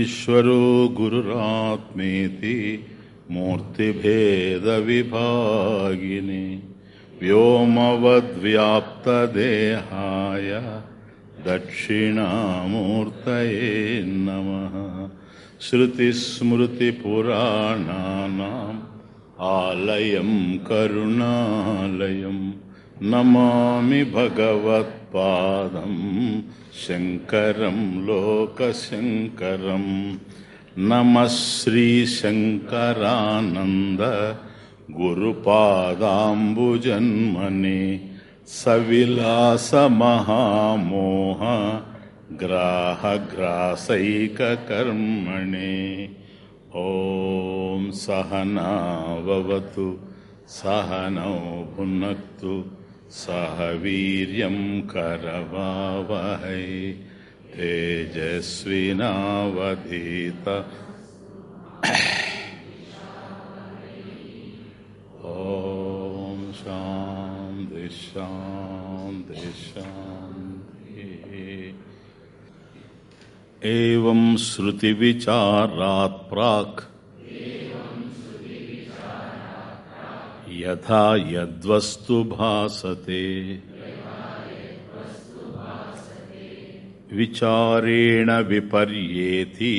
ईश्वरो गुरुरात्मेति मूर्तिभेदविभागिनि व्योमवद्व्याप्तदेहाय दक्षिणामूर्तये नमः। श्रुतिस्मृतिपुराणानाम् आलयं करुणालयम्। नमामि भगवत्पादं शङ्करं लोकशङ्करं। नमः श्रीशङ्करानन्द गुरुपादाम्बुजन्मने सविलासमहामोह ग्राहग्रासैककर्मणे। ॐ सहनावतु सहनौ भुनक्तु सह वीर्यं करवावहै। तेजस्विनावधीत। ॐ शान्ति शान्ति शान्तिः। एवं श्रुतिविचारात् प्राक् यथा यद्वस्तु भासते विचारेण विपर्येति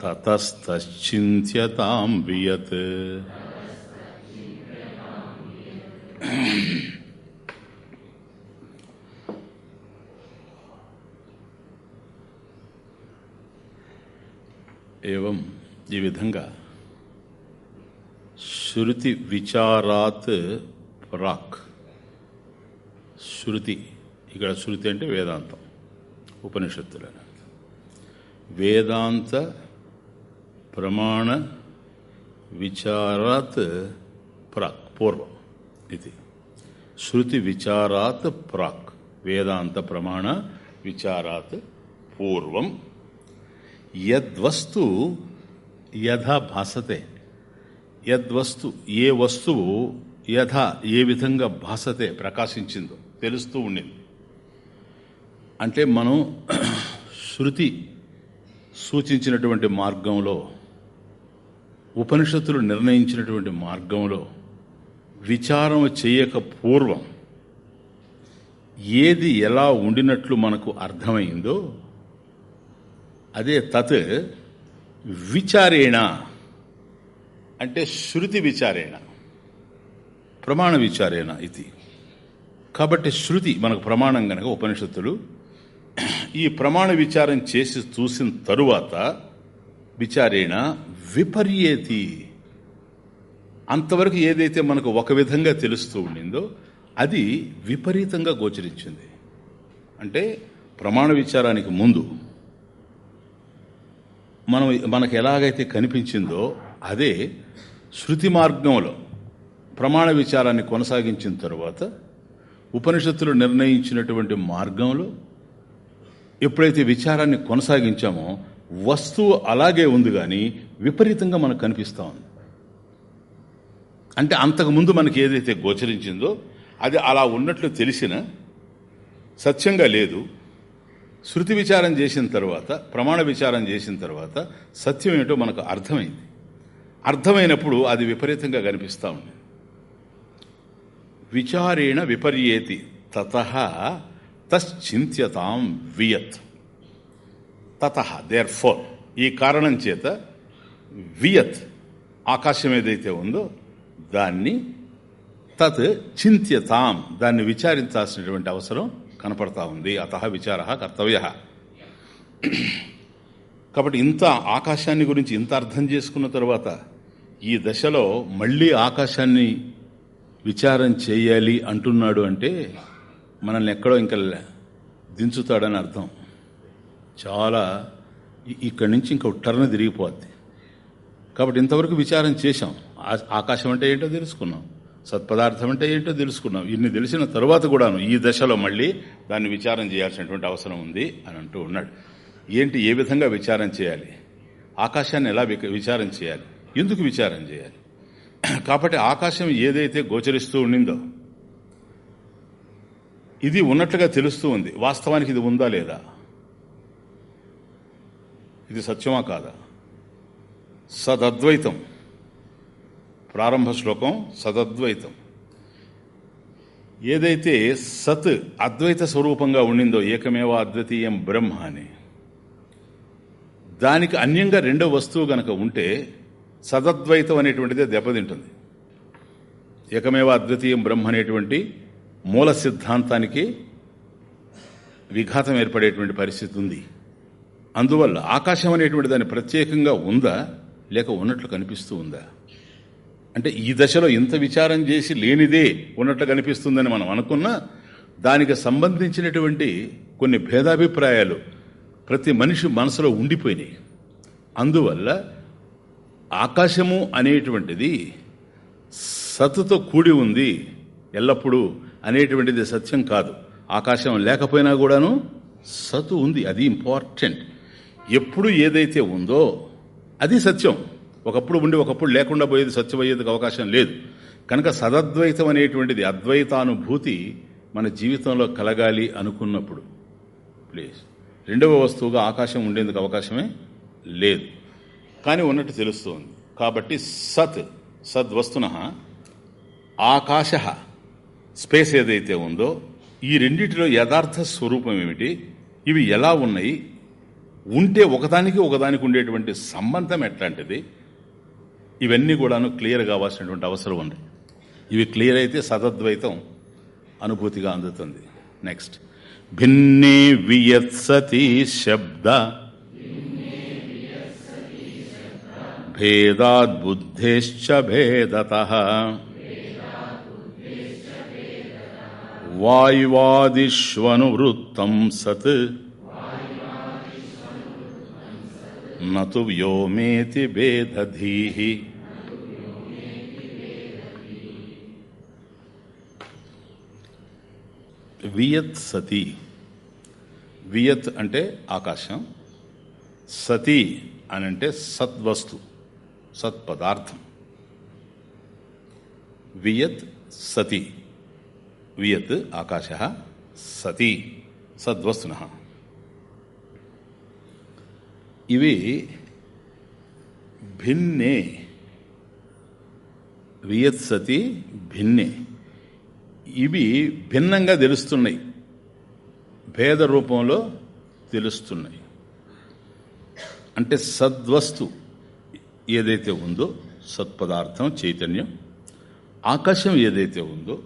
ततस्तश्चिन्त्यतां वियत् ఏవం ఈ విధంగా శృతి విచారాత్ ప్రాక్ శృతి ఇక్కడ శృతి అంటే వేదాంతం ఉపనిషత్తులని వేదాంత ప్రమాణ విచారాత్ ప్రాక్ పూర్వం ఇది. శృతి విచారాత్ ప్రాక్ వేదాంత ప్రమాణ విచారాత్ పూర్వం. యద్వస్తు యథా భాసతే. యద్వస్తు ఏ వస్తువు యథ ఏ విధంగా భాసతే ప్రకాశించిందో తెలుస్తూ ఉండింది. అంటే మనం శృతి సూచించినటువంటి మార్గంలో ఉపనిషత్తులు నిర్ణయించినటువంటి మార్గంలో విచారం చేయక పూర్వం ఏది ఎలా ఉండినట్లు మనకు అర్థమైందో అదే తత్ విచారేణ అంటే శృతి విచారేణ ప్రమాణ విచారేణ ఇది. కాబట్టి శృతి మనకు ప్రమాణం కనుక ఉపనిషత్తులు ఈ ప్రమాణ విచారం చేసి చూసిన తరువాత విచారేణ విపర్యేతి. అంతవరకు ఏదైతే మనకు ఒక విధంగా తెలుస్తూ ఉండిందో అది విపరీతంగా గోచరించింది. అంటే ప్రమాణ విచారానికి ముందు మనం మనకు ఎలాగైతే కనిపించిందో అదే శృతి మార్గంలో ప్రమాణ విచారాన్ని కొనసాగించిన తరువాత ఉపనిషత్తులు నిర్ణయించినటువంటి మార్గంలో ఎప్పుడైతే విచారాన్ని కొనసాగించామో వస్తువు అలాగే ఉంది కానీ విపరీతంగా మనకు కనిపిస్తూ ఉంది. అంటే అంతకుముందు మనకి ఏదైతే గోచరించిందో అది అలా ఉన్నట్లు తెలిసిన సత్యంగా లేదు. శృతి విచారం చేసిన తర్వాత ప్రమాణ విచారం చేసిన తర్వాత సత్యం ఏంటో మనకు అర్థమైంది. అర్థమైనప్పుడు అది విపరీతంగా కనిపిస్తూ ఉంది. విచారేణ విపర్యేతి తత తశ్చింత్యతాం వియత్. తత దేర్ ఫోర్ ఈ కారణం చేత వియత్ ఆకాశం ఏదైతే ఉందో దాన్ని తత్ చింత్యతాం దాన్ని విచారించాల్సినటువంటి అవసరం కనపడతా ఉంది. అత విచార కర్తవ్య. కాబట్టి ఇంత ఆకాశాన్ని గురించి ఇంత అర్థం చేసుకున్న తర్వాత ఈ దశలో మళ్ళీ ఆకాశాన్ని విచారం చేయాలి అంటున్నాడు అంటే మనల్ని ఎక్కడో ఇంకా దించుతాడని అర్థం. చాలా ఇక్కడి నుంచి ఇంకో టర్న్ తిరిగిపోద్ది. కాబట్టి ఇంతవరకు విచారం చేశాం. ఆకాశం అంటే ఏంటో తెలుసుకున్నాం. సత్పదార్థం అంటే ఏంటో తెలుసుకున్నాం. ఇన్ని తెలిసిన తర్వాత కూడాను ఈ దశలో మళ్ళీ దాన్ని విచారం చేయాల్సినటువంటి అవసరం ఉంది అని అంటూ ఉన్నాడు. ఏంటి ఏ విధంగా విచారం చేయాలి? ఆకాశాన్ని ఎలా విచారం చేయాలి? ఎందుకు విచారం చేయాలి? కాబట్టి ఆకాశం ఏదైతే గోచరిస్తూ ఉండిందో ఇది ఉన్నట్లుగా తెలుస్తూ ఉంది. వాస్తవానికి ఇది ఉందా లేదా? ఇది సత్యమా కాదా? సదద్వైతం. ప్రారంభ శ్లోకం సదద్వైతం. ఏదైతే సత్ అద్వైత స్వరూపంగా ఉండిందో ఏకమేవా అద్వితీయం బ్రహ్మ అని దానికి అన్యంగా రెండో వస్తువు గనక ఉంటే సదద్వైతం అనేటువంటిదే దెబ్బతింటుంది. ఏకమేవ అద్వితీయం బ్రహ్మ అనేటువంటి మూల సిద్ధాంతానికి విఘాతం ఏర్పడేటువంటి పరిస్థితి ఉంది. అందువల్ల ఆకాశం అనేటువంటి దాన్ని ప్రత్యేకంగా ఉందా లేక ఉన్నట్లు కనిపిస్తూ ఉందా? అంటే ఈ దశలో ఇంత విచారం చేసి లేనిదే ఉన్నట్లు కనిపిస్తుందని మనం అనుకున్నా దానికి సంబంధించినటువంటి కొన్ని భేదాభిప్రాయాలు ప్రతి మనిషి మనసులో ఉండిపోయినాయి. అందువల్ల ఆకాశము అనేటువంటిది సత్తుతో కూడి ఉంది ఎల్లప్పుడూ అనేటువంటిది సత్యం కాదు. ఆకాశం లేకపోయినా కూడాను సత్తు ఉంది. అది ఇంపార్టెంట్ ఎప్పుడు ఏదైతే ఉందో అది సత్యం. ఒకప్పుడు ఉండి ఒకప్పుడు లేకుండా పోయేది సత్యమయ్యేందుకు అవకాశం లేదు. కనుక సదద్వైతం అనేటువంటిది అద్వైతానుభూతి మన జీవితంలో కలగాలి అనుకున్నప్పుడు. ప్లీజ్ రెండవ వస్తువుగా ఆకాశం ఉండేందుకు అవకాశమే లేదు. కానీ ఉన్నట్టు తెలుస్తోంది. కాబట్టి సత్ సద్వస్తున ఆకాశ స్పేస్ ఏదైతే ఉందో ఈ రెండిటిలో యథార్థ స్వరూపం ఏమిటి? ఇవి ఎలా ఉన్నాయి? ఉంటే ఒకదానికి ఒకదానికి ఉండేటువంటి సంబంధం ఎట్లాంటిది? ఇవన్నీ కూడాను క్లియర్ కావాల్సినటువంటి అవసరం ఉంది. ఇవి క్లియర్ అయితే సతద్వైతం అనుభూతిగా అందుతుంది. నెక్స్ట్. భిన్నే వియత్సతి శబ్ద భేదాద్బుద్ధిశ్చ భేదత వాయువాదిష్వనువృత్తం సత్ నతు వ్యోమేతి భేదధీ వియత్ సతి వియత్ అంటే ఆకాశం సతి అనంటే అంటే సద్వస్తు। సత్పదార్థం. వియత్ సతి. వియత్ ఆకాశ సతి. సద్వస్తున. ఇవి భిన్నే. వియత్ సతి భిన్నే. ఇవి భిన్నంగా తెలుస్తున్నాయి. భేద రూపంలో తెలుస్తున్నాయి. అంటే సద్వస్తు. ఏదైతే ఉందో సత్పదార్థం చైతన్యం ఆకాశం ఏదైతే ఉందో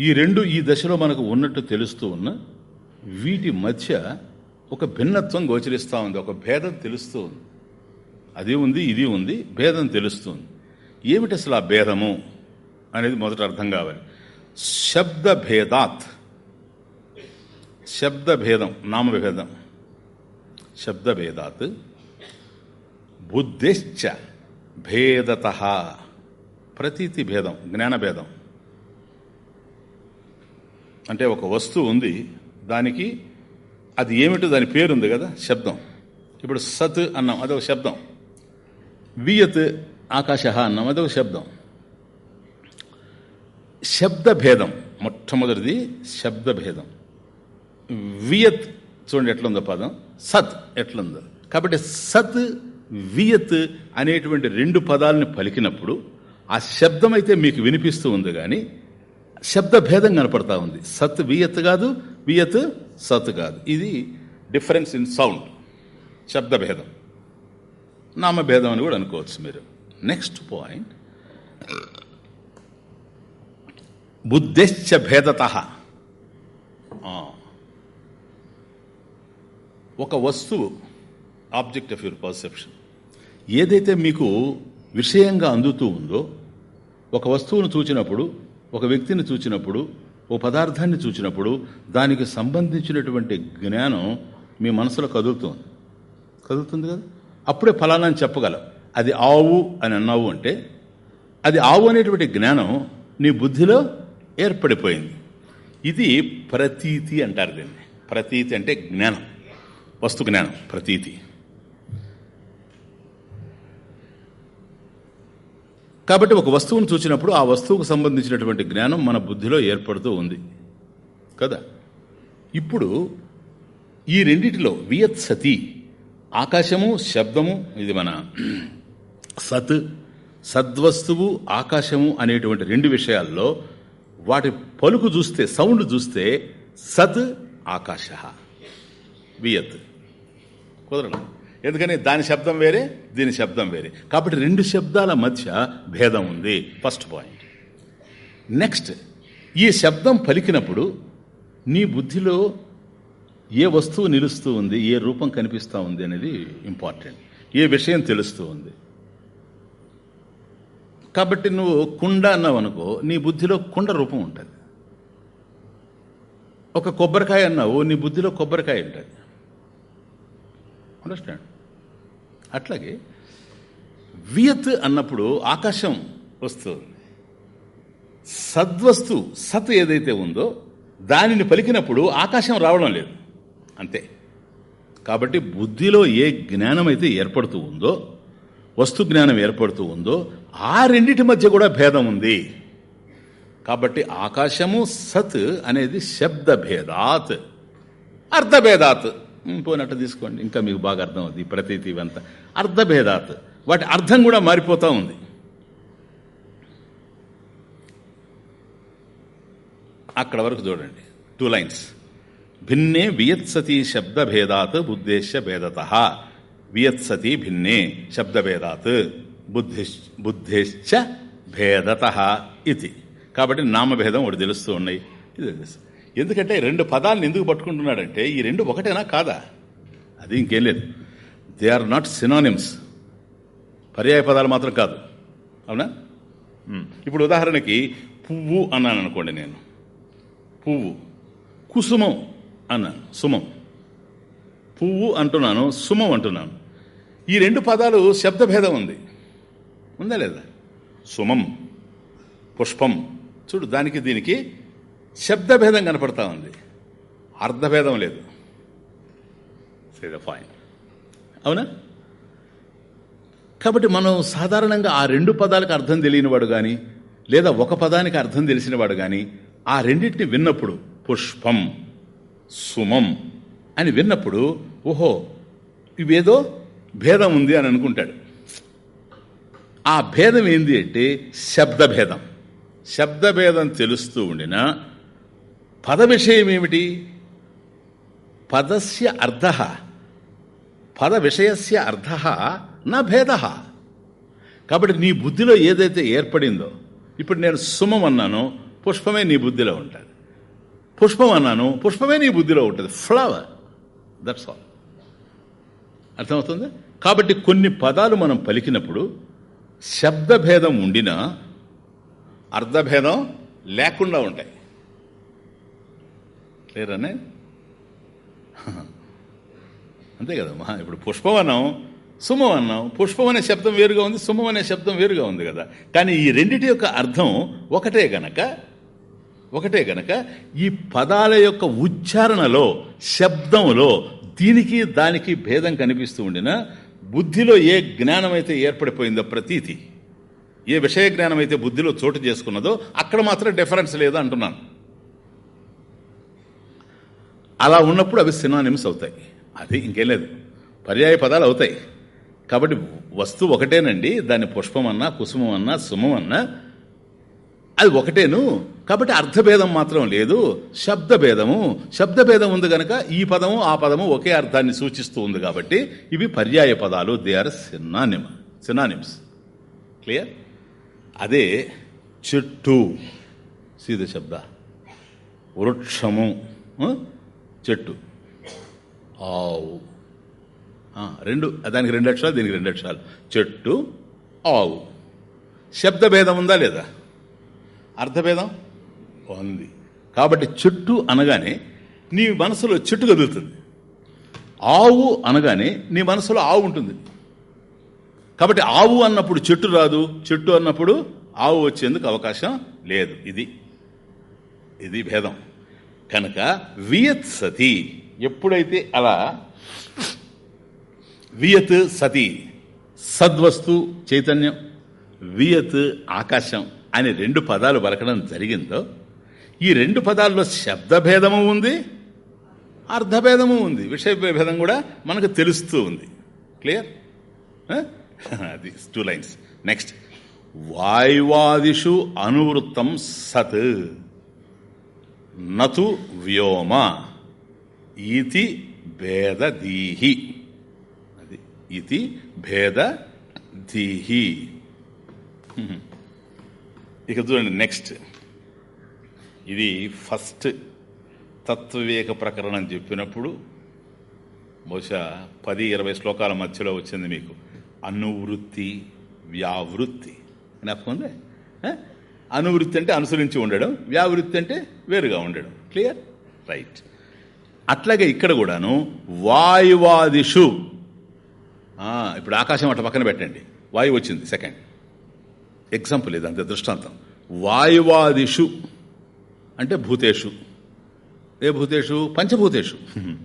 ఈ రెండు ఈ దశలో మనకు ఉన్నట్టు తెలుస్తూ ఉన్న వీటి మధ్య ఒక భిన్నత్వం గోచరిస్తూ ఉంది ఒక భేదం తెలుస్తూ ఉంది. అది ఉంది ఇది ఉంది భేదం తెలుస్తుంది ఏమిటి అసలు ఆ భేదము అనేది మొదట అర్థం కావాలి. శబ్ద భేదాత్ శబ్ద భేదం నామభేదం. శబ్ద భేదాత్ బుద్ధిశ్చ భేదత. ప్రతీతి భేదం జ్ఞానభేదం. అంటే ఒక వస్తువు ఉంది దానికి అది ఏమిటో దాని పేరుంది కదా శబ్దం. ఇప్పుడు సత్ అన్నాం అదొక శబ్దం. వియత్ ఆకాశ అన్నాం అదొక శబ్దం. శబ్ద భేదం మొట్టమొదటిది శబ్ద భేదం వియత్ చూడండి ఎట్లుందో పదం సత్ ఎట్లుందో. కాబట్టి సత్ వియత్ అనేటువంటి రెండు పదాలను పలికినప్పుడు ఆ శబ్దం అయితే మీకు వినిపిస్తూ ఉంది కానీ శబ్ద భేదం కనపడతా ఉంది. సత్ వియత్ కాదు వియత్ సత్ కాదు. ఇది డిఫరెన్స్ ఇన్ సౌండ్ శబ్ద భేదం. నామభేదం అని కూడా అనుకోవచ్చు మీరు. Next point. బుద్ధిశ్చ భేదత. ఒక వస్తువు ఆబ్జెక్ట్ ఆఫ్ యువర్ పర్సెప్షన్. ఏదైతే మీకు విషయంగా అందుతూ ఉందో ఒక వస్తువును చూచినప్పుడు ఒక వ్యక్తిని చూచినప్పుడు ఓ పదార్థాన్ని చూచినప్పుడు దానికి సంబంధించినటువంటి జ్ఞానం మీ మనసులో కదులుతుంది. కదులుతుంది కదా? అప్పుడే ఫలానా అని చెప్పగలం. అది ఆవు అని అన్నావు అంటే అది ఆవు అనేటువంటి జ్ఞానం నీ బుద్ధిలో ఏర్పడిపోయింది. ఇది ప్రతీతి అంటారు దీన్ని. ప్రతీతి అంటే జ్ఞానం. వస్తు జ్ఞానం ప్రతీతి. కాబట్టి ఒక వస్తువును చూసినప్పుడు ఆ వస్తువుకు సంబంధించినటువంటి జ్ఞానం మన బుద్ధిలో ఏర్పడుతూ ఉంది. కదా? ఇప్పుడు ఈ రెండిటిలో వియత్ సతి ఆకాశము శబ్దము ఇది మన సత్ సద్వస్తువు ఆకాశము అనేటువంటి రెండు విషయాల్లో వాటి పలుకు చూస్తే సౌండ్ చూస్తే సత్ ఆకాశ వియత్. కుదరలేదు ఎందుకని? దాని శబ్దం వేరే దీని శబ్దం వేరే. కాబట్టి రెండు శబ్దాల మధ్య భేదం ఉంది. ఫస్ట్ పాయింట్ నెక్స్ట్ ఈ శబ్దం పలికినప్పుడు నీ బుద్ధిలో ఏ వస్తువు నిలుస్తూ ఉంది ఏ రూపం కనిపిస్తూ ఉంది అనేది ఇంపార్టెంట్ ఏ విషయం తెలుస్తూ ఉంది. కాబట్టి నువ్వు కుండ అన్నావు అనుకో నీ బుద్ధిలో కుండ రూపం ఉంటుంది. ఒక కొబ్బరికాయ అన్నావు నీ బుద్ధిలో కొబ్బరికాయ ఉంటుంది. అండర్స్టాండ్ అట్లాగే వియత్ అన్నప్పుడు ఆకాశం వస్తుంది. సద్వస్తు సత్ ఏదైతే ఉందో దానిని పలికినప్పుడు ఆకాశం రావడం లేదు. అంతే. కాబట్టి బుద్ధిలో ఏ జ్ఞానం అయితే ఏర్పడుతూ ఉందో వస్తు జ్ఞానం ఏర్పడుతూ ఉందో ఆ రెండింటి మధ్య కూడా భేదం ఉంది. కాబట్టి ఆకాశము సత్ అనేది శబ్ద భేదాత్ అర్థభేదాత్. పోయినట్టు తీసుకోండి. ఇంకా మీకు బాగా అర్థం అవుతుంది ఈ ప్రతీతి ఇవంతా. అర్థభేదాత్ వాటి అర్థం కూడా మారిపోతూ ఉంది. అక్కడ వరకు చూడండి. టూ లైన్స్ భిన్నే వియత్సతి శబ్దభేదాత్ బుద్ధేశ భేదత. వియత్సతి భిన్నే శబ్దభేదాత్ బుద్ధి బుద్ధేశ్చ భేదత ఇది. కాబట్టి నామభేదం ఒకటి తెలుస్తూ ఉన్నాయి. ఇది తెలుస్తుంది ఎందుకంటే రెండు పదాలను ఎందుకు పట్టుకుంటున్నాడంటే ఈ రెండు ఒకటేనా కాదా? అది ఇంకేం లేదు. దే ఆర్ నాట్ సినానిమ్స్ పర్యాయ పదాలు మాత్రం కాదు. అవునా? ఇప్పుడు ఉదాహరణకి పువ్వు అన్నాను అనుకోండి నేను. పువ్వు. కుసుమం అన్నాను. సుమం. పువ్వు అంటున్నాను సుమం అంటున్నాను. ఈ రెండు పదాలు శబ్దభేదం ఉంది. ఉందా లేదా? సుమం. పుష్పం. చూడు దానికి దీనికి శబ్దభేదం కనపడతా ఉంది. అర్థభేదం లేదు. పాయింట్ అవునా? కాబట్టి మనం సాధారణంగా ఆ రెండు పదాలకు అర్థం తెలియనివాడు కానీ లేదా ఒక పదానికి అర్థం తెలిసినవాడు కానీ ఆ రెండింటిని విన్నప్పుడు పుష్పం సుమం అని విన్నప్పుడు ఓహో ఇవేదో భేదం ఉంది అని అనుకుంటాడు. ఆ భేదం ఏంది అంటే శబ్దభేదం. శబ్దభేదం తెలుస్తూ ఉండిన పద విషయం ఏమిటి పదస్య అర్థ పద విషయస్య అర్థ నా భేద. కాబట్టి నీ బుద్ధిలో ఏదైతే ఏర్పడిందో ఇప్పుడు నేను సుమం అన్నాను పుష్పమే నీ బుద్ధిలో ఉంటుంది. పుష్పం అన్నాను పుష్పమే నీ బుద్ధిలో ఉంటుంది. ఫ్లవర్ దట్స్ ఆల్ అర్థమవుతుంది? కాబట్టి కొన్ని పదాలు మనం పలికినప్పుడు శబ్దభేదం ఉండినా అర్థభేదం లేకుండా ఉంటాయి. లేరనే అంతే కదమ్మా ఇప్పుడు పుష్పవనం సుమం అన్నాం పుష్పం అనే శబ్దం వేరుగా ఉంది సుమం అనే శబ్దం వేరుగా ఉంది కదా. కానీ ఈ రెండిటి యొక్క అర్థం ఒకటే గనక ఒకటే గనక ఈ పదాల యొక్క ఉచ్చారణలో శబ్దంలో దీనికి దానికి భేదం కనిపిస్తూ ఉండిన బుద్ధిలో ఏ జ్ఞానమైతే ఏర్పడిపోయిందో ప్రతీతి ఏ విషయ జ్ఞానం అయితే బుద్ధిలో చోటు చేసుకున్నదో అక్కడ మాత్రం డిఫరెన్స్ లేదు అంటున్నాను. అలా ఉన్నప్పుడు అవి సినానిమ్స్ అవుతాయి. అది ఇంకేం లేదు. పర్యాయ పదాలు అవుతాయి. కాబట్టి వస్తువు ఒకటేనండి దాన్ని పుష్పం అన్నా కుసుమం అన్నా సుమం అన్నా అది ఒకటేను. కాబట్టి అర్థభేదం మాత్రం లేదు. శబ్దభేదము. శబ్దభేదం ఉంది కనుక ఈ పదము ఆ పదము ఒకే అర్థాన్ని సూచిస్తూ ఉంది కాబట్టి ఇవి పర్యాయ పదాలు. They are synonym synonyms clear అదే చెట్టు. సీద శబ్ద. వృక్షము. చెట్టు. ఆవు. రెండు దానికి రెండు అక్షరాలు దీనికి రెండు అక్షరాలు. చెట్టు ఆవు. శబ్దభేదం ఉందా లేదా? అర్థభేదం? ఉంది. కాబట్టి చెట్టు అనగానే నీ మనసులో చెట్టు కదులుతుంది. ఆవు అనగానే నీ మనసులో ఆవు ఉంటుంది. కాబట్టి ఆవు అన్నప్పుడు చెట్టు రాదు చెట్టు అన్నప్పుడు ఆవు వచ్చేందుకు అవకాశం లేదు. ఇది ఇది భేదం. కనుక వియత్ సతి ఎప్పుడైతే అలా వియత్ సతి సద్వస్తు చైతన్యం వియత్ ఆకాశం అనే రెండు పదాలు పలకడం జరిగిందో ఈ రెండు పదాల్లో శబ్దభేదము ఉంది అర్థభేదము ఉంది. విషయ భేదం కూడా మనకు తెలుస్తూ ఉంది. క్లియర్? అది టూ లైన్స్ నెక్స్ట్ వాయువాదిషు అనువృత్తం సత్. నతు వ్యోమ ఇది భేదదీహి అది ఇది భేదదీహి ఇక చూడండి నెక్స్ట్. ఇది ఫస్ట్ తత్వవేక ప్రకరణం చెప్పినప్పుడు బహుశా పది ఇరవై శ్లోకాల మధ్యలో వచ్చింది మీకు. అనువృత్తి వ్యావృత్తి. జ్ఞాపకం ఉందే? అనువృత్తి అంటే అనుసరించి ఉండడం వ్యావృత్తి అంటే వేరుగా ఉండడం. క్లియర్ రైట్ అట్లాగే ఇక్కడ కూడాను వాయువాదిషు. ఇప్పుడు ఆకాశం అట్లా పక్కన పెట్టండి. వాయువు వచ్చింది సెకండ్ ఎగ్జాంపుల్ ఇది అంతే దృష్టాంతం. వాయువాదిషు అంటే భూతేషు. ఏ భూతేషు? పంచభూతేషు.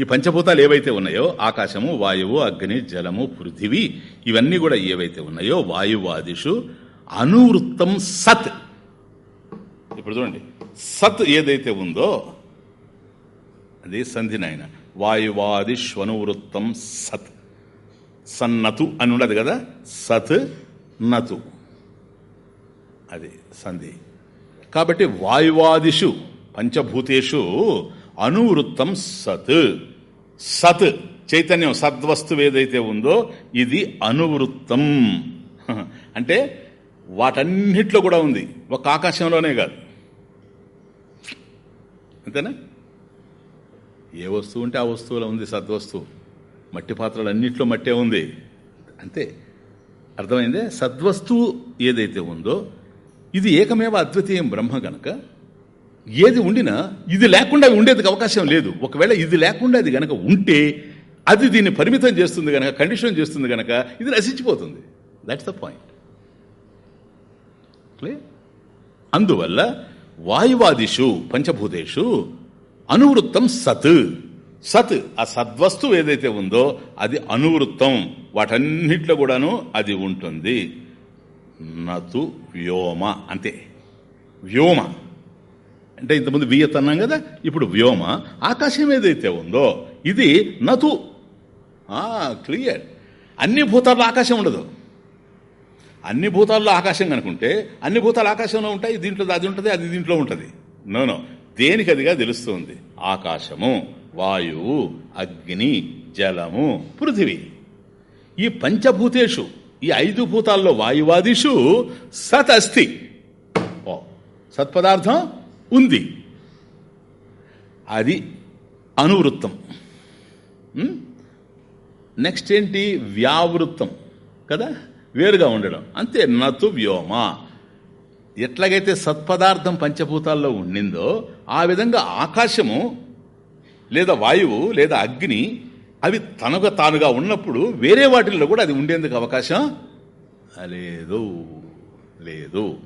ఈ పంచభూతాలు ఏవైతే ఉన్నాయో ఆకాశము వాయువు అగ్ని జలము పృథివీ ఇవన్నీ కూడా ఏవైతే ఉన్నాయో వాయువాదిషు అనువృత్తం సత్. ఇప్పుడు చూడండి. సత్ ఏదైతే ఉందో అది సంధి నాయన వాయువాదిష్వనువృత్తం సత్. సన్నతు అని ఉండదు కదా? సత్ నతు. అది సంధి. కాబట్టి వాయువాదిషు పంచభూతేషు అనువృత్తం సత్. సత్ చైతన్యం సద్వస్తువు ఏదైతే ఉందో ఇది అనువృత్తం. అంటే వాటన్నిట్లో కూడా ఉంది. ఒక ఆకాశంలోనే కాదు. అంతేనా? ఏ వస్తువు ఉంటే ఆ వస్తువులో ఉంది సద్వస్తువు. మట్టి పాత్రలు అన్నిట్లో మట్టే ఉంది. అంతే. అర్థమైందే? సద్వస్తువు ఏదైతే ఉందో ఇది ఏకమేవ అద్వితీయం బ్రహ్మ గనక ఏది ఉండినా ఇది లేకుండా ఉండేందుకు అవకాశం లేదు. ఒకవేళ ఇది లేకుండా అది గనక ఉంటే అది దీన్ని పరిమితం చేస్తుంది గనక కండిషన్ చేస్తుంది గనక ఇది నశించిపోతుంది. దట్స్ ద పాయింట్ క్లియర్ అందువల్ల వాయువాదిషు పంచభూతేషు అనువృత్తం సత్. సత్ ఆ సద్వస్తువు ఏదైతే ఉందో అది అనువృత్తం. వాటన్నిట్లో కూడాను అది ఉంటుంది. నతు వ్యోమ అంతే. వ్యోమ. అంటే ఇంతకుముందు వియత్ అన్నాం కదా ఇప్పుడు వ్యోమ. ఆకాశం ఏదైతే ఉందో ఇది నతు. క్లియర్. అన్ని భూతాల్లో ఆకాశం ఉండదు. అన్ని భూతాల్లో ఆకాశం కనుకుంటే అన్ని భూతాలు ఆకాశంలో ఉంటాయి దీంట్లో అది ఉంటుంది అది దీంట్లో ఉంటుంది. నోనో దేనికి అదిగా తెలుస్తుంది? ఆకాశము వాయువు అగ్ని జలము పృథివీ. ఈ పంచభూతేషు ఈ ఐదు భూతాల్లో వాయువాదిషు సత్ అస్థి ఓ సత్పదార్థం ఉంది. అది అనువృత్తం. Hmm? నెక్స్ట్ ఏంటి? వ్యావృత్తం. కదా? వేరుగా ఉండడం. అంతే నతు వ్యోమ. ఎట్లాగైతే సత్పదార్థం పంచభూతాల్లో ఉండిందో ఆ విధంగా ఆకాశము లేదా వాయువు లేదా అగ్ని అవి తనగా తానుగా ఉన్నప్పుడు వేరే వాటిల్లో కూడా అది ఉండేందుకు అవకాశం లేదు లేదు.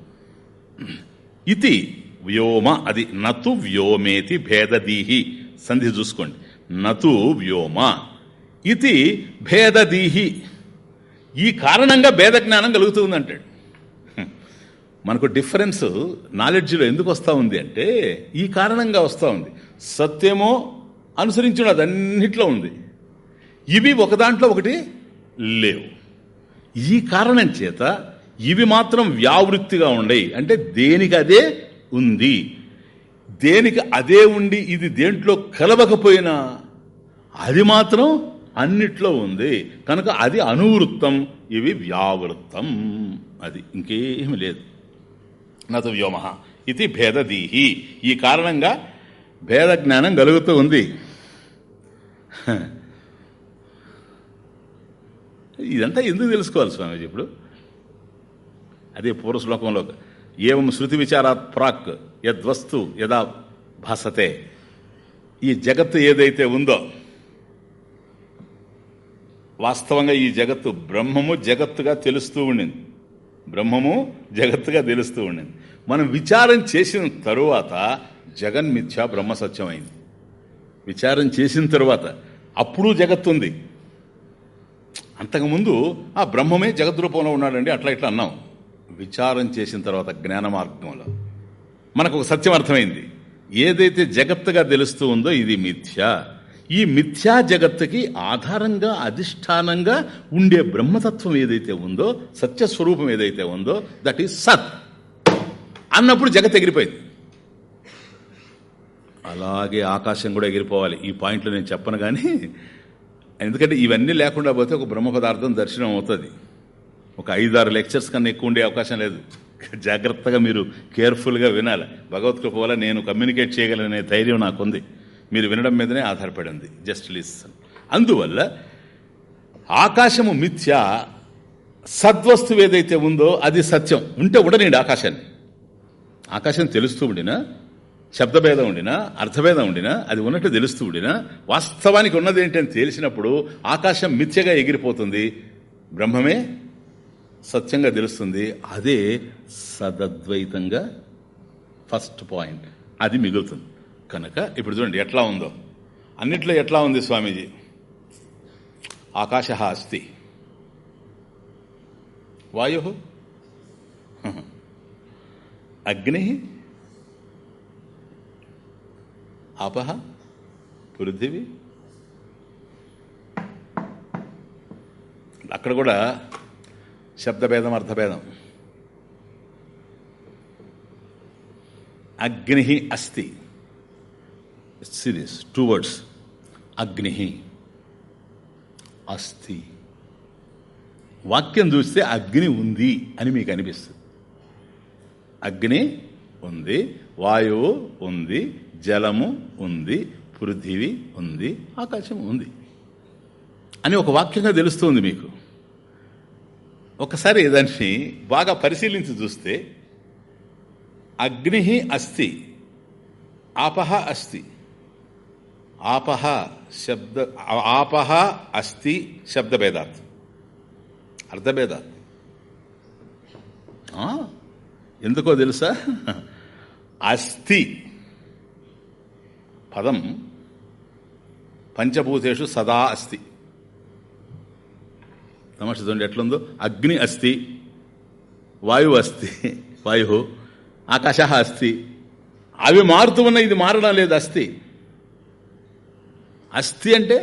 ఇది వ్యోమ అది నతు వ్యోమేతి భేదదీహి. సంధి చూసుకోండి. నతు వ్యోమ. ఇది భేదదీహి. ఈ కారణంగా భేద జ్ఞానం కలుగుతుంది అంటాడు మనకు డిఫరెన్స్ నాలెడ్జ్లో ఎందుకు వస్తూ ఉంది అంటే ఈ కారణంగా వస్తూ ఉంది. సత్యమో అనుసరించిన అన్నిట్లో ఉంది. ఇవి ఒక దాంట్లో ఒకటి లేవు. ఈ కారణం చేత ఇవి మాత్రం వ్యావృత్తిగా ఉండయి. అంటే దేనికి అదే ఉంది? దేనికి అదే ఉండి ఇది దేంట్లో కలవకపోయినా అది మాత్రం అన్నిట్లో ఉంది. కనుక అది అనువృత్తం ఇవి వ్యావృత్తం. అది ఇంకేమి లేదు. నతు వ్యోమ. ఇది భేదదీహి ఈ కారణంగా భేద జ్ఞానం కలుగుతూ ఉంది. ఇదంతా ఎందుకు తెలుసుకోవాలి స్వామీజీ ఇప్పుడు? అదే పూర్వశ్లోకంలో ఏం శృతి విచారాత్ ప్రాక్ యద్వస్తు యదా భాసతే. ఈ జగత్తు ఏదైతే ఉందో వాస్తవంగా ఈ జగత్తు బ్రహ్మము జగత్తుగా తెలుస్తూ ఉండింది. బ్రహ్మము జగత్తుగా తెలుస్తూ ఉండింది. మనం విచారం చేసిన తరువాత జగన్మిథ్య బ్రహ్మ సత్యమైంది. విచారం చేసిన తరువాత అప్పుడు జగత్తు ఉంది అంతకుముందు ఆ బ్రహ్మమే జగత్ రూపంలో ఉన్నాడండి అట్లా ఇట్లా అన్నాం. విచారం చేసిన తర్వాత జ్ఞాన మార్గంలో. మనకు ఒక సత్యం అర్థమైంది. ఏదైతే జగత్తుగా తెలుస్తూ ఉందో ఇది మిథ్య. ఈ మిథ్యా జగత్తుకి ఆధారంగా అధిష్టానంగా ఉండే బ్రహ్మతత్వం ఏదైతే ఉందో సత్యస్వరూపం ఏదైతే ఉందో దట్ ఈస్ సత్ అన్నప్పుడు జగత్ ఎగిరిపోయింది. అలాగే ఆకాశం కూడా ఎగిరిపోవాలి. ఈ పాయింట్లో నేను చెప్పను కానీ ఎందుకంటే ఇవన్నీ లేకుండా పోతే ఒక బ్రహ్మ పదార్థం దర్శనం అవుతుంది. ఒక ఐదారు లెక్చర్స్ కన్నా ఎక్కువ ఉండే అవకాశం లేదు. జాగ్రత్తగా మీరు కేర్ఫుల్గా వినాలి. భగవద్కృప వల్ల నేను కమ్యూనికేట్ చేయగలనే ధైర్యం నాకుంది. మీరు వినడం మీదనే ఆధారపడి ఉంది. జస్ట్ లిసన్ అందువల్ల ఆకాశము మిథ్య సద్వస్తువు ఏదైతే ఉందో అది సత్యం. ఉంటే ఉండనండి ఆకాశాన్ని. ఆకాశం తెలుస్తూ ఉండినా శబ్దభేదం ఉండినా అర్థభేదం ఉండినా అది ఉన్నట్టు తెలుస్తూ ఉండినా వాస్తవానికి ఉన్నది ఏంటని తెలిసినప్పుడు ఆకాశం మిథ్యగా ఎగిరిపోతుంది. బ్రహ్మమే సత్యంగా తెలుస్తుంది. అదే సదద్వైతంగా ఫస్ట్ పాయింట్ అది మిగులుతుంది. కనుక ఇప్పుడు చూడండి ఎట్లా ఉందో. అన్నిట్లో ఎట్లా ఉంది స్వామీజీ? ఆకాశ అస్తి. వాయు? అగ్ని? అపహ పృథివీ? అక్కడ కూడా శబ్దభేదం అర్థభేదం. అగ్ని అస్తి. సిరీస్ టూ వర్డ్స్ అగ్ని అస్థి. వాక్యం చూస్తే అగ్ని ఉంది అని మీకు అనిపిస్తుంది. అగ్ని ఉంది వాయువు ఉంది జలము ఉంది పృథివీ ఉంది ఆకాశం ఉంది అని ఒక వాక్యంగా తెలుస్తుంది మీకు. ఒకసారి దాన్ని బాగా పరిశీలించి చూస్తే అగ్ని అస్తి ఆపహ అస్తి ఆపహ శబ్ద ఆపహ అస్తి శబ్దభేదాత్. అర్థభేదాత్. ఎందుకో తెలుసా? అస్థి. పదం. పంచభూతేషు సదా అస్తి సమస్య చూడండి ఎట్లుందో? అగ్ని అస్తి వాయువు అస్తి వాయు ఆకాశ అస్తి అవి మారుతూ ఉన్నాయి ఇది మారడం లేదు అస్థి. అస్థి అంటే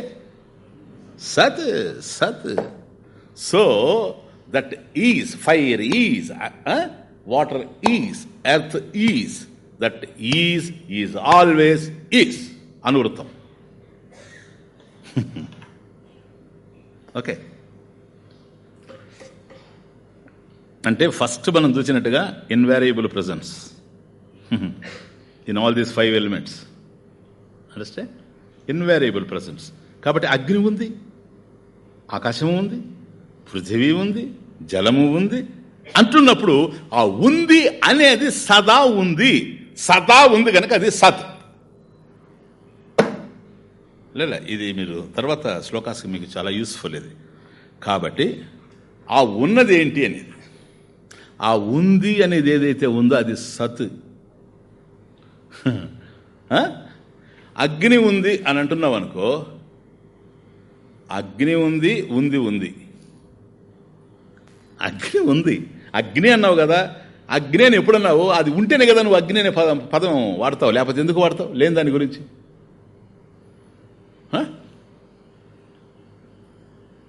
సత్ సత్. So that is fire is water is earth is that is is always is అనువృత్తం okay అంటే ఫస్ట్ మనం చూసినట్టుగా invariable presence in all these five elements understand invariable presence కాబట్టి అగ్ని ఉంది ఆకాశము ఉంది పృథివీ ఉంది జలము ఉంది. అంటున్నప్పుడు ఆ ఉంది అనేది సదా ఉంది. సదా ఉంది కనుక అది సత్. లేదా ఇది మీరు తర్వాత శ్లోకాస్కి మీకు చాలా యూస్ఫుల్ ఇది. కాబట్టి ఆ ఉన్నది ఏంటి అనేది. ఆ ఉంది అనేది ఏదైతే ఉందో అది సత్. అగ్ని ఉంది అని అంటున్నావు అనుకో అగ్ని ఉంది ఉంది ఉంది. అగ్ని ఉంది. అగ్ని అన్నావు కదా అగ్ని అని ఎప్పుడన్నావు అది ఉంటేనే కదా నువ్వు అగ్ని అనే పదం పదం వాడతావు. లేకపోతే ఎందుకు వాడతావు? లేని దాని గురించి.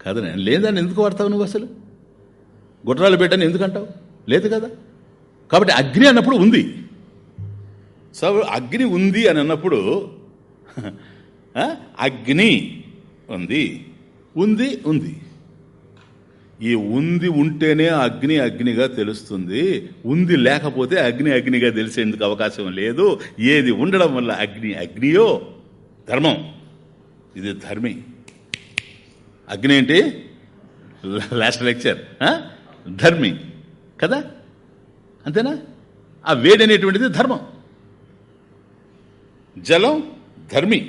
కాదనే లేని దాన్ని ఎందుకు వాడతావు నువ్వు అసలు? గుట్రాలు పెట్టని ఎందుకంటావు? లేదు కదా. కాబట్టి అగ్ని అన్నప్పుడు ఉంది. సో అగ్ని ఉంది అని అన్నప్పుడు అగ్ని ఉంది. ఉంది ఉంది. ఈ ఉంది ఉంటేనే అగ్ని అగ్నిగా తెలుస్తుంది. ఉంది లేకపోతే అగ్ని అగ్నిగా తెలిసేందుకు అవకాశం లేదు. ఏది ఉండడం వల్ల అగ్ని అగ్నియో? ధర్మం. ఇది ధర్మి. అగ్ని ఏంటి? Last lecture. ధర్మి. కదా? అంతేనా? ఆ వేడి అనేటువంటిది ధర్మం. జలం ధర్మి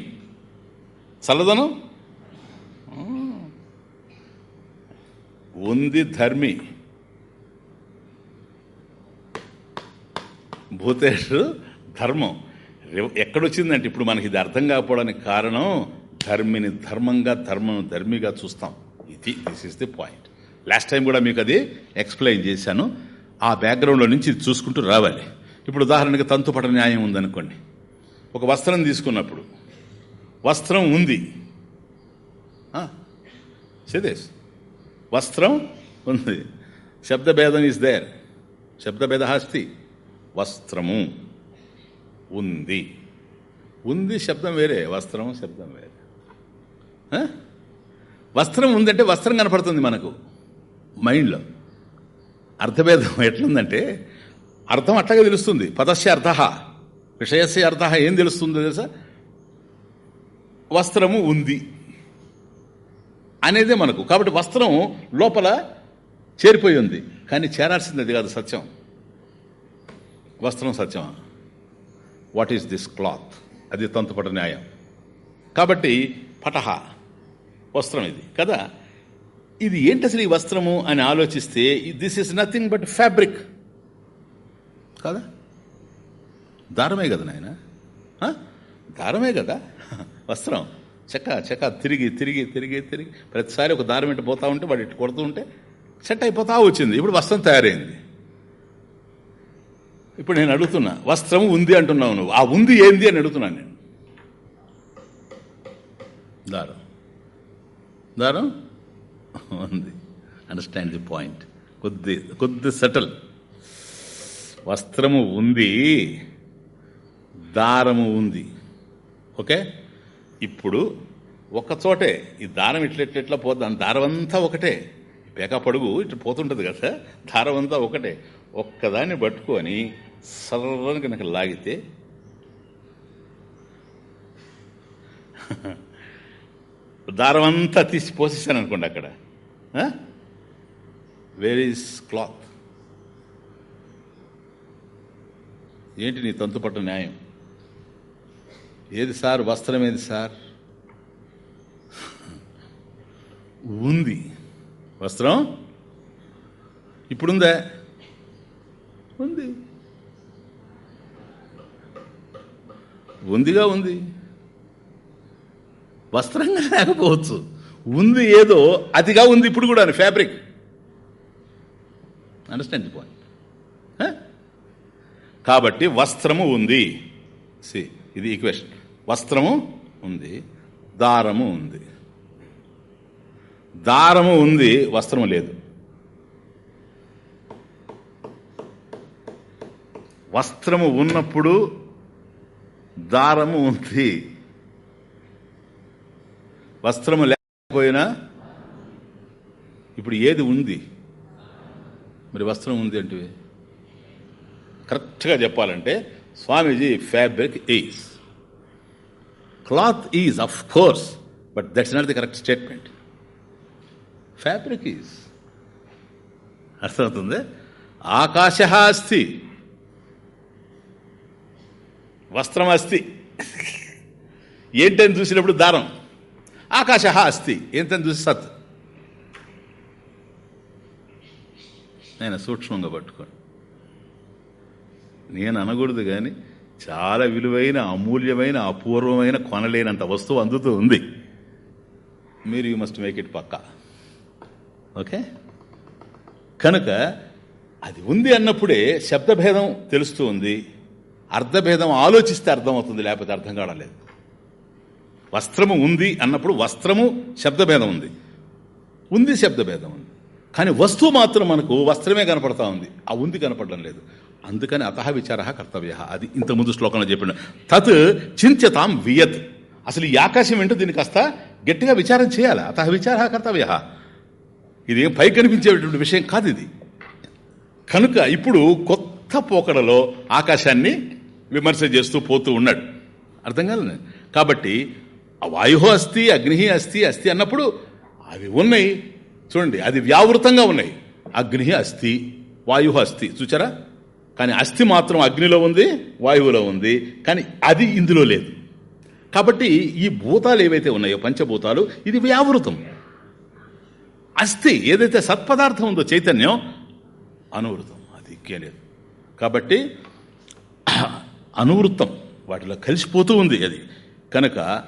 చల్లదనం? ఉంది ధర్మి. భూతేష్ ధర్మం. ఎక్కడొచ్చిందంటే ఇప్పుడు మనకి ఇది అర్థం కాకపోవడానికి కారణం ధర్మిని ధర్మంగా ధర్మం ధర్మిగా చూస్తాం. ఇది this is the point last time కూడా మీకు అది ఎక్స్ప్లెయిన్ చేశాను. ఆ బ్యాక్గ్రౌండ్లో నుంచి ఇది చూసుకుంటూ రావాలి. ఇప్పుడు ఉదాహరణకి తంతుపట న్యాయం ఉందనుకోండి. ఒక వస్త్రం తీసుకున్నప్పుడు. వస్త్రం ఉంది. సిదేశ్ వస్త్రం ఉంది. శబ్దభేదం ఇస్ దేర్ శబ్దభేద అస్తి వస్త్రము ఉంది. ఉంది శబ్దం వేరే వస్త్రం శబ్దం వేరే. వస్త్రం ఉందంటే వస్త్రం కనపడుతుంది మనకు. మైండ్లో అర్థభేదం ఎట్లుందంటే అర్థం అట్లాగే తెలుస్తుంది. పదస్య అర్థ. విషయస్య అర్థ ఏం తెలుస్తుందో తెలుసా? వస్త్రము ఉంది అనేదే మనకు. కాబట్టి వస్త్రం లోపల చేరిపోయి ఉంది. కానీ చేరాల్సింది అది కాదు సత్యం. వస్త్రం సత్యమా? What is this cloth? అది తంతుపట న్యాయం. కాబట్టి పటహ వస్త్రం ఇది కదా? ఇది ఏంటి అసలు ఈ వస్త్రము అని ఆలోచిస్తే this is nothing but fabric కదా? దారమే కదా నాయన? దారమే కదా? వస్త్రం. చెక్క చెక్క తిరిగి తిరిగి తిరిగి తిరిగి. ప్రతిసారి ఒక దారం ఇటు పోతా ఉంటే వాడు ఇటు కొడుతూ ఉంటే సెట్ అయిపోతా వచ్చింది. ఇప్పుడు వస్త్రం తయారైంది. ఇప్పుడు నేను అడుగుతున్నా వస్త్రం ఉంది అంటున్నావు నువ్వు. ఆ ఉంది ఏంది అని అడుగుతున్నాను నేను. దారం. దారం? ఉంది. అండర్స్టాండ్ ది పాయింట్ కొద్ది కొద్ది సెటిల్ వస్త్రము ఉంది. దారము ఉంది. ఓకే? ఇప్పుడు ఒక చోటే ఈ దారం ఇట్లా ఇట్లా ఇట్లా దారం అంతా ఒకటే. పేక పడుగు ఇట్లా పోతుంటుంది కదా దారం అంతా ఒకటే. ఒక్కదాన్ని పట్టుకొని సర్రని కనుక లాగితే దారం అంతా తీసి పోసేసాను అనుకోండి అక్కడ. వేర్ క్లాత్ ఏంటి నీ తంతు పట్టు న్యాయం? ఏది సార్? వస్త్రం ఏది సార్? ఉంది. వస్త్రం? ఇప్పుడుందా. ఉంది. ఉందిగా ఉంది. వస్త్రంగా లేకపోవచ్చు. ఉంది ఏదో అతిగా ఉంది ఇప్పుడు కూడా ఫ్యాబ్రిక్. అండర్స్టాండ్ ది పాయింట్ కాబట్టి వస్త్రము ఉంది. సి ఇది ఈక్వేషన్ వస్త్రము ఉంది దారము ఉంది. దారము ఉంది వస్త్రము లేదు. వస్త్రము ఉన్నప్పుడు దారము ఉంది. వస్త్రము లేకపోయినా ఇప్పుడు ఏది ఉంది? మరి వస్త్రం ఉంది అంటే కరెక్ట్గా చెప్పాలంటే Swamiji fabric is cloth is of course but that's not the correct statement fabric is అర్థమవుతుంది ఆకాశ అస్తి. వస్త్రం అస్తి. ఏంటని చూసినప్పుడు దారం. ఆకాశ అస్తి. ఏంటని చూసి సత్. నేను సూక్ష్మంగా పట్టుకోండి నేను అనకూడదు కానీ చాలా విలువైన అమూల్యమైన అపూర్వమైన కొనలేనంత వస్తువు అందుతూ ఉంది. మీరు you must make it pucca. Okay కనుక అది ఉంది అన్నప్పుడే శబ్దభేదం తెలుస్తూ ఉంది. అర్థభేదం ఆలోచిస్తే అర్థమవుతుంది లేకపోతే అర్థం కావలేదు వస్త్రము ఉంది అన్నప్పుడు వస్త్రము శబ్దభేదం ఉంది. ఉంది శబ్దభేదం ఉంది. కానీ వస్తువు మాత్రం మనకు వస్త్రమే కనపడతా ఉంది. ఆ ఉంది కనపడడం లేదు. అందుకని అత విచార కర్తవ్య. అది ఇంత ముందు శ్లోకంలో చెప్పిన. తత్ చింత్యతాం వియత్. అసలు ఈ ఆకాశం ఏంటో దీన్ని కాస్త గట్టిగా విచారం చేయాలి. అత విచార కర్తవ్య. ఇది ఏం పై కనిపించేటువంటి విషయం కాదు ఇది. కనుక ఇప్పుడు కొత్త పోకడలో ఆకాశాన్ని విమర్శ చేస్తూ పోతూ ఉన్నాడు. అర్థం కాలేదు? కాబట్టి వాయు అస్థి అగ్ని అస్థి అస్థి అన్నప్పుడు అవి ఉన్నాయి. చూడండి అది వ్యావృతంగా ఉన్నాయి. అగ్ని అస్థి వాయు అస్థి చూచారా? కానీ అస్థి మాత్రం అగ్నిలో ఉంది వాయువులో ఉంది కానీ అది ఇందులో లేదు. కాబట్టి ఈ భూతాలు ఏవైతే ఉన్నాయో పంచభూతాలు ఇది వ్యావృతం. అస్థి ఏదైతే సత్పదార్థం ఉందో చైతన్యం అనువృతం. అది లేదు. కాబట్టి అనువృత్తం వాటిలో కలిసిపోతూ ఉంది అది. కనుక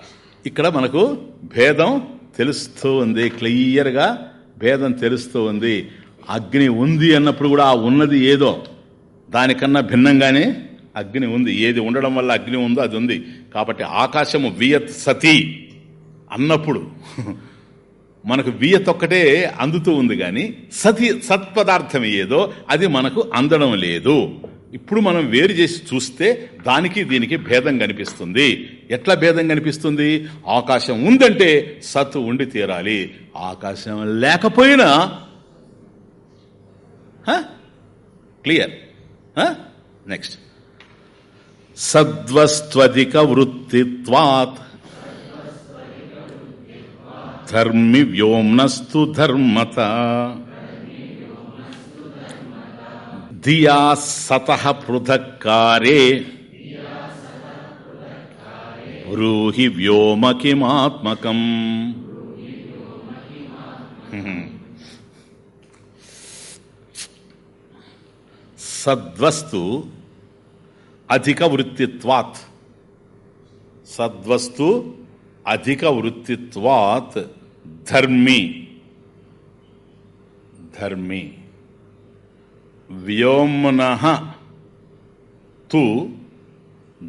ఇక్కడ మనకు భేదం తెలుస్తూ ఉంది క్లియర్గా భేదం తెలుస్తూ ఉంది. అగ్ని ఉంది అన్నప్పుడు కూడా ఆ ఉన్నది ఏదో. దానికన్నా భిన్నంగానే అగ్ని ఉంది. ఏది ఉండడం వల్ల అగ్ని ఉందో అది ఉంది. కాబట్టి ఆకాశము వియత్ సతీ అన్నప్పుడు మనకు వియత్ ఒక్కటే అందుతూ ఉంది కానీ సతి సత్పదార్థం ఏదో అది మనకు అందడం లేదు. ఇప్పుడు మనం వేరు చేసి చూస్తే దానికి దీనికి భేదం కనిపిస్తుంది. ఎట్లా భేదం కనిపిస్తుంది? ఆకాశం ఉందంటే సత్ ఉండి తీరాలి. ఆకాశం లేకపోయినా క్లియర్? నెక్స్ట్ సద్వస్త్వధిక వృత్తిత్వాత్ ధర్మి వ్యోమ్నస్తు ధర్మత ధియా సత పృథక్కారే బ్రూహి వ్యోమ కిమాత్మకం సద్వస్తు అధిక వృత్తిత్వాత్ సద్వస్తు అధిక వృత్తిత్వాత్ ధర్మి ధర్మి వ్యోమ్న తు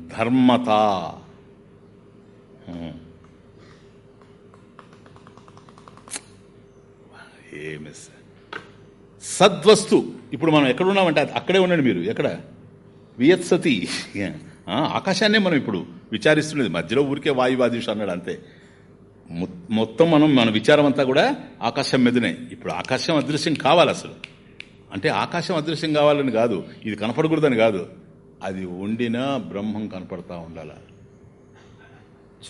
ధర్మత ఏమి సద్వస్తు ఇప్పుడు మనం ఎక్కడున్నామంటే అది అక్కడే ఉండండి మీరు. ఎక్కడ? వియత్సతి ఆకాశాన్నే మనం ఇప్పుడు విచారిస్తున్నది. మధ్యలో ఊరికే వాయువాదిష అన్నాడు అంతే. మొత్తం మనం మన విచారం అంతా కూడా ఆకాశం మీదనే. ఇప్పుడు ఆకాశం అదృశ్యం కావాలి అసలు. అంటే ఆకాశం అదృశ్యం కావాలని కాదు. ఇది కనపడకూడదని కాదు. అది వండినా బ్రహ్మం కనపడతా ఉండాల?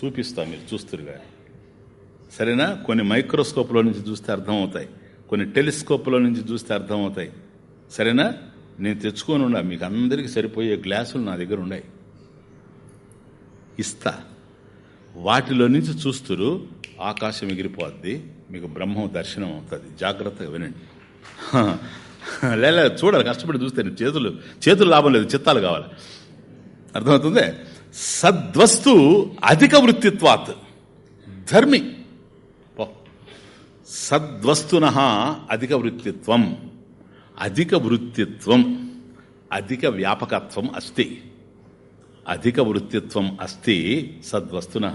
చూపిస్తా మీరు చూస్తారు సరేనా? కొన్ని మైక్రోస్కోప్లో నుంచి చూస్తే అర్థమవుతాయి. కొన్ని టెలిస్కోప్లో నుంచి చూస్తే అర్థమవుతాయి. సరేనా? నేను తెచ్చుకొని ఉన్నా మీకు అందరికీ సరిపోయే గ్లాసులు నా దగ్గర ఉన్నాయి. ఇస్తా. వాటిలో నుంచి చూస్తురు ఆకాశం ఎగిరిపోద్ది మీకు బ్రహ్మం దర్శనం అవుతుంది. జాగ్రత్తగా వినండి. లేదా చూడాలి కష్టపడి చూస్తే చేతులు చేతులు లాభం లేదు చిత్తాలు కావాలి. అర్థమవుతుంది? సద్వస్తు అధిక వృత్తిత్వాత్. ధర్మి. సద్వస్తున అధిక వృత్తిత్వం. అధిక వృత్తిత్వం అధిక వ్యాపకత్వం అస్తి. అధిక వృత్తిత్వం అస్తి సద్వస్తున.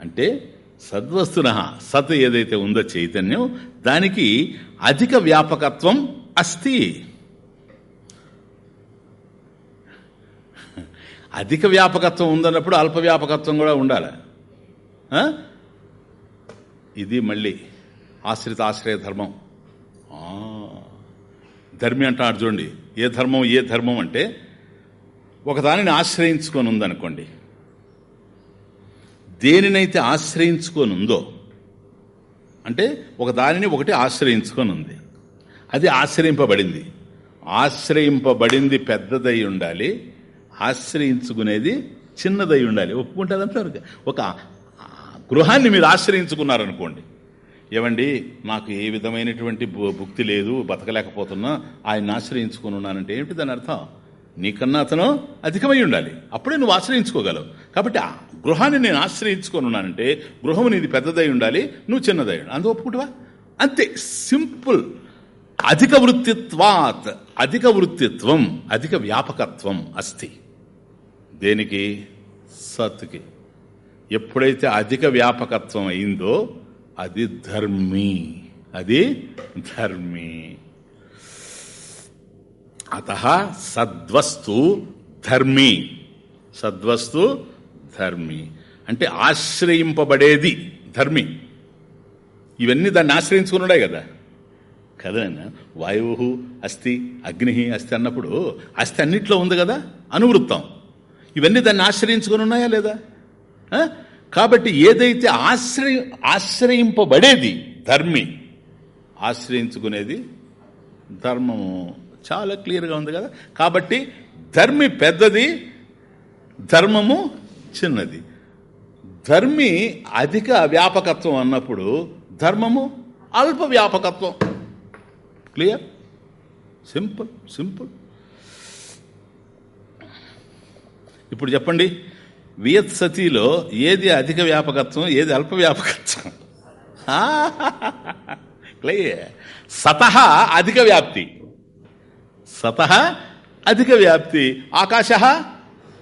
అంటే సద్వస్తున సత్ ఏదైతే ఉందో చైతన్యం దానికి అధిక వ్యాపకత్వం అస్తి. అధిక వ్యాపకత్వం ఉందన్నప్పుడు అల్ప వ్యాపకత్వం కూడా ఉండాలి. ఇది మళ్ళీ ఆశ్రిత ఆశ్రయ ధర్మం. ఆ. ధర్మి అంటాడు చూడండి. ఏ ధర్మం ఏ ధర్మం అంటే ఒకదానిని ఆశ్రయించుకొని ఉందనుకోండి. దేనినైతే ఆశ్రయించుకొని ఉందో అంటే ఒక దానిని ఒకటి ఆశ్రయించుకొని ఉంది. అది ఆశ్రయింపబడింది. ఆశ్రయింపబడింది పెద్దదై ఉండాలి. ఆశ్రయించుకునేది చిన్నదై ఉండాలి. ఒప్పుకుంటుందంటారు ఒక గృహాన్ని మీరు ఆశ్రయించుకున్నారనుకోండి. ఏమండి నాకు ఏ విధమైనటువంటి భుక్తి లేదు బతకలేకపోతున్నా ఆయన ఆశ్రయించుకుని ఉన్నానంటే ఏమిటి దాని అర్థం? నీకన్నా అతను అధికమై ఉండాలి. అప్పుడే నువ్వు ఆశ్రయించుకోగలవు. కాబట్టి ఆ గృహాన్ని నేను ఆశ్రయించుకొని ఉన్నానంటే గృహం నీది పెద్దదై ఉండాలి నువ్వు చిన్నదై ఉండాలి. అందు ఒప్పుకుంటువా? అంతే. సింపుల్. అధిక వృత్తిత్వాత్ అధిక వృత్తిత్వం అధిక వ్యాపకత్వం అస్తి. దేనికి? సత్కి ఎప్పుడైతే అధిక వ్యాపకత్వం అయిందో అది ధర్మి. అది ధర్మి. అత సద్వస్తు ధర్మి. సద్వస్తు ధర్మి. అంటే ఆశ్రయింపబడేది ధర్మి. ఇవన్నీ దాన్ని ఆశ్రయించుకున్నాడే కదా. కదా వాయువు అస్థి అగ్ని అస్థి అన్నప్పుడు అస్థి అన్నిట్లో ఉంది కదా అనువృత్తం. ఇవన్నీ దాన్ని ఆశ్రయించుకొని ఉన్నాయా లేదా కాబట్టి ఏదైతే ఆశ్రయ ఆశ్రయింపబడేది ధర్మి ఆశ్రయించుకునేది ధర్మము. చాలా క్లియర్గా ఉంది కదా? కాబట్టి ధర్మి పెద్దది ధర్మము చిన్నది. ధర్మి అధిక వ్యాపకత్వం అన్నప్పుడు ధర్మము అల్ప వ్యాపకత్వం. క్లియర్? Simple simple. ఇప్పుడు చెప్పండి. వియత్ సతిలో ఏది అధిక వ్యాపకత్వం ఏది అల్ప వ్యాపకత్వం? క్లియర్. సతహ అధిక వ్యాప్తి. సతహ అధిక వ్యాప్తి. ఆకాశ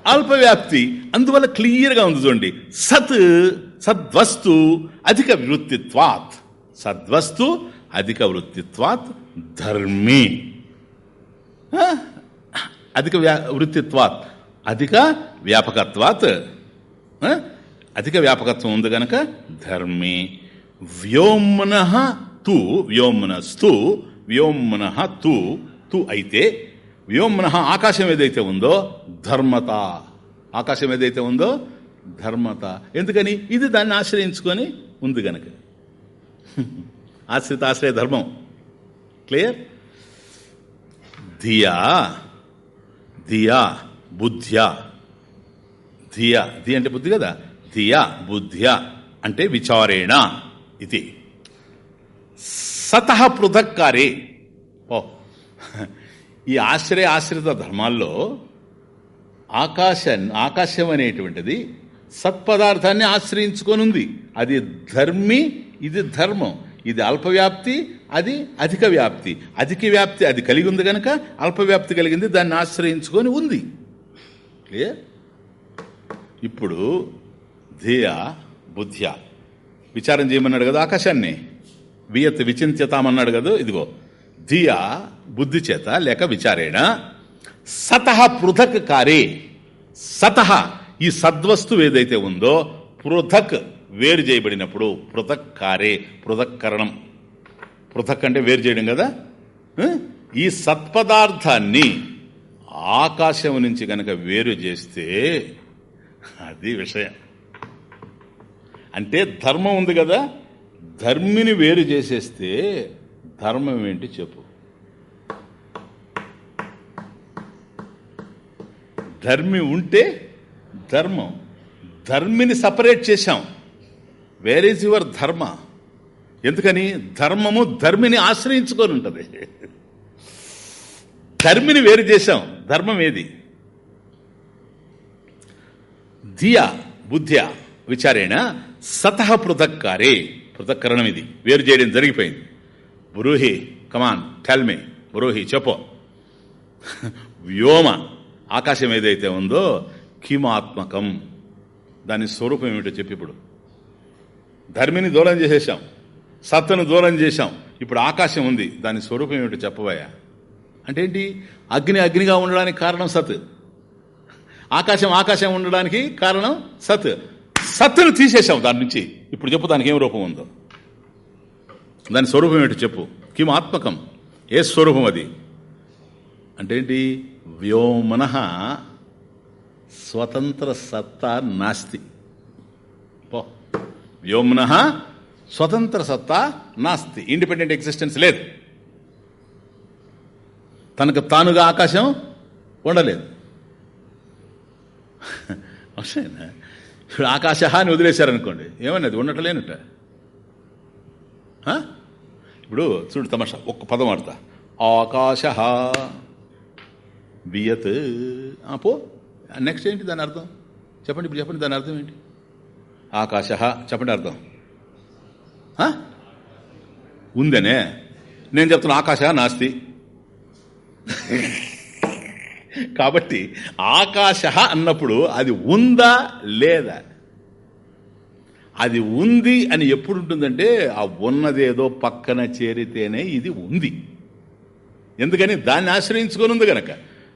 అల్ప వ్యాప్తి. అందువల్ల క్లియర్గా ఉంది చూడండి. సత్ సద్వస్తు అధిక వృత్తిత్వాత్ సద్వస్తు అధిక వృత్తిత్వాత్ ధర్మి. అధిక వ్యా వృత్తిత్వాత్. అధిక వ్యాపకత్వాత్ అధిక వ్యాపకత్వం ఉంది గనక ధర్మే. వ్యోమ్న తు వ్యోమ్నస్తు వ్యోమ్న తు తు అయితే వ్యోమ్న ఆకాశం ఏదైతే ఉందో ధర్మత. ఆకాశం ఏదైతే ఉందో ధర్మత. ఎందుకని? ఇది దాన్ని ఆశ్రయించుకొని ఉంది గనక. ఆశ్రిత ఆశ్రయ ధర్మం. క్లియర్? ధియా. ధియా. బుద్ధ్యా. ధియా. ధి అంటే బుద్ధి కదా? ధియా బుద్ధ్యా అంటే విచారేణ ఇది. సతః పృథక్కారే ఓ. ఈ ఆశ్రయ ఆశ్రిత ధర్మాల్లో ఆకాశం ఆకాశం అనేటువంటిది సత్పదార్థాన్ని ఆశ్రయించుకొని ఉంది అది ధర్మి ఇది ధర్మం. ఇది అల్పవ్యాప్తి అది అధిక వ్యాప్తి అధిక వ్యాప్తి అది కలిగి ఉంది కనుక అల్పవ్యాప్తి కలిగింది దాన్ని ఆశ్రయించుకొని ఉంది. క్లియర్ ఇప్పుడు ధియ బుద్ధ్య. విచారం చేయమన్నాడు కదా ఆకాశాన్ని. వియత్ విచింత్యతామన్నాడు కదా ఇదిగో. ధియ బుద్ధి చేత లేక విచారేణ. సత పృథక్ కారే సతః ఈ సద్వస్తువు ఏదైతే ఉందో పృథక్ వేరు చేయబడినప్పుడు పృథక్ కారే పృథక్ కరణం పృథక్ అంటే వేరు చేయడం కదా? ఈ సత్పదార్థాన్ని ఆకాశం నుంచి గనక వేరు చేస్తే అది విషయం. అంటే ధర్మం ఉంది కదా ధర్మిని వేరు చేసేస్తే ధర్మం ఏంటి చెప్పు. ధర్మి ఉంటే ధర్మం. ధర్మిని సపరేట్ చేశాం. Where is your dharma? ఎందుకని? ధర్మము ధర్మిని ఆశ్రయించుకొని ఉంటుంది. ధర్మిని వేరు చేశాం. ధర్మం ఏది? ధియా బుద్ధ్యా విచారేణ సతః పృథక్కారే. పృథక్కరణం ఇది. వేరు చేయడం జరిగిపోయింది. బ్రూహి కమాన్ టెల్మే బ్రూహి చెప్పో. వ్యోమ ఆకాశం ఏదైతే ఉందో కిమాత్మకం. దాని స్వరూపం ఏమిటో చెప్పి ఇప్పుడు. ధర్మిని దూరం చేసేసాం సత్తును దూరం చేశాం. ఇప్పుడు ఆకాశం ఉంది. దాని స్వరూపం ఏమిటో చెప్పబోయా అంటే ఏంటి అగ్ని అగ్నిగా ఉండడానికి కారణం సత్. ఆకాశం ఆకాశం ఉండడానికి కారణం సత్. సత్తును తీసేశాం దాని నుంచి. ఇప్పుడు చెప్పు దానికి ఏం రూపం ఉందో. దాని స్వరూపం ఏంటి చెప్పు. కిం ఆత్మకం? ఏ స్వరూపం అది? అంటే ఏంటి వ్యోమన స్వతంత్ర సత్తా నాస్తి. పో. వ్యోమన స్వతంత్ర సత్తా నాస్తి. ఇండిపెండెంట్ ఎగ్జిస్టెన్స్ లేదు. తనకు తానుగా ఆకాశం ఉండలేదు. ఇప్పుడు ఆకాశ అని వదిలేశారనుకోండి ఏమన్నది? ఉండటలేనట. ఆ? ఇప్పుడు చూడు తమాషా ఒక్క పదం ఆడతా ఆకాశ బియత్ పో. నెక్స్ట్ ఏంటి దాని అర్థం? చెప్పండి ఇప్పుడు చెప్పండి దాని అర్థం ఏంటి? ఆకాశ చెప్పండి అర్థం. ఆ? ఉందనే? నేను చెప్తున్నా ఆకాశ నాస్తి. కాబట్టి ఆకాశ అన్నప్పుడు అది ఉందా లేదా? అది ఉంది అని ఎప్పుడు ఉంటుందంటే ఆ ఉన్నదేదో పక్కన చేరితేనే ఇది ఉంది. ఎందుకని? దాన్ని ఆశ్రయించుకొని ఉంది కనుక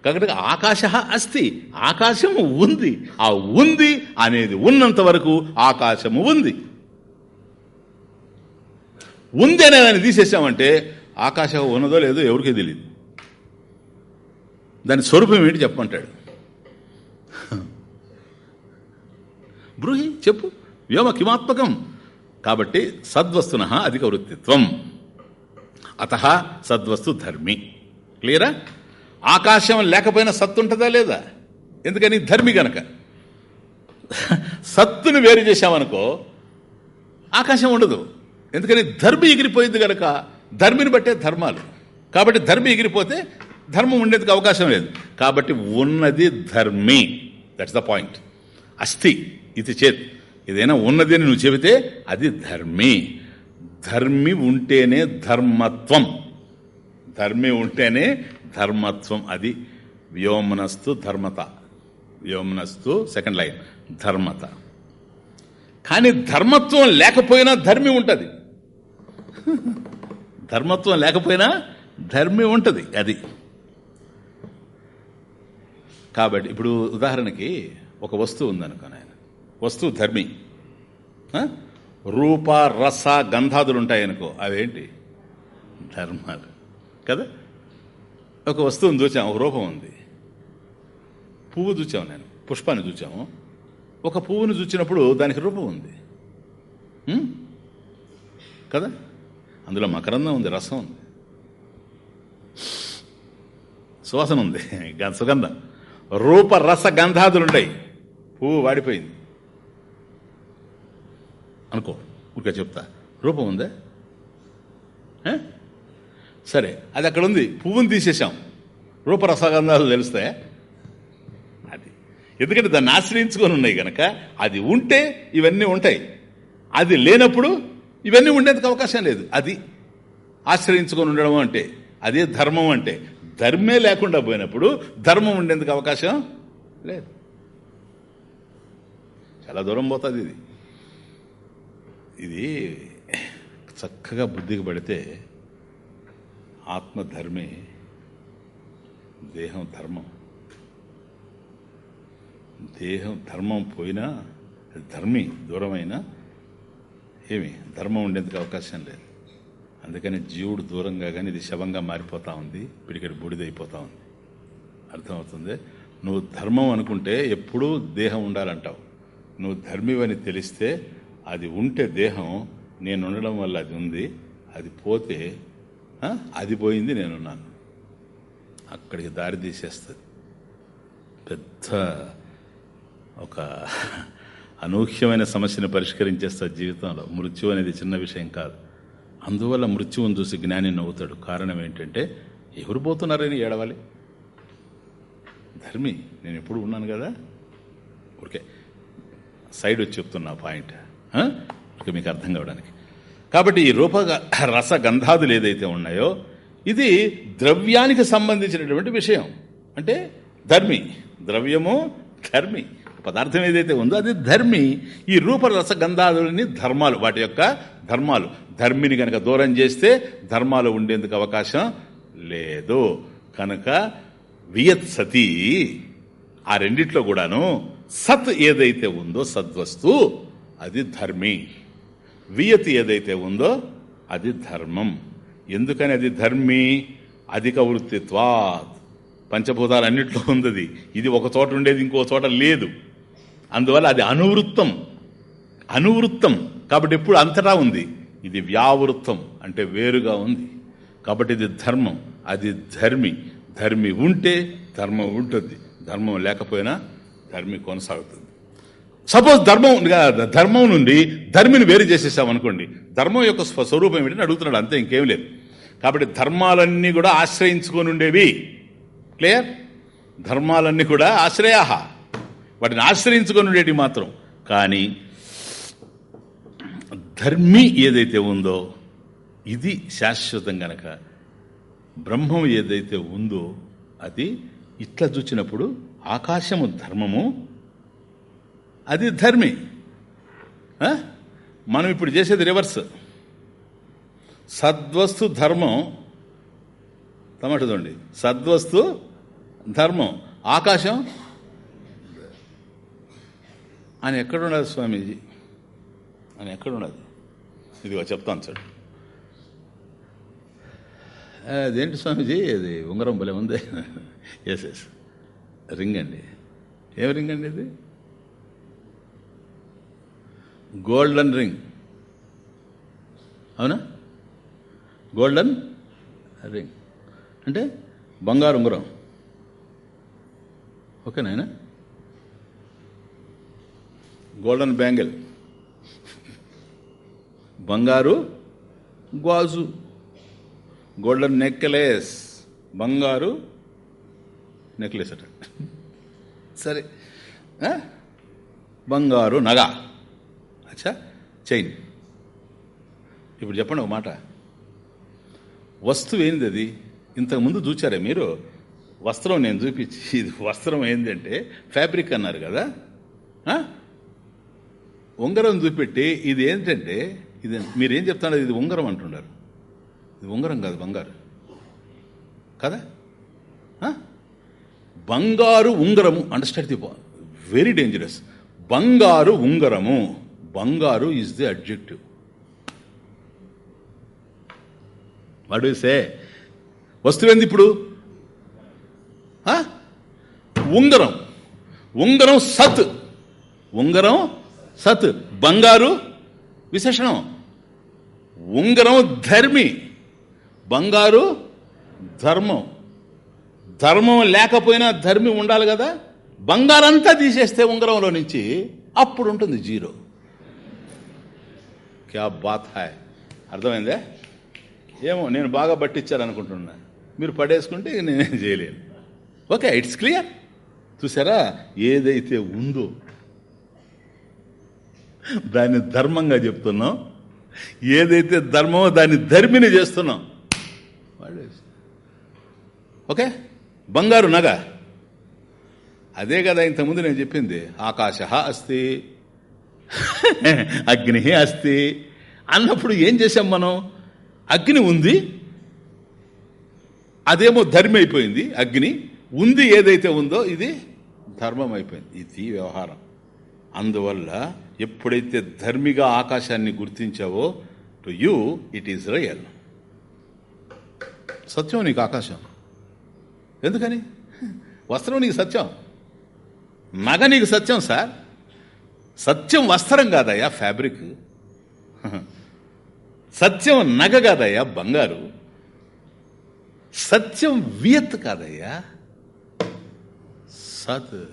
కాబట్టి ఆకాశ అస్తి ఆకాశము ఉంది. ఆ ఉంది అనేది ఉన్నంత వరకు ఆకాశము ఉంది. ఉంది అనే దాన్ని తీసేసామంటే ఆకాశం ఉన్నదో లేదో ఎవరికీ తెలియదు దాని స్వరూపం ఏంటి చెప్పమంటాడు? బ్రూహి చెప్పు. వ్యోమ కిమాత్మకం కాబట్టి సద్వస్తున అధిక వృత్తిత్వం అత సద్వస్తు ధర్మి. క్లియరా? ఆకాశం లేకపోయినా సత్తు ఉంటుందా లేదా? ఎందుకని? ధర్మి గనక. సత్తుని వేరు చేశామనుకో ఆకాశం ఉండదు. ఎందుకని? ధర్మి ఎగిరిపోయింది గనక ధర్మిని బట్టే ధర్మాలు. కాబట్టి ధర్మి ఎగిరిపోతే ధర్మం ఉండేందుకు అవకాశం లేదు. కాబట్టి ఉన్నది ధర్మి. దట్స్ ద పాయింట్ అస్థి ఇది చేత్. ఏదైనా ఉన్నది అని నువ్వు చెబితే అది ధర్మి. ధర్మి ఉంటేనే ధర్మత్వం. ధర్మి ఉంటేనే ధర్మత్వం. అది వ్యోమనస్తు ధర్మత. వ్యోమనస్తు సెకండ్ లైన్ ధర్మత. కానీ ధర్మత్వం లేకపోయినా ధర్మి ఉంటుంది. ధర్మత్వం లేకపోయినా ధర్మి ఉంటుంది. అది. కాబట్టి ఇప్పుడు ఉదాహరణకి ఒక వస్తువు ఉందనుకో ఆయన వస్తువు ధర్మి. రూప రస గంధాదులు ఉంటాయనుకో. అవేంటి? ధర్మాలు. కదా? ఒక వస్తువుని చూచాము ఒక రూపం ఉంది. పువ్వు చూచాము నేను పుష్పాన్ని చూచాము ఒక పువ్వును చూచినప్పుడు దానికి రూపం ఉంది. కదా? అందులో మకరందం ఉంది రసం ఉంది. సువాసన ఉంది సుగంధం. రూప రస పువ్వు వాడిపోయింది. అనుకో ఊరికే చెప్తా. రూపం ఉందా? సరే అది అక్కడ ఉంది పువ్వుని తీసేసాం రూపరసగంధాలు తెలుస్తాయా? అది. ఎందుకంటే దాన్ని ఆశ్రయించుకొని ఉన్నాయి కనుక అది ఉంటే ఇవన్నీ ఉంటాయి. అది లేనప్పుడు ఇవన్నీ ఉండేందుకు అవకాశం లేదు. అది ఆశ్రయించుకొని ఉండడం అంటే అదే ధర్మం అంటే ధర్మే లేకుండా పోయినప్పుడు ధర్మం ఉండేందుకు అవకాశం లేదు. చాలా దూరం పోతుంది ఇది. ఇది చక్కగా బుద్ధికి పడితే ఆత్మధర్మే దేహం ధర్మం. దేహం ధర్మం పోయినా ధర్మి దూరమైనా ఏమి? ధర్మం ఉండేందుకు అవకాశం లేదు. అందుకని జీవుడు దూరంగా కానీ ఇది శవంగా మారిపోతా ఉంది పిడికడి బూడిదైపోతా ఉంది. అర్థమవుతుంది? నువ్వు ధర్మం అనుకుంటే ఎప్పుడూ దేహం ఉండాలంటావు. నువ్వు ధర్మివని తెలిస్తే అది ఉంటే దేహం నేను ఉండడం వల్ల అది ఉంది అది పోతే అది పోయింది నేనున్నాను. అక్కడికి దారి తీసేస్తుంది. పెద్ద ఒక అనూహ్యమైన సమస్యను పరిష్కరించేస్తుంది జీవితంలో. మృత్యు అనేది చిన్న విషయం కాదు. అందువల్ల మృత్యువును చూసి జ్ఞాని నవ్వుతాడు. కారణం ఏంటంటే ఎవరు పోతున్నారని ఏడవాలి? ధర్మి నేను ఎప్పుడు ఉన్నాను కదా? ఓకే. సైడ్ వచ్చి చెప్తున్నా పాయింట్. ఓకే మీకు అర్థం కావడానికి. కాబట్టి ఈ రూప రస గంధాదులు ఏదైతే ఉన్నాయో ఇది ద్రవ్యానికి సంబంధించినటువంటి విషయం. అంటే ధర్మి ద్రవ్యము ధర్మి. పదార్థం ఏదైతే ఉందో అది ధర్మి. ఈ రూపరస గంధాదులని ధర్మాలు వాటి యొక్క ధర్మాలు. ధర్మిని కనుక దూరం చేస్తే ధర్మాలు ఉండేందుకు అవకాశం లేదు. కనుక వియత్ సతీ ఆ రెండిట్లో కూడాను సత్ ఏదైతే ఉందో సద్వస్తు అది ధర్మి. వియత్ ఏదైతే ఉందో అది ధర్మం. ఎందుకని అది ధర్మి? అధిక వృత్తిత్వాత్. పంచభూతాలన్నింటిలో అన్నిట్లో ఉంది ఇది ఒక చోట ఉండేది ఇంకో చోట లేదు. అందువల్ల అది అనువృత్తం. అనువృత్తం. కాబట్టి ఎప్పుడు అంతటా ఉంది. ఇది వ్యావృత్తం అంటే వేరుగా ఉంది. కాబట్టి ఇది ధర్మం. అది ధర్మి. ధర్మి ఉంటే ధర్మం ఉంటుంది. ధర్మం లేకపోయినా ధర్మి కొనసాగుతుంది. సపోజ్ ధర్మం ధర్మం నుండి ధర్మిని వేరు చేసేసామనుకోండి ధర్మం యొక్క స్వ- స్వరూపం ఏంటని అడుగుతున్నాడు అంతే ఇంకేం లేదు. కాబట్టి ధర్మాలన్నీ కూడా ఆశ్రయించుకొని ఉండేవి. క్లియర్? ధర్మాలన్నీ కూడా ఆశ్రయాహ. వాటిని ఆశ్రయించుకొని ఉండేవి మాత్రం. కానీ ధర్మి ఏదైతే ఉందో ఇది శాశ్వతం గనక. బ్రహ్మం ఏదైతే ఉందో అది ఇట్లా చూచినప్పుడు ఆకాశము ధర్మము అది ధర్మి. మనం ఇప్పుడు చేసేది రివర్స్. సద్వస్తు ధర్మం తమటదండి సద్వస్తు ధర్మం. ఆకాశం ఆయన ఎక్కడున్నది స్వామీజీ? ఆయన ఎక్కడున్నది ఇదిగో చెప్తాను సార్. అదేంటి స్వామీజీ? అది ఉంగరం భలే ఉంది. ఎస్ ఎస్ రింగ్ అండి. ఏం రింగ్ అండి ఇది? గోల్డెన్ రింగ్ అవునా? గోల్డెన్ రింగ్ అంటే బంగారు ఉంగరం. ఓకేనాయనా గోల్డెన్ బ్యాంగిల్ బంగారు గాజు గోల్డెన్ నెక్లెస్ బంగారు నెక్లెస్ అట. సరే. బంగారు నగ. అచ్చా చైన్. ఇప్పుడు చెప్పండి ఒక మాట. వస్తువు ఏంది అది? ఇంతకుముందు చూచారే మీరు? వస్త్రం నేను చూపించి ఇది వస్త్రం ఏంటంటే ఫ్యాబ్రిక్ అన్నారు కదా? ఉంగరం చూపెట్టి ఇది ఏంటంటే ఇది మీరేం చెప్తున్నారు? ఇది ఉంగరం అంటున్నారు. ఇది ఉంగరం కాదు బంగారు. కదా? బంగారు ఉంగరము అండర్స్టాండ్ ది వెరీ డేంజరస్ బంగారు ఉంగరము బంగారు ఈజ్ ది అడ్జెక్టివ్ వాడు వస్తువేంది వస్తువు ఏంది ఇప్పుడు? ఉంగరం. ఉంగరం సత్. ఉంగరం సత్ బంగారు విశేషణం. ఉంగరం ధర్మి. బంగారు ధర్మం. ధర్మం లేకపోయినా ధర్మి ఉండాలి కదా. బంగారంతా తీసేస్తే ఉంగరంలో నుంచి అప్పుడు ఉంటుంది జీరో. క్యా బాత్ హాయ్ అర్థమైందే? ఏమో నేను బాగా పట్టించారనుకుంటున్నా మీరు పడేసుకుంటే నేనేం చేయలేను. Okay it's clear. చూసారా? ఏదైతే ఉందో దాన్ని ధర్మంగా చెప్తున్నాం. ఏదైతే ధర్మమో దాన్ని ధర్మిని చేస్తున్నాం. ఓకే? బంగారు నగ. అదే కదా ఇంతకుముందు నేను చెప్పింది. ఆకాశ అస్తి. అగ్ని అస్తి. అన్నప్పుడు ఏం చేశాం మనం? అగ్ని ఉంది. అదేమో ధర్మి అయిపోయింది. అగ్ని ఉంది ఏదైతే ఉందో ఇది ధర్మం అయిపోయింది. ఇది వ్యవహారం. అందువల్ల ఎప్పుడైతే ధర్మిగా ఆకాశాన్ని గుర్తించావో to you it is real సత్యం నీకు ఆకాశం. ఎందుకని? వస్త్రం నీకు సత్యం. నగ నీకు సత్యం సార్. సత్యం వస్త్రం కాదయ్యా ఫ్యాబ్రిక్ సత్యం నగ కాదయ్యా బంగారు. సత్యం వియత్ కాదయ్యా. సత్.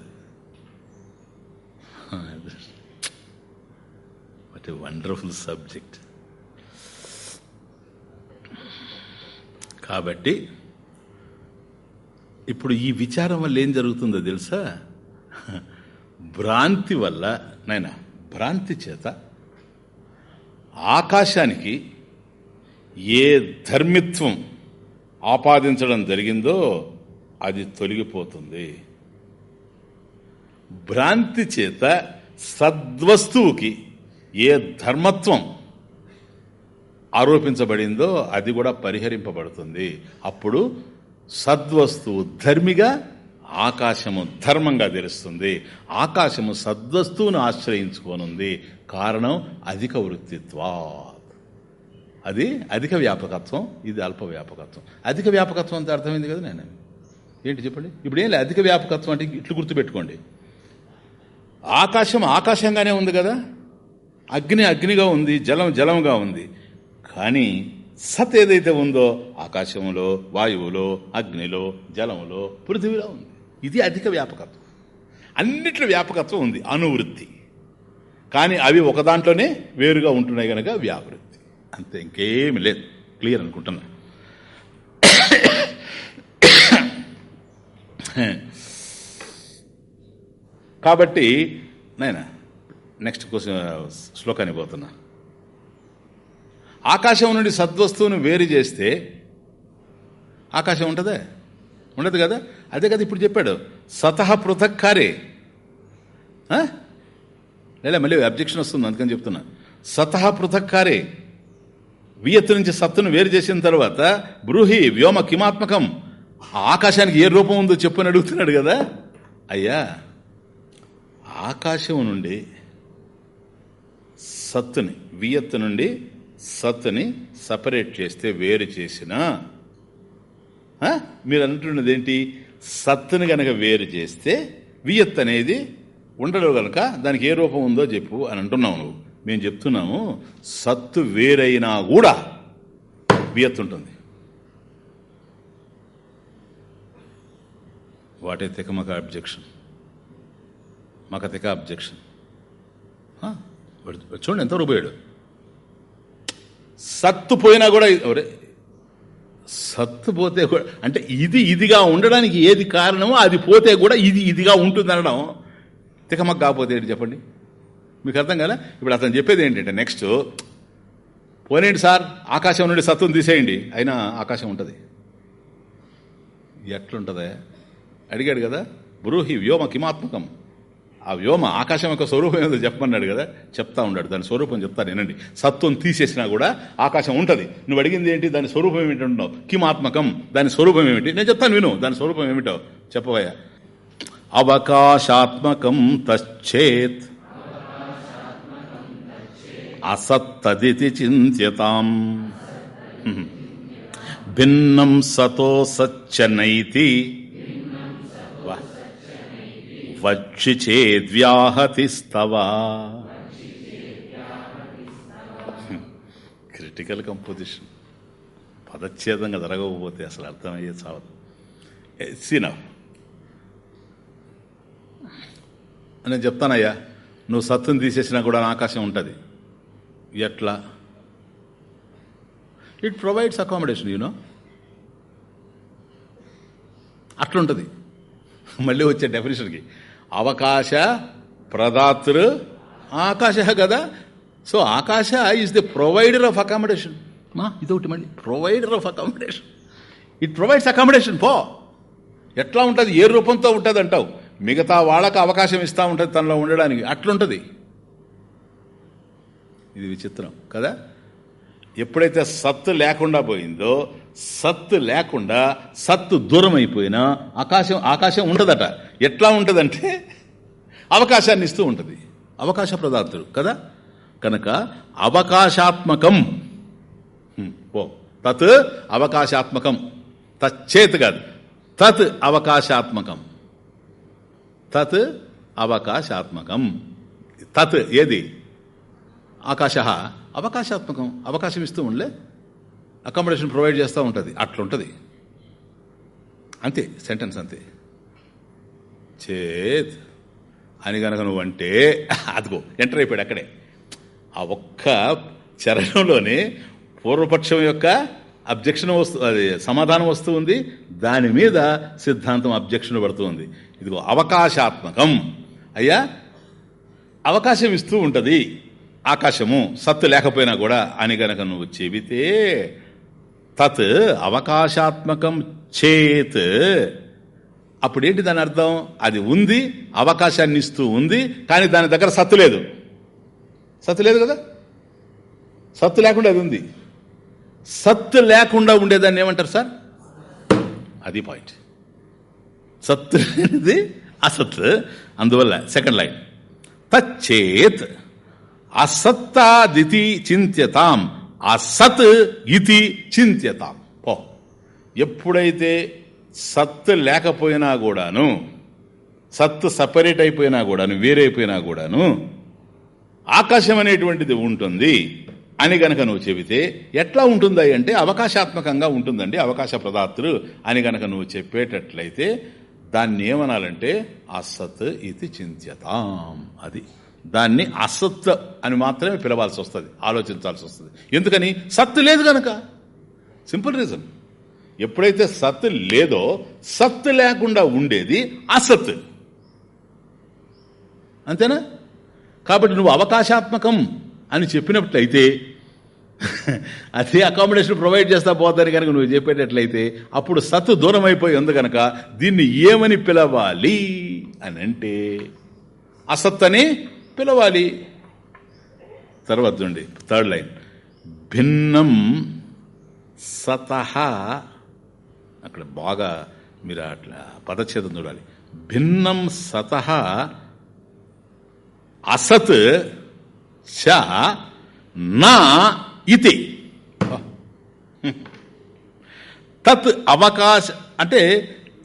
What a wonderful subject. కాబట్టి ఇప్పుడు ఈ విచారం వల్ల ఏం జరుగుతుందో తెలుసా? భ్రాంతి వల్ల నాయన భ్రాంతి చేత ఆకాశానికి ఏ ధర్మిత్వం ఆపాదించడం జరిగిందో అది తొలగిపోతుంది. భ్రాంతి చేత సద్వస్తువుకి ఏ ధర్మత్వం ఆరోపించబడిందో అది కూడా పరిహరింపబడుతుంది. అప్పుడు సద్వస్తువు ధర్మిగా ఆకాశము ధర్మంగా తెలుస్తుంది. ఆకాశము సద్వస్తువును ఆశ్రయించుకోనుంది. కారణం అధిక వృత్తిత్వా అది అధిక వ్యాపకత్వం ఇది అల్ప వ్యాపకత్వం. అధిక వ్యాపకత్వం అంత అర్థమైంది కదా నేను. ఏంటి చెప్పండి? ఇప్పుడు ఏం లేదు అధిక వ్యాపకత్వం అంటే ఇట్లు గుర్తుపెట్టుకోండి. ఆకాశం ఆకాశంగానే ఉంది కదా? అగ్ని అగ్నిగా ఉంది జలం జలంగా ఉంది. కానీ సత్ ఏదైతే ఉందో ఆకాశంలో వాయువులో అగ్నిలో జలంలో పృథివీలో ఉంది. ఇది అధిక వ్యాపకత్వం. అన్నిట్లో వ్యాపకత్వం ఉంది అనువృత్తి. కానీ అవి ఒక దాంట్లోనే వేరుగా ఉంటున్నాయి కనుక వ్యావృత్తి. అంతే ఇంకేమి లేదు. క్లియర్ అనుకుంటున్నా. కాబట్టి నాయనా నెక్స్ట్ క్వశ్చన్ శ్లోకానికి పోతున్నా. ఆకాశం నుండి సద్వస్తువును వేరు చేస్తే ఆకాశం ఉంటుందే? ఉండదు కదా? అదే కదా ఇప్పుడు చెప్పాడు. సతహ పృథక్కారే ఆ? లేదా మళ్ళీ అబ్జెక్షన్ వస్తుంది అందుకని చెప్తున్నా. సతహ పృథక్కారే వియత్తు నుంచి సత్తును వేరు చేసిన తర్వాత బ్రూహి వ్యోమ కిమాత్మకం ఆకాశానికి ఏ రూపం ఉందో చెప్పని అడుగుతున్నాడు కదా? అయ్యా ఆకాశం నుండి సత్తుని వియత్తు నుండి సత్తుని సపరేట్ చేస్తే వేరు చేసిన మీరు అంటున్నది ఏంటి? సత్తుని గనక వేరు చేస్తే వియత్ అనేది ఉండడు గనక దానికి ఏ రూపం ఉందో చెప్పు అని అంటున్నావు నువ్వు. మేము చెప్తున్నాము సత్తు వేరైనా కూడా వియత్ ఉంటుంది. వాటే తికమక అబ్జెక్షన్ మకతిక అబ్జెక్షన్ చూడండి ఎంతవరకు పోయాడు సత్తు పోయినా కూడా సత్తు పోతే కూడా అంటే ఇది ఇదిగా ఉండడానికి ఏది కారణమో అది పోతే కూడా ఇది ఇదిగా ఉంటుంది అనడం తికమక్ కాకపోతే ఏంటి చెప్పండి? మీకు అర్థం కదా ఇప్పుడు అతను చెప్పేది ఏంటంటే నెక్స్ట్ పోనేంటి సార్ ఆకాశం నుండి సత్తుని తీసేయండి. అయినా ఆకాశం ఉంటుంది. ఎట్లుంటుందా? అడిగాడు కదా బ్రూహి వ్యోమ కిమాత్మకం ఆ వ్యోమ ఆకాశం యొక్క స్వరూపం ఏదో చెప్పమన్నాడు కదా చెప్తా ఉన్నాడు. దాని స్వరూపం చెప్తాను వినండి సత్వం తీసేసినా కూడా ఆకాశం ఉంటుంది. నువ్వు అడిగింది ఏంటి? దాని స్వరూపం ఏమిటి అంటున్నావు? కిమాత్మకం దాని స్వరూపం ఏమిటి? నేను చెప్తాను విను. దాని స్వరూపం ఏమిటో? చెప్పవయ్యా. అవకాశాత్మకం తచ్చేత్ అసత్తదితి చింత్యతాం. భిన్నం సతో సచ్చనైతి వచ్చి చేద్వ్యాహతిస్తవా? క్రిటికల్ కంపోజిషన్ పదచ్ఛేదంగా జరగకపోతే అసలు అర్థమయ్యే చావదు సీనా నేను చెప్తానయ్యా నువ్వు సత్తుని తీసేసినా కూడా ఆకాశం ఉంటుంది. ఎట్లా? ఇట్ ప్రొవైడ్స్ అకామిడేషన్ యూనో అట్లుంటుంది. మళ్ళీ వచ్చే డెఫినేషన్కి అవకాశ ప్రదాతృ ఆకాశ కదా. So akasha is the provider of accommodation మా ఇదొకటి మళ్ళీ. Provider of accommodation it provides accommodation పో ఎట్లా ఉంటుంది? ఏ రూపంతో ఉంటుంది అంటావు? మిగతా వాళ్ళకు అవకాశం ఇస్తూ ఉంటుంది తనలో ఉండడానికి. అట్లుంటుంది. ఇది విచిత్రం కదా? ఎప్పుడైతే సత్తు లేకుండా పోయిందో సత్తు లేకుండా సత్తు దూరం అయిపోయినా ఆకాశం ఆకాశం ఉంటుందట ఎట్లా ఉంటుందంటే అవకాశాన్ని ఇస్తూ ఉంటుంది. అవకాశ ప్రదార్థుడు కదా? కనుక అవకాశాత్మకం. ఓ తత్ అవకాశాత్మకం. తచ్చేత్ కాదు. తత్ అవకాశాత్మకం. తత్ అవకాశాత్మకం. తత్ ఏది? ఆకాశ. అవకాశాత్మకం అవకాశం ఇస్తూ ఉండలే. అకామిడేషన్ ప్రొవైడ్ చేస్తూ ఉంటుంది. అట్లుంటుంది. అంతే సెంటెన్స్ అంతే. చేత్ అని గనక నువ్వు అంటే అదిగో ఎంటర్ అయిపోయాడు అక్కడే. ఆ ఒక్క చరణంలోనే పూర్వపక్షం యొక్క అబ్జెక్షన్ వస్తు అది సమాధానం వస్తూ ఉంది. దాని మీద సిద్ధాంతం అబ్జెక్షన్ పడుతూ ఉంది ఇదిగో అవకాశాత్మకం. అయ్యా అవకాశం ఇస్తూ ఉంటుంది. ఆకాశము సత్తు లేకపోయినా కూడా అని గనక నువ్వు చెబితే తత్ అవకాశాత్మకం చేత్. అప్పుడేంటి దాని అర్థం? అది ఉంది అవకాశాన్ని ఇస్తూ ఉంది కానీ దాని దగ్గర సత్తు లేదు. సత్తు లేదు కదా? సత్తు లేకుండా అది ఉంది. సత్తు లేకుండా ఉండేదాన్ని ఏమంటారు సార్? అది పాయింట్. సత్తు అనేది అసత్ అందువల్ల సెకండ్ లైన్. తచ్చేత్. అసత్తాదితి చింత్యతాం. అసత్ ఇతి చింత్యతాం. పో. ఎప్పుడైతే సత్ లేకపోయినా కూడాను సత్తు సపరేట్ అయిపోయినా కూడాను వేరైపోయినా కూడాను ఆకాశం అనేటువంటిది ఉంటుంది అని గనక నువ్వు చెబితే ఎట్లా ఉంటుంది అంటే అవకాశాత్మకంగా ఉంటుందండి అవకాశ ప్రదాతృ అని గనక నువ్వు చెప్పేటట్లయితే దాన్ని ఏమనాలంటే అసత్ ఇది చింత్యతాం అది. దాన్ని అసత్ అని మాత్రమే పిలవాల్సి వస్తుంది ఆలోచించాల్సి వస్తుంది. ఎందుకని? సత్తు లేదు గనక. సింపుల్ రీజన్ ఎప్పుడైతే సత్తు లేదో సత్తు లేకుండా ఉండేది అసత్ అంతేనా? కాబట్టి నువ్వు అవకాశాత్మకం అని చెప్పినట్లయితే అదే అకామిడేషన్ ప్రొవైడ్ చేస్తా పోతాను కనుక నువ్వు చెప్పేటట్లయితే అప్పుడు సత్తు దూరం అయిపోయి ఉంది కనుక దీన్ని ఏమని పిలవాలి అని అంటే అసత్ అని పిలవాలి. తర్వాత చూడండి థర్డ్ లైన్ భిన్నం సతహ. అక్కడ బాగా మీరు అట్లా పదచ్ఛేదం చూడాలి. భిన్నం సతహ. అసత్ చ నా ఇతి. తత్ అవకాశ అంటే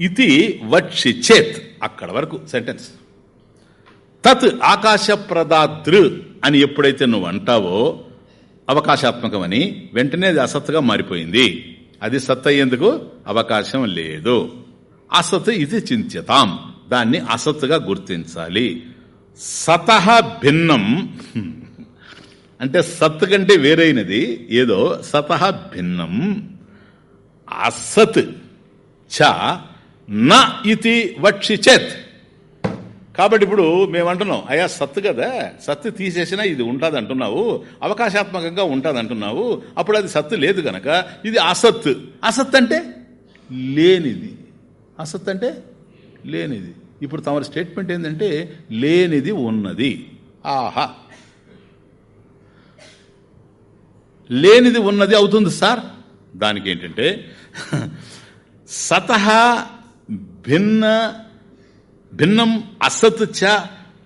ఇది వచ్చి చేత్ అక్కడ వరకు సెంటెన్స్. తత్ ఆకాశ ప్రదాతృ అని ఎప్పుడైతే నువ్వు అంటావో అవకాశాత్మకమని వెంటనే అది అసత్తుగా మారిపోయింది. అది సత్ అయ్యేందుకు అవకాశం లేదు. అసత్ ఇది చింత్యతాం. దాన్ని అసత్తుగా గుర్తించాలి. సతహ భిన్నం. అంటే సత్ కంటే వేరైనది ఏదో సతహ భిన్నం. అసత్ చ న ఇది వక్షి చేత్. కాబట్టి ఇప్పుడు మేము అంటున్నాం అయ్యా సత్తు కదా సత్తు తీసేసినా ఇది ఉంటుంది అంటున్నావు అవకాశాత్మకంగా ఉంటుంది అంటున్నావు అప్పుడు అది సత్తు లేదు కనుక ఇది అసత్ అసత్ అంటే లేనిది. అసత్ అంటే లేనిది. ఇప్పుడు తమరి స్టేట్మెంట్ ఏంటంటే లేనిది ఉన్నది. ఆహా. లేనిది ఉన్నది అవుతుంది సార్. దానికి ఏంటంటే సత భిన్న భిన్నం అసత్ చ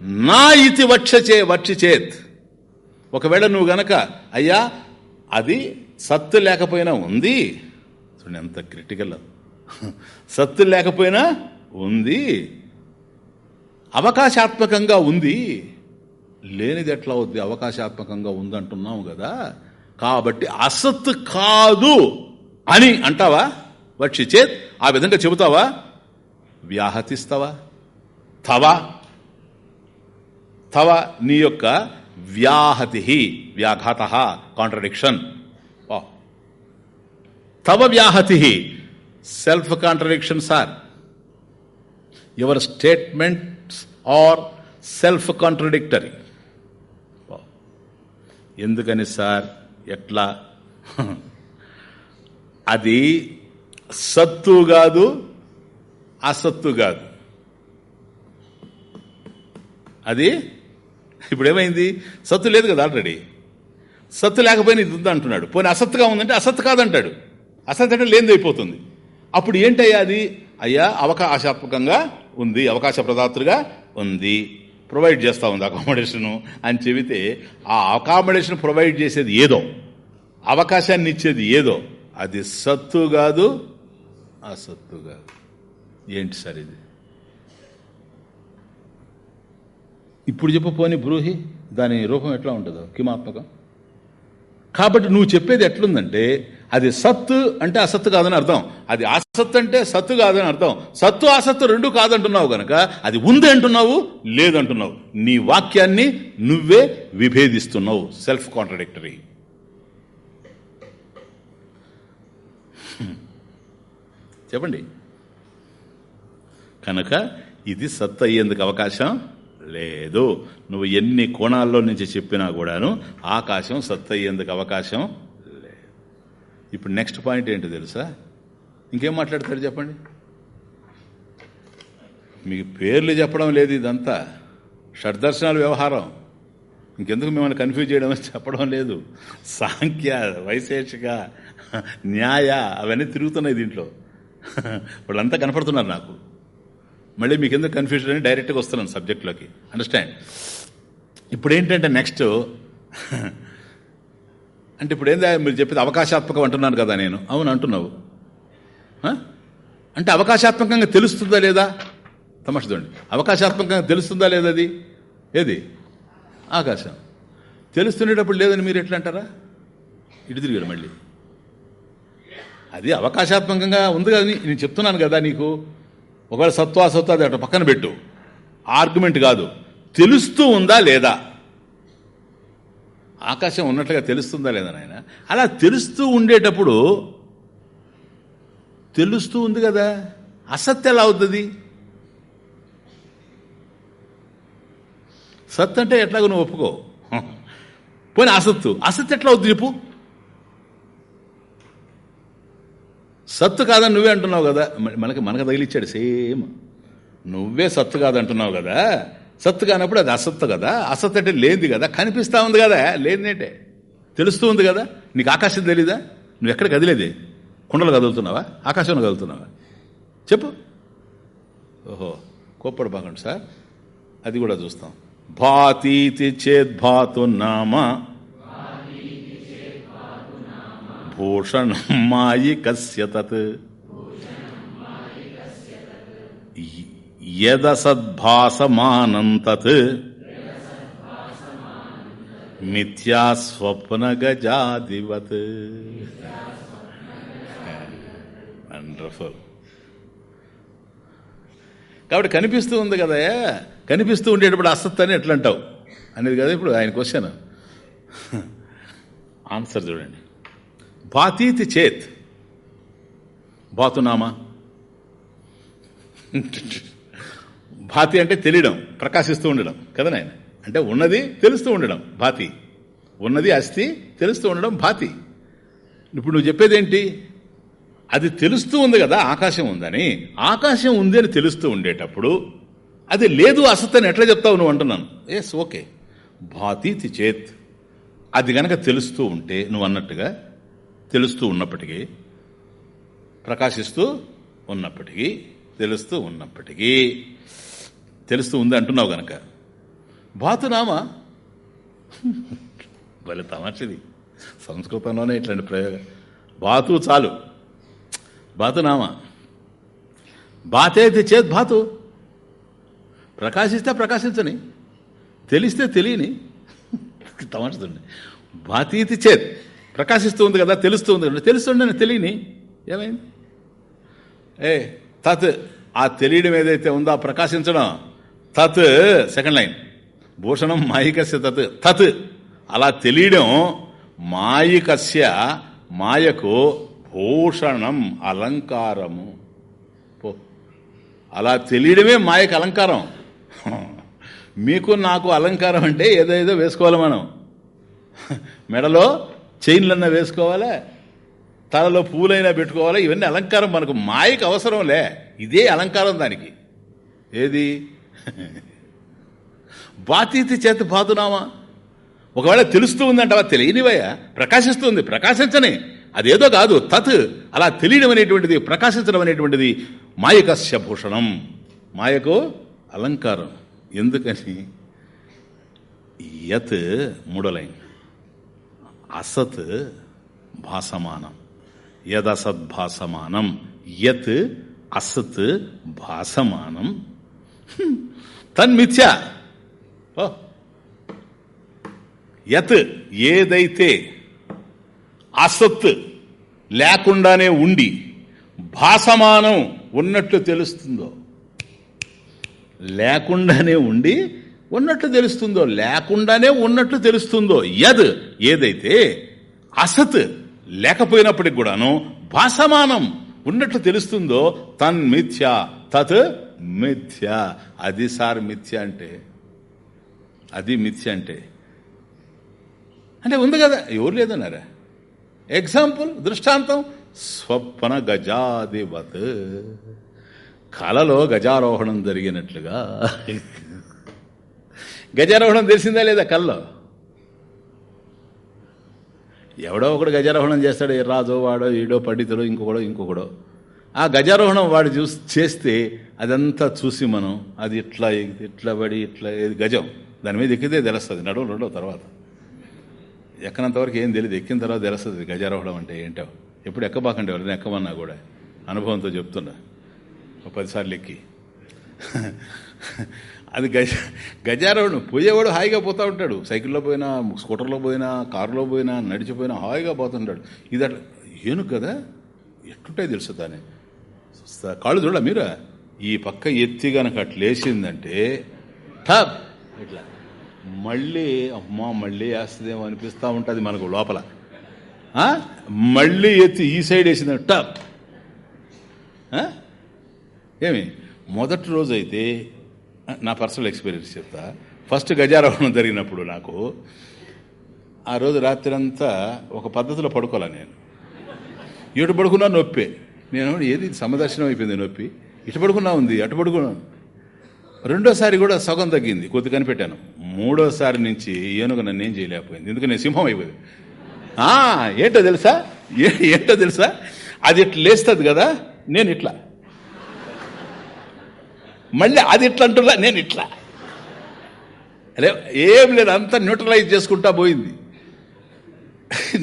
నా ఇతి వక్షచే వక్షిచేత్ ఒకవేళ నువ్వు గనక అయ్యా అది సత్తు లేకపోయినా ఉంది. చూడండి ఎంత క్రిటికల్ సత్తు లేకపోయినా ఉంది. అవకాశాత్మకంగా ఉంది. లేనిది ఎట్లా అవుద్ది? అవకాశాత్మకంగా ఉందంటున్నావు కదా. కాబట్టి అసత్తు కాదు అని అంటావా? వక్షి చేత్ ఆ విధంగా చెబుతావా? వ్యాహతిస్తావా? తవ తవ నీ యొక్క వ్యాహతి వ్యాఘాత కాంట్రడిక్షన్ తవ వ్యాహతి self contradiction sir your statements are self contradictory ఎందుకని సార్ ఎట్లా? అది సత్తు కాదు అసత్తు కాదు. అది? ఇప్పుడు ఏమైంది సత్తు లేదు కదా ఆల్రెడీ. సత్తు లేకపోయినా ఇది ఉందంటున్నాడు పోనీ అసత్తుగా ఉందంటే అసత్తు కాదంటాడు. అసత్ అంటే లేనిది అయిపోతుంది. అప్పుడు ఏంటయ్యా అది? అయ్యా అవకాశాత్మకంగా ఉంది అవకాశ ప్రదాతృగా ఉంది. ప్రొవైడ్ చేస్తూ ఉంది అకామిడేషను అని చెబితే ఆ అకామిడేషన్ ప్రొవైడ్ చేసేది ఏదో? అవకాశాన్ని ఇచ్చేది ఏదో? అది సత్తు కాదు అసత్తు కాదు. ఏంటి సార్ ఇది? ఇప్పుడు చెప్పు పోని బ్రూహి దాని రూపం ఎట్లా ఉంటుందో? కిమాత్మకం. కాబట్టి నువ్వు చెప్పేది ఎట్లుందంటే అది సత్తు అంటే అసత్తు కాదని అర్థం. అది అసత్ అంటే సత్తు కాదని అర్థం. సత్తు అసత్తు రెండు కాదంటున్నావు గనక అది ఉంది అంటున్నావు లేదంటున్నావు. నీ వాక్యాన్ని నువ్వే విభేదిస్తున్నావు. సెల్ఫ్ కాంట్రడిక్టరీ చెప్పండి. కనుక ఇది సత్తు అయ్యేందుకు అవకాశం లేదు. నువ్వు ఎన్ని కోణాల్లో నుంచి చెప్పినా కూడాను ఆకాశం సత్తయ్యేందుకు అవకాశం లేదు. ఇప్పుడు నెక్స్ట్ పాయింట్ ఏంటో తెలుసా? ఇంకేం మాట్లాడతారు చెప్పండి? మీకు పేర్లు చెప్పడం లేదు ఇదంతా. షడ్దర్శనాల వ్యవహారం. ఇంకెందుకు మిమ్మల్ని కన్ఫ్యూజ్ చేయడం చెప్పడం లేదు. సాంఖ్య వైశేషిక న్యాయ అవన్నీ తిరుగుతున్నాయి దీంట్లో. వాళ్ళంతా కనపడుతున్నారు నాకు. మళ్ళీ మీకు ఎందుకు కన్ఫ్యూజన్ అని డైరెక్ట్గా వస్తున్నాను సబ్జెక్ట్లోకి అండర్స్టాండ్ ఇప్పుడు ఏంటంటే నెక్స్ట్ అంటే ఇప్పుడు ఏందా మీరు చెప్పేది అవకాశాత్మకం అంటున్నాను కదా నేను. అవును అంటున్నావు. అంటే అవకాశాత్మకంగా తెలుస్తుందా లేదా? తమాష అవకాశాత్మకంగా తెలుస్తుందా లేదా అది? ఏది? ఆకాశం. తెలుస్తుండేటప్పుడు లేదని మీరు ఎట్లా అంటారా? ఇటు తిరిగారు మళ్ళీ. అది అవకాశాత్మకంగా ఉంది కదా నేను చెప్తున్నాను కదా నీకు. ఒకవేళ సత్వా సత్వ అది అటు పక్కన పెట్టు. ఆర్గ్యుమెంట్ కాదు. తెలుస్తూ ఉందా లేదా? ఆకాశం ఉన్నట్లుగా తెలుస్తుందా లేదా నాయన? అలా తెలుస్తూ ఉండేటప్పుడు తెలుస్తూ ఉంది కదా. అసత్ ఎలా అవుతుంది? సత్ అంటే ఎట్లాగో నువ్వు ఒప్పుకో. పోనీ అసత్తు. అసత్ ఎట్లా అవుతుంది చెప్పు? సత్తు కాదని నువ్వే అంటున్నావు కదా? మనకి మనకు తగిలిచ్చాడు సేమ్. నువ్వే సత్తు కాదంటున్నావు కదా? సత్తు కానప్పుడు అది అసత్తు కదా? అసత్తు అంటే లేనిది కదా? కనిపిస్తూ ఉంది కదా? లేనిదేంటే తెలుస్తూ ఉంది కదా? నీకు ఆకాశం తెలీదా? నువ్వు ఎక్కడ కదిలేది? కుండలు కదులుతున్నావా? ఆకాశంలో కదులుతున్నావా? చెప్పు. ఓహో కోప్పడు బాగుండు సార్. అది కూడా చూస్తాం. భాతీతి చేద్భాతు నామ భూషణం మాయి కస్య తత్ యదసద్భాసమానం తత్ గజాదివత్ వండర్ఫుల్ కాబట్టి కనిపిస్తూ ఉంది కదా కనిపిస్తూ ఉండేటప్పుడు అసత్ అని ఎట్లా అంటావు అనేది కదా ఇప్పుడు ఆయన క్వశ్చన్ ఆన్సర్ చూడండి. బాతీతి చేత్. బాతునామా? భాతి అంటే తెలియడం ప్రకాశిస్తూ ఉండడం కదా నాయన? అంటే ఉన్నది తెలుస్తూ ఉండడం భాతి. ఉన్నది అస్థి తెలుస్తూ ఉండడం భాతి. ఇప్పుడు నువ్వు చెప్పేదేంటి? అది తెలుస్తూ ఉంది కదా ఆకాశం ఉందని. ఆకాశం ఉంది అని తెలుస్తూ ఉండేటప్పుడు అది లేదు అసత్ అని ఎట్లా చెప్తావు నువ్వు అంటున్నాను? ఎస్ ఓకే భాతీతి చేత్. అది గనక తెలుస్తూ ఉంటే నువ్వు అన్నట్టుగా తెలుస్తూ ఉన్నప్పటికీ ప్రకాశిస్తూ ఉన్నప్పటికీ తెలుస్తూ ఉన్నప్పటికీ తెలుస్తూ ఉంది అంటున్నావు గనక. బాతునామా? భలే తమాషది. సంస్కృతంలోనే ఇట్లాంటి ప్రయోగం బాతు చాలు. బాతునామా? బాతేది చేత్ బాతు. ప్రకాశిస్తే ప్రకాశించని తెలిస్తే తెలియని తమాషండి బాతీతి చేత్ ప్రకాశిస్తూ ఉంది కదా తెలుస్తూ ఉంది. కదా తెలుస్తుండే తెలియని. ఏమైంది? ఏ తత్ ఆ తెలియడం ఏదైతే ఉందో ఆ ప్రకాశించడం తత్ సెకండ్ లైన్ భూషణం మాయికస్య తత్. తత్ అలా తెలియడం మాయికస్య మాయకు భూషణం అలంకారము. పో. అలా తెలియడమే మాయకు అలంకారం. మీకు నాకు అలంకారం అంటే ఏదో ఏదో వేసుకోవాలి మనం. మెడలో చైన్లన్నా వేసుకోవాలా? తలలో పూలైనా పెట్టుకోవాలా? ఇవన్నీ అలంకారం మనకు మాయకు అవసరంలే. ఇదే అలంకారం దానికి. ఏది? బాతీతి చేత బాతునామా? ఒకవేళ తెలుస్తూ ఉందంటవా తెలియనివయ్యా. ప్రకాశిస్తుంది. ప్రకాశించని. అదేదో కాదు. తత్. అలా తెలియడం అనేటువంటిది ప్రకాశించడం అనేటువంటిది మాయకస్య భూషణం. మాయకు అలంకారం. ఎందుకని? యత్ మూడలైన్ అసత్ భాసమానం యదసత్ భాసమానం యత్ అసత్ భాసమానం. తన్మిథ్య. ఓ. యత్ ఏదైతే అసత్ లేకుండానే ఉండి భాసమానం ఉన్నట్లు తెలుస్తుందో లేకుండానే ఉండి ఉన్నట్లు తెలుస్తుందో లేకుండానే ఉన్నట్లు తెలుస్తుందో యద్ ఏదైతే అసత్ లేకపోయినప్పటికి కూడాను భాసమానం ఉన్నట్లు తెలుస్తుందో తన్ మిథ్య తత్ మిథ్య. అది సార్ మిథ్య అంటే? అది మిథ్య అంటే? అంటే ఉంది కదా ఎవరు లేదన్నారా? ఎగ్జాంపుల్ దృష్టాంతం స్వప్న గజాధిపత్. కలలో గజారోహణం జరిగినట్లుగా. గజారోహణం తెలిసిందా లేదా కల్లో? ఎవడో ఒకడు గజారోహణం చేస్తాడు రాజో వాడో ఈడో పండితుడో ఇంకొకడో ఇంకొకడో. ఆ గజారోహణం వాడు చూసి చేస్తే అదంతా చూసి మనం అది ఇట్లా ఇట్లా పడి ఇట్లా గజం. దాని మీద ఎక్కితే తెలుస్తుంది నడువు రెండో తర్వాత. ఎక్కనంతవరకు ఏం తెలియదు ఎక్కిన తర్వాత తెలుస్తుంది గజారోహణం అంటే ఏంటో. ఎప్పుడు ఎక్కబాకండి ఎవరైనా ఎక్కమన్నా కూడా. అనుభవంతో చెప్తున్నా. ఒక పదిసార్లు ఎక్కి. అది గజ గజారోహణం. పోయేవాడు హాయిగా పోతూ ఉంటాడు. సైకిల్లో పోయినా స్కూటర్లో పోయినా కారులో పోయినా నడిచిపోయినా హాయిగా పోతుంటాడు ఇది అట్లా ఏను కదా? ఎట్లుంటాయి తెలుసు దాని? కాళ్ళు చూడ మీరా? ఈ పక్క ఎత్తి గనక అట్లేసిందంటే టప్ ఇట్లా. మళ్ళీ అమ్మా మళ్ళీ వేస్తుందేమో అనిపిస్తూ ఉంటుంది మనకు లోపల. మళ్ళీ ఎత్తి ఈ సైడ్ వేసింది టప్ ఏమి? మొదటి రోజు అయితే నా పర్సనల్ ఎక్స్పీరియన్స్ చెప్తా. ఫస్ట్ గజారోహణం జరిగినప్పుడు నాకు ఆ రోజు రాత్రి అంతా ఒక పద్ధతిలో పడుకోలే నేను. ఇటు పడుకున్నా నొప్పి. నేను ఏది సమదర్శనం అయిపోయింది నొప్పి? ఇటు పడుకున్నా ఉంది అటు పడుకున్నాను రెండోసారి కూడా సగం తగ్గింది కొద్ది కనిపెట్టాను. మూడోసారి నుంచి ఏనుగ నన్ను ఏం చేయలేకపోయింది. ఎందుకు నేను సింహం అయిపోయింది. ఏంటో తెలుసా? ఏంటో తెలుసా? అది ఇట్లా లేస్తుంది కదా నేను ఇట్లా. మళ్ళీ అది ఇట్లా అంటున్నా నేను ఇట్లా. అరే ఏం లేదు అంతా న్యూట్రలైజ్ చేసుకుంటా పోయింది.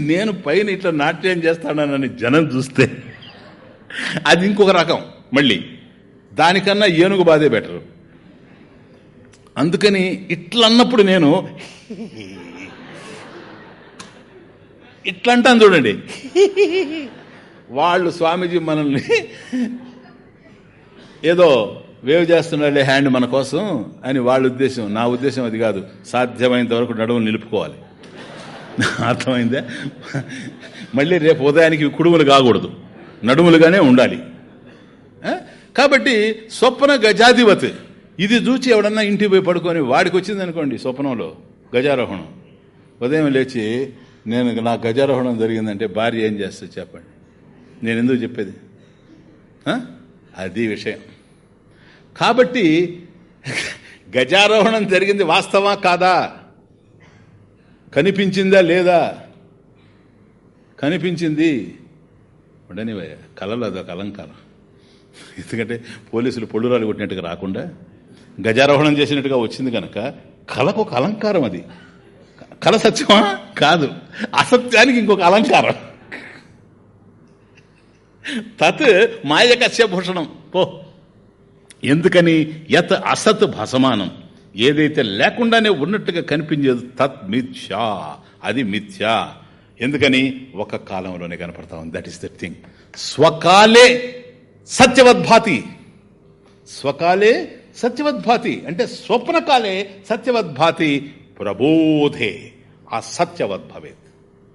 నేను పైన ఇట్లా నాట్యం చేస్తానని జనం చూస్తే అది ఇంకొక రకం మళ్ళీ. దానికన్నా ఏనుగు బాధే బెటరు అందుకని ఇట్లా అన్నప్పుడు నేను ఇట్లా అంటాను చూడండి. వాళ్ళు స్వామీజీ మనల్ని ఏదో వేవ్ చేస్తున్నాడే హ్యాండ్ మన కోసం అని వాళ్ళ ఉద్దేశం. నా ఉద్దేశం అది కాదు. సాధ్యమైనంత వరకు నడువులు నిలుపుకోవాలి. అర్థమైందా? మళ్ళీ రేపు ఉదయానికి కుడుములు కాకూడదు. నడుములుగానే ఉండాలి. కాబట్టి స్వప్న గజాధిపతి. ఇది చూచి ఎవడన్నా ఇంటికి పోయి పడుకొని వాడికి వచ్చింది అనుకోండి స్వప్నంలో గజారోహణం. ఉదయం లేచి నేను నా గజారోహణం జరిగిందంటే భార్య ఏం చేస్తుంది చెప్పండి. నేను ఎందుకు చెప్పేది? అది విషయం. కాబట్టి గజారోహణం జరిగింది వాస్తవా కాదా? కనిపించిందా లేదా? కనిపించింది. ఉండనివయ్య కళలు అదొక అలంకారం. ఎందుకంటే పోలీసులు పొళ్ళురాలు కొట్టినట్టుగా రాకుండా గజారోహణం చేసినట్టుగా వచ్చింది కనుక కళకు ఒక అలంకారం అది. కళ సత్యమా? కాదు. అసత్యానికి ఇంకొక అలంకారం. తత్ మాయకస్య భూషణం. పో. ఎందుకని యత్ అసత్ భసమానం. ఏదైతే లేకుండానే ఉన్నట్టుగా కనిపించేది తత్ మిథ్యా అది మిథ్యా. ఎందుకని ఒక కాలంలోనే కనపడతా ఉంది. దట్ ఈస్ ద థింగ్ స్వకాలే సత్యవద్భాతి. స్వకాలే సత్యవద్భాతి. అంటే స్వప్నకాలే సత్యవద్భాతి. ప్రబోధే. ఆ సత్యవద్భవేత్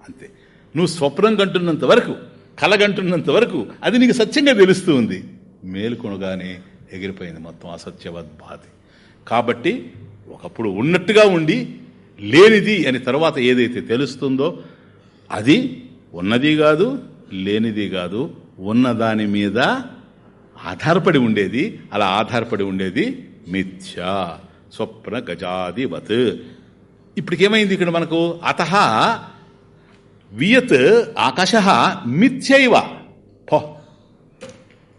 అంతే. నువ్వు స్వప్నం కంటున్నంత వరకు కలగంటున్నంత వరకు అది నీకు సత్యంగా తెలుస్తూ ఉంది. మేలుకొనగానే ఎగిరిపోయింది మొత్తం అసత్యవద్భాతి కాబట్టి ఒకప్పుడు ఉన్నట్టుగా ఉండి లేనిది అని తర్వాత ఏదైతే తెలుస్తుందో అది ఉన్నది కాదు లేనిది కాదు ఉన్నదాని మీద ఆధారపడి ఉండేది అలా ఆధారపడి ఉండేది మిథ్యా స్వప్న గజాదివత్. ఇప్పటికేమైంది ఇక్కడ మనకు? అత వియత్ ఆకాశ మిథ్యైవ. పో.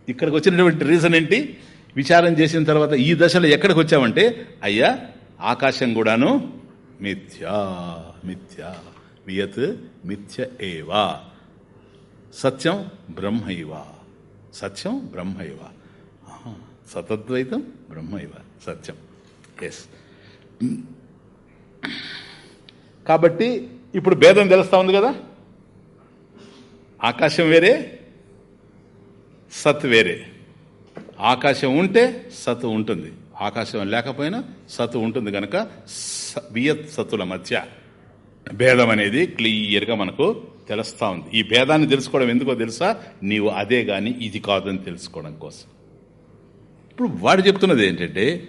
ఇక్కడికి వచ్చినటువంటి రీజన్ ఏంటి? విచారం చేసిన తర్వాత ఈ దశలో ఎక్కడికి వచ్చామంటే అయ్యా ఆకాశం కూడాను మిథ్యా మిథ్యా వియత్ మిథ్య ఏవా. సత్యం బ్రహ్మైవ. సత్యం బ్రహ్మైవ. ఆహా, సతద్వైతం బ్రహ్మైవ. సత్యం. ఎస్ కాబట్టి ఇప్పుడు భేదం తెలుస్తా ఉంది కదా? ఆకాశం వేరే సత్ వేరే. ఆకాశం ఉంటే సత్తు ఉంటుంది. ఆకాశం లేకపోయినా సత్తు ఉంటుంది కనుక స- వియత్ సత్తుల మధ్య. భేదం అనేది క్లియర్గా మనకు తెలుస్తూ ఉంది. ఈ భేదాన్ని తెలుసుకోవడం ఎందుకో తెలుసా? నీవు అదే గాని ఇది కాదని తెలుసుకోవడం కోసం. ఇప్పుడు వాడు చెప్తున్నది ఏంటంటే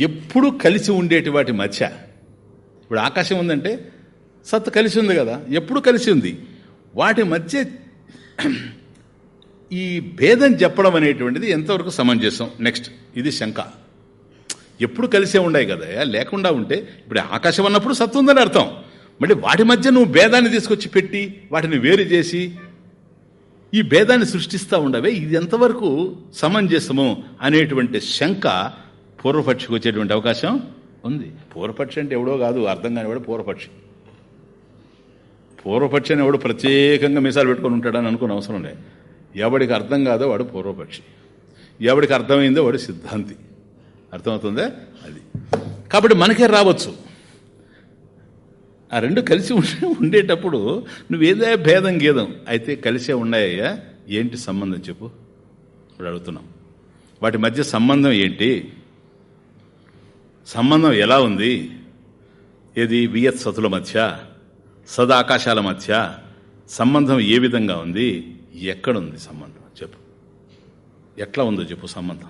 ఎప్పుడు కలిసి ఉండేటి వాటి మధ్య ఇప్పుడు ఆకాశం ఉందంటే సత్తు కలిసి ఉంది కదా? ఎప్పుడు కలిసి ఉంది. వాటి మధ్య ఈ భేదం చెప్పడం అనేటువంటిది ఎంతవరకు సమంజసం? నెక్స్ట్ ఇది శంక. ఎప్పుడు కలిసే ఉన్నాయి కదా లేకుండా ఉంటే ఇప్పుడు ఆకాశం అన్నప్పుడు సత్తు ఉందని అర్థం. మళ్ళీ వాటి మధ్య నువ్వు భేదాన్ని తీసుకొచ్చి పెట్టి వాటిని వేరు చేసి ఈ భేదాన్ని సృష్టిస్తూ ఉండవే. ఇది ఎంతవరకు సమంజసము అనేటువంటి శంక పూర్వపక్షికి వచ్చేటువంటి అవకాశం ఉంది. పూర్వపక్షి అంటే ఎవడో కాదు అర్థం కానివాడు పూర్వపక్షి. పూర్వపక్షి అని ఎవడు ప్రత్యేకంగా మీసాలు పెట్టుకొని ఉంటాడని అనుకున్న అవసరం లేదు. ఎవడికి అర్థం కాదో వాడు పూర్వపక్షి. ఎవడికి అర్థమైందో వాడు సిద్ధాంతి. అర్థమవుతుందా? అది. కాబట్టి మనకే రావచ్చు. ఆ రెండు కలిసి ఉండేటప్పుడు నువ్వేదే భేదం గీదం అయితే కలిసే ఉన్నాయ్యా ఏంటి సంబంధం చెప్పు. ఇప్పుడు అడుగుతున్నాం. వాటి మధ్య సంబంధం ఏంటి? సంబంధం ఎలా ఉంది? ఏది? వియత్ సతుల మధ్య? సదాకాశాల మధ్య? సంబంధం ఏ విధంగా ఉంది? ఎక్కడుంది సంబంధం? చెప్పు. ఎట్లా ఉందో చెప్పు సంబంధం.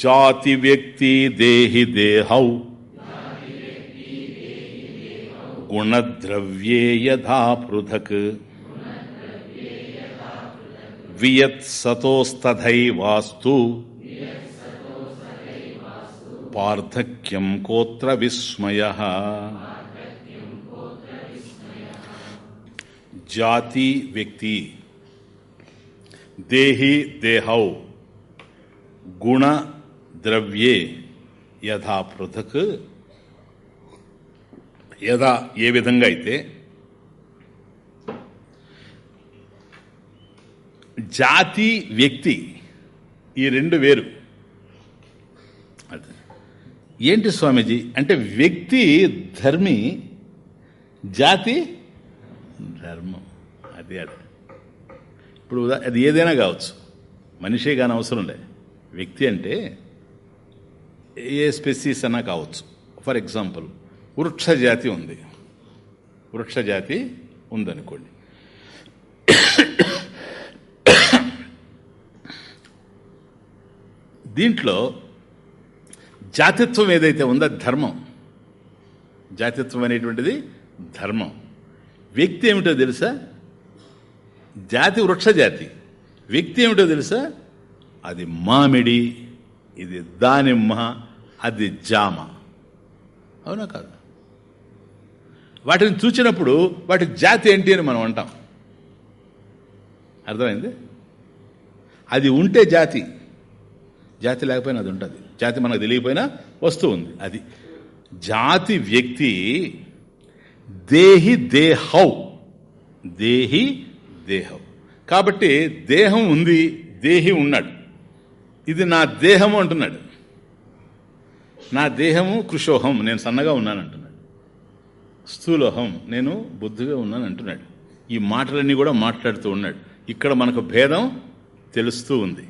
జాతి వ్యక్తి దేహి దేహౌ. గుణద్రవ్యే యథా పృథక్. వియత్సతోస్తథైవాస్తు పార్థక్యం కోత్ర విస్మయ. జాతి వ్యక్తి. దేహి దేహౌ. గుణ ద్రవ్యే యథా పృథక్. యథా ఏ విధంగా అయితే జాతి వ్యక్తి ఈ రెండు వేరు. ఏంటి స్వామీజీ? అంటే వ్యక్తి ధర్మి జాతి ధర్మం. అది అది. ఇప్పుడు అది ఏదైనా కావచ్చు. మనిషే కానీ అవసరం లే. వ్యక్తి అంటే ఏ స్పెసీస్ అన్నా కావచ్చు. ఫర్ ఎగ్జాంపుల్ వృక్ష జాతి ఉంది. వృక్ష జాతి ఉందనుకోండి. దీంట్లో జాతిత్వం ఏదైతే ఉందో ధర్మం. జాతిత్వం అనేటువంటిది ధర్మం. వ్యక్తి ఏమిటో తెలుసా? జాతి వృక్ష జాతి. వ్యక్తి ఏమిటో తెలుసా? అది మామిడి ఇది దానిమ్మ అది జామ. అవునా కాదు? వాటిని చూచినప్పుడు వాటి జాతి ఏంటి అని మనం అంటాం. అర్థమైంది? అది ఉంటే జాతి. జాతి లేకపోయినా అది ఉంటుంది. జాతి మనకు తెలియకపోయినా వస్తూ ఉంది. అది జాతి వ్యక్తి దేహి దేహౌ. దేహి దేహం. కాబట్టి దేహం ఉంది దేహి ఉన్నాడు. ఇది నా దేహము అంటున్నాడు. నా దేహము కృషోహం నేను సన్నగా ఉన్నాను అంటున్నాడు స్థూలోహం నేను బుద్ధిగా ఉన్నాను అంటున్నాడు ఈ మాటలన్నీ కూడా మాట్లాడుతూ ఉన్నాడు. ఇక్కడ మనకు భేదం తెలుస్తూ ఉంది.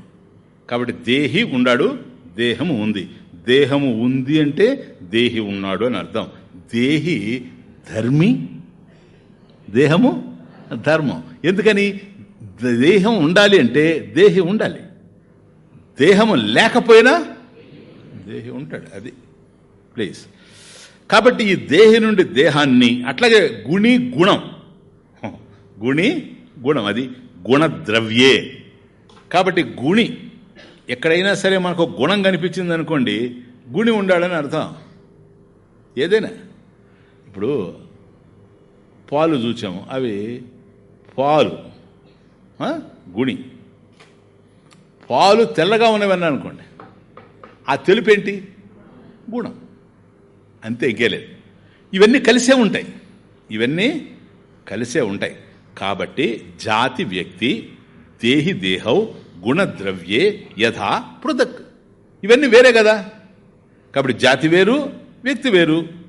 కాబట్టి దేహి ఉన్నాడు దేహము ఉంది. దేహము ఉంది అంటే దేహి ఉన్నాడు అని అర్థం. దేహి ధర్మి దేహము ధర్మం. ఎందుకని? దేహం ఉండాలి అంటే దేహి ఉండాలి. దేహము లేకపోయినా దేహి ఉంటాడు. అది ప్లీజ్ కాబట్టి ఈ దేహి నుండి దేహాన్ని అట్లాగే గుణి గుణం. గుణి గుణం. అది గుణద్రవ్యే. కాబట్టి గుణి ఎక్కడైనా సరే మనకు గుణం కనిపించింది అనుకోండి గుణి ఉండాలని అర్థం. ఏదైనా. ఇప్పుడు పాలు చూచాము. అవి పాలు గుణి పాలు తెల్లగా ఉన్నవన్నీ అనుకోండి. ఆ తెలుపు ఏంటి? గుణం. అంతే ఎగ్గేలేదు ఇవన్నీ కలిసే ఉంటాయి. ఇవన్నీ కలిసే ఉంటాయి. కాబట్టి జాతి వ్యక్తి దేహి దేహౌ గుణద్రవ్యే యథా పృథక్. ఇవన్నీ వేరే కదా. కాబట్టి జాతి వేరు వ్యక్తి వేరు.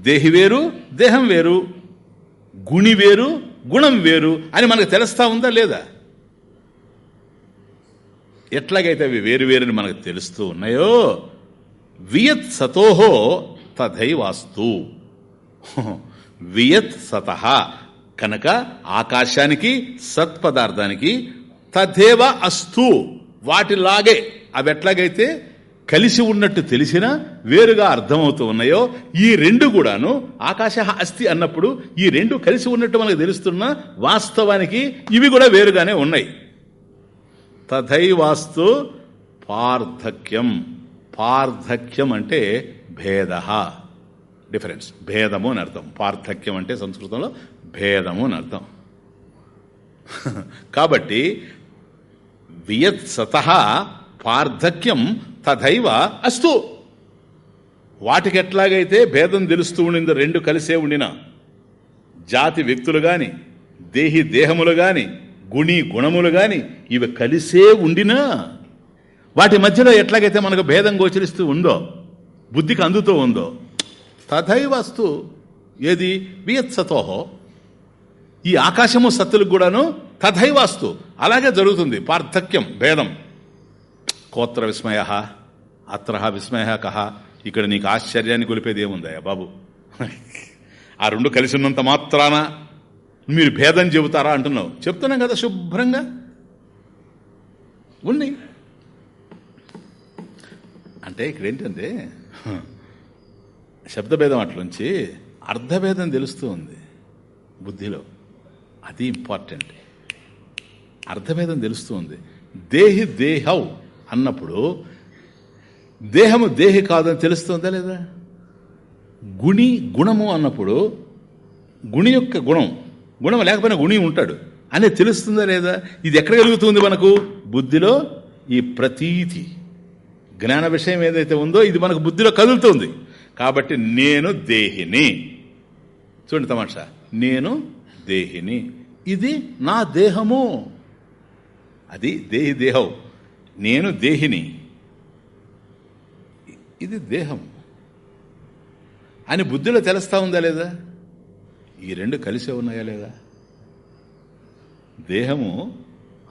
దేహి వేరు దేహం వేరు గుణి వేరు గుణం వేరు అని మనకు తెలుస్తా ఉందా లేదా? ఎట్లాగైతే అవి వేరు వేరుని మనకు తెలుస్తూ ఉన్నాయో వియత్ సతోహో తథైవాస్తు. వియత్ సత కనుక ఆకాశానికి సత్పదార్థానికి తథేవ అస్తు వాటిలాగే. అవి ఎట్లాగైతే కలిసి ఉన్నట్టు తెలిసినా వేరుగా అర్థమవుతూ ఉన్నాయో ఈ రెండు కూడాను ఆకాశ అస్థి అన్నప్పుడు ఈ రెండు కలిసి ఉన్నట్టు మనకు తెలుస్తున్న వాస్తవానికి ఇవి కూడా వేరుగానే ఉన్నాయి. తథైవాస్తు పార్థక్యం. పార్థక్యం అంటే భేద. డిఫరెన్స్ భేదము అని అర్థం. పార్థక్యం అంటే సంస్కృతంలో భేదము అని అర్థం. కాబట్టి వియత్ సత పార్థక్యం తథైవ అస్తు. వాటికి ఎట్లాగైతే భేదం తెలుస్తూ ఉండిందో రెండు కలిసే ఉండిన జాతి వ్యక్తులు గాని దేహి దేహములు గాని గుణి గుణములు గాని ఇవి కలిసే ఉండినా వాటి మధ్యలో ఎట్లాగైతే మనకు భేదం గోచరిస్తూ ఉందో బుద్ధికి అందుతూ ఉందో తథైవస్తు ఏది? వియత్సతోహో. ఈ ఆకాశము సత్తులకు కూడాను తథైవాస్తు అలాగే జరుగుతుంది. పార్థక్యం భేదం. కోత్ర విస్మయ అత్ర విస్మయ కహ ఇక్కడ నీకు ఆశ్చర్యాన్ని గొలిపేది ఏముందయ్యా బాబు? ఆ రెండు కలిసి ఉన్నంత మాత్రాన మీరు భేదం చెబుతారా అంటున్నావు. చెప్తున్నాం కదా శుభ్రంగా? ఉన్నాయి. అంటే ఇక్కడ ఏంటంటే శబ్దభేదం అట్లుంచి అర్థభేదం తెలుస్తూ ఉంది బుద్ధిలో. అది ఇంపార్టెంట్ అర్థభేదం తెలుస్తూ ఉంది. దేహి దేహౌ. అన్నప్పుడు దేహము దేహి కాదని తెలుస్తుందా లేదా? గుణి గుణము అన్నప్పుడు గుణి యొక్క గుణం గుణం లేకపోయినా గుణి ఉంటాడు. అనేది తెలుస్తుందా లేదా? ఇది ఎక్కడ కలుగుతుంది మనకు? బుద్ధిలో ఈ ప్రతీతి. జ్ఞాన విషయం ఏదైతే ఉందో ఇది మనకు బుద్ధిలో కదులుతుంది. కాబట్టి నేను దేహిని. చూడండి తమాషా. నేను దేహిని. ఇది నా దేహము. అది దేహి దేహం నేను దేహిని. ఇది దేహం. అని బుద్ధిలో తెలుస్తా ఉందా లేదా? ఈ రెండు కలిసే ఉన్నాయా లేదా? దేహము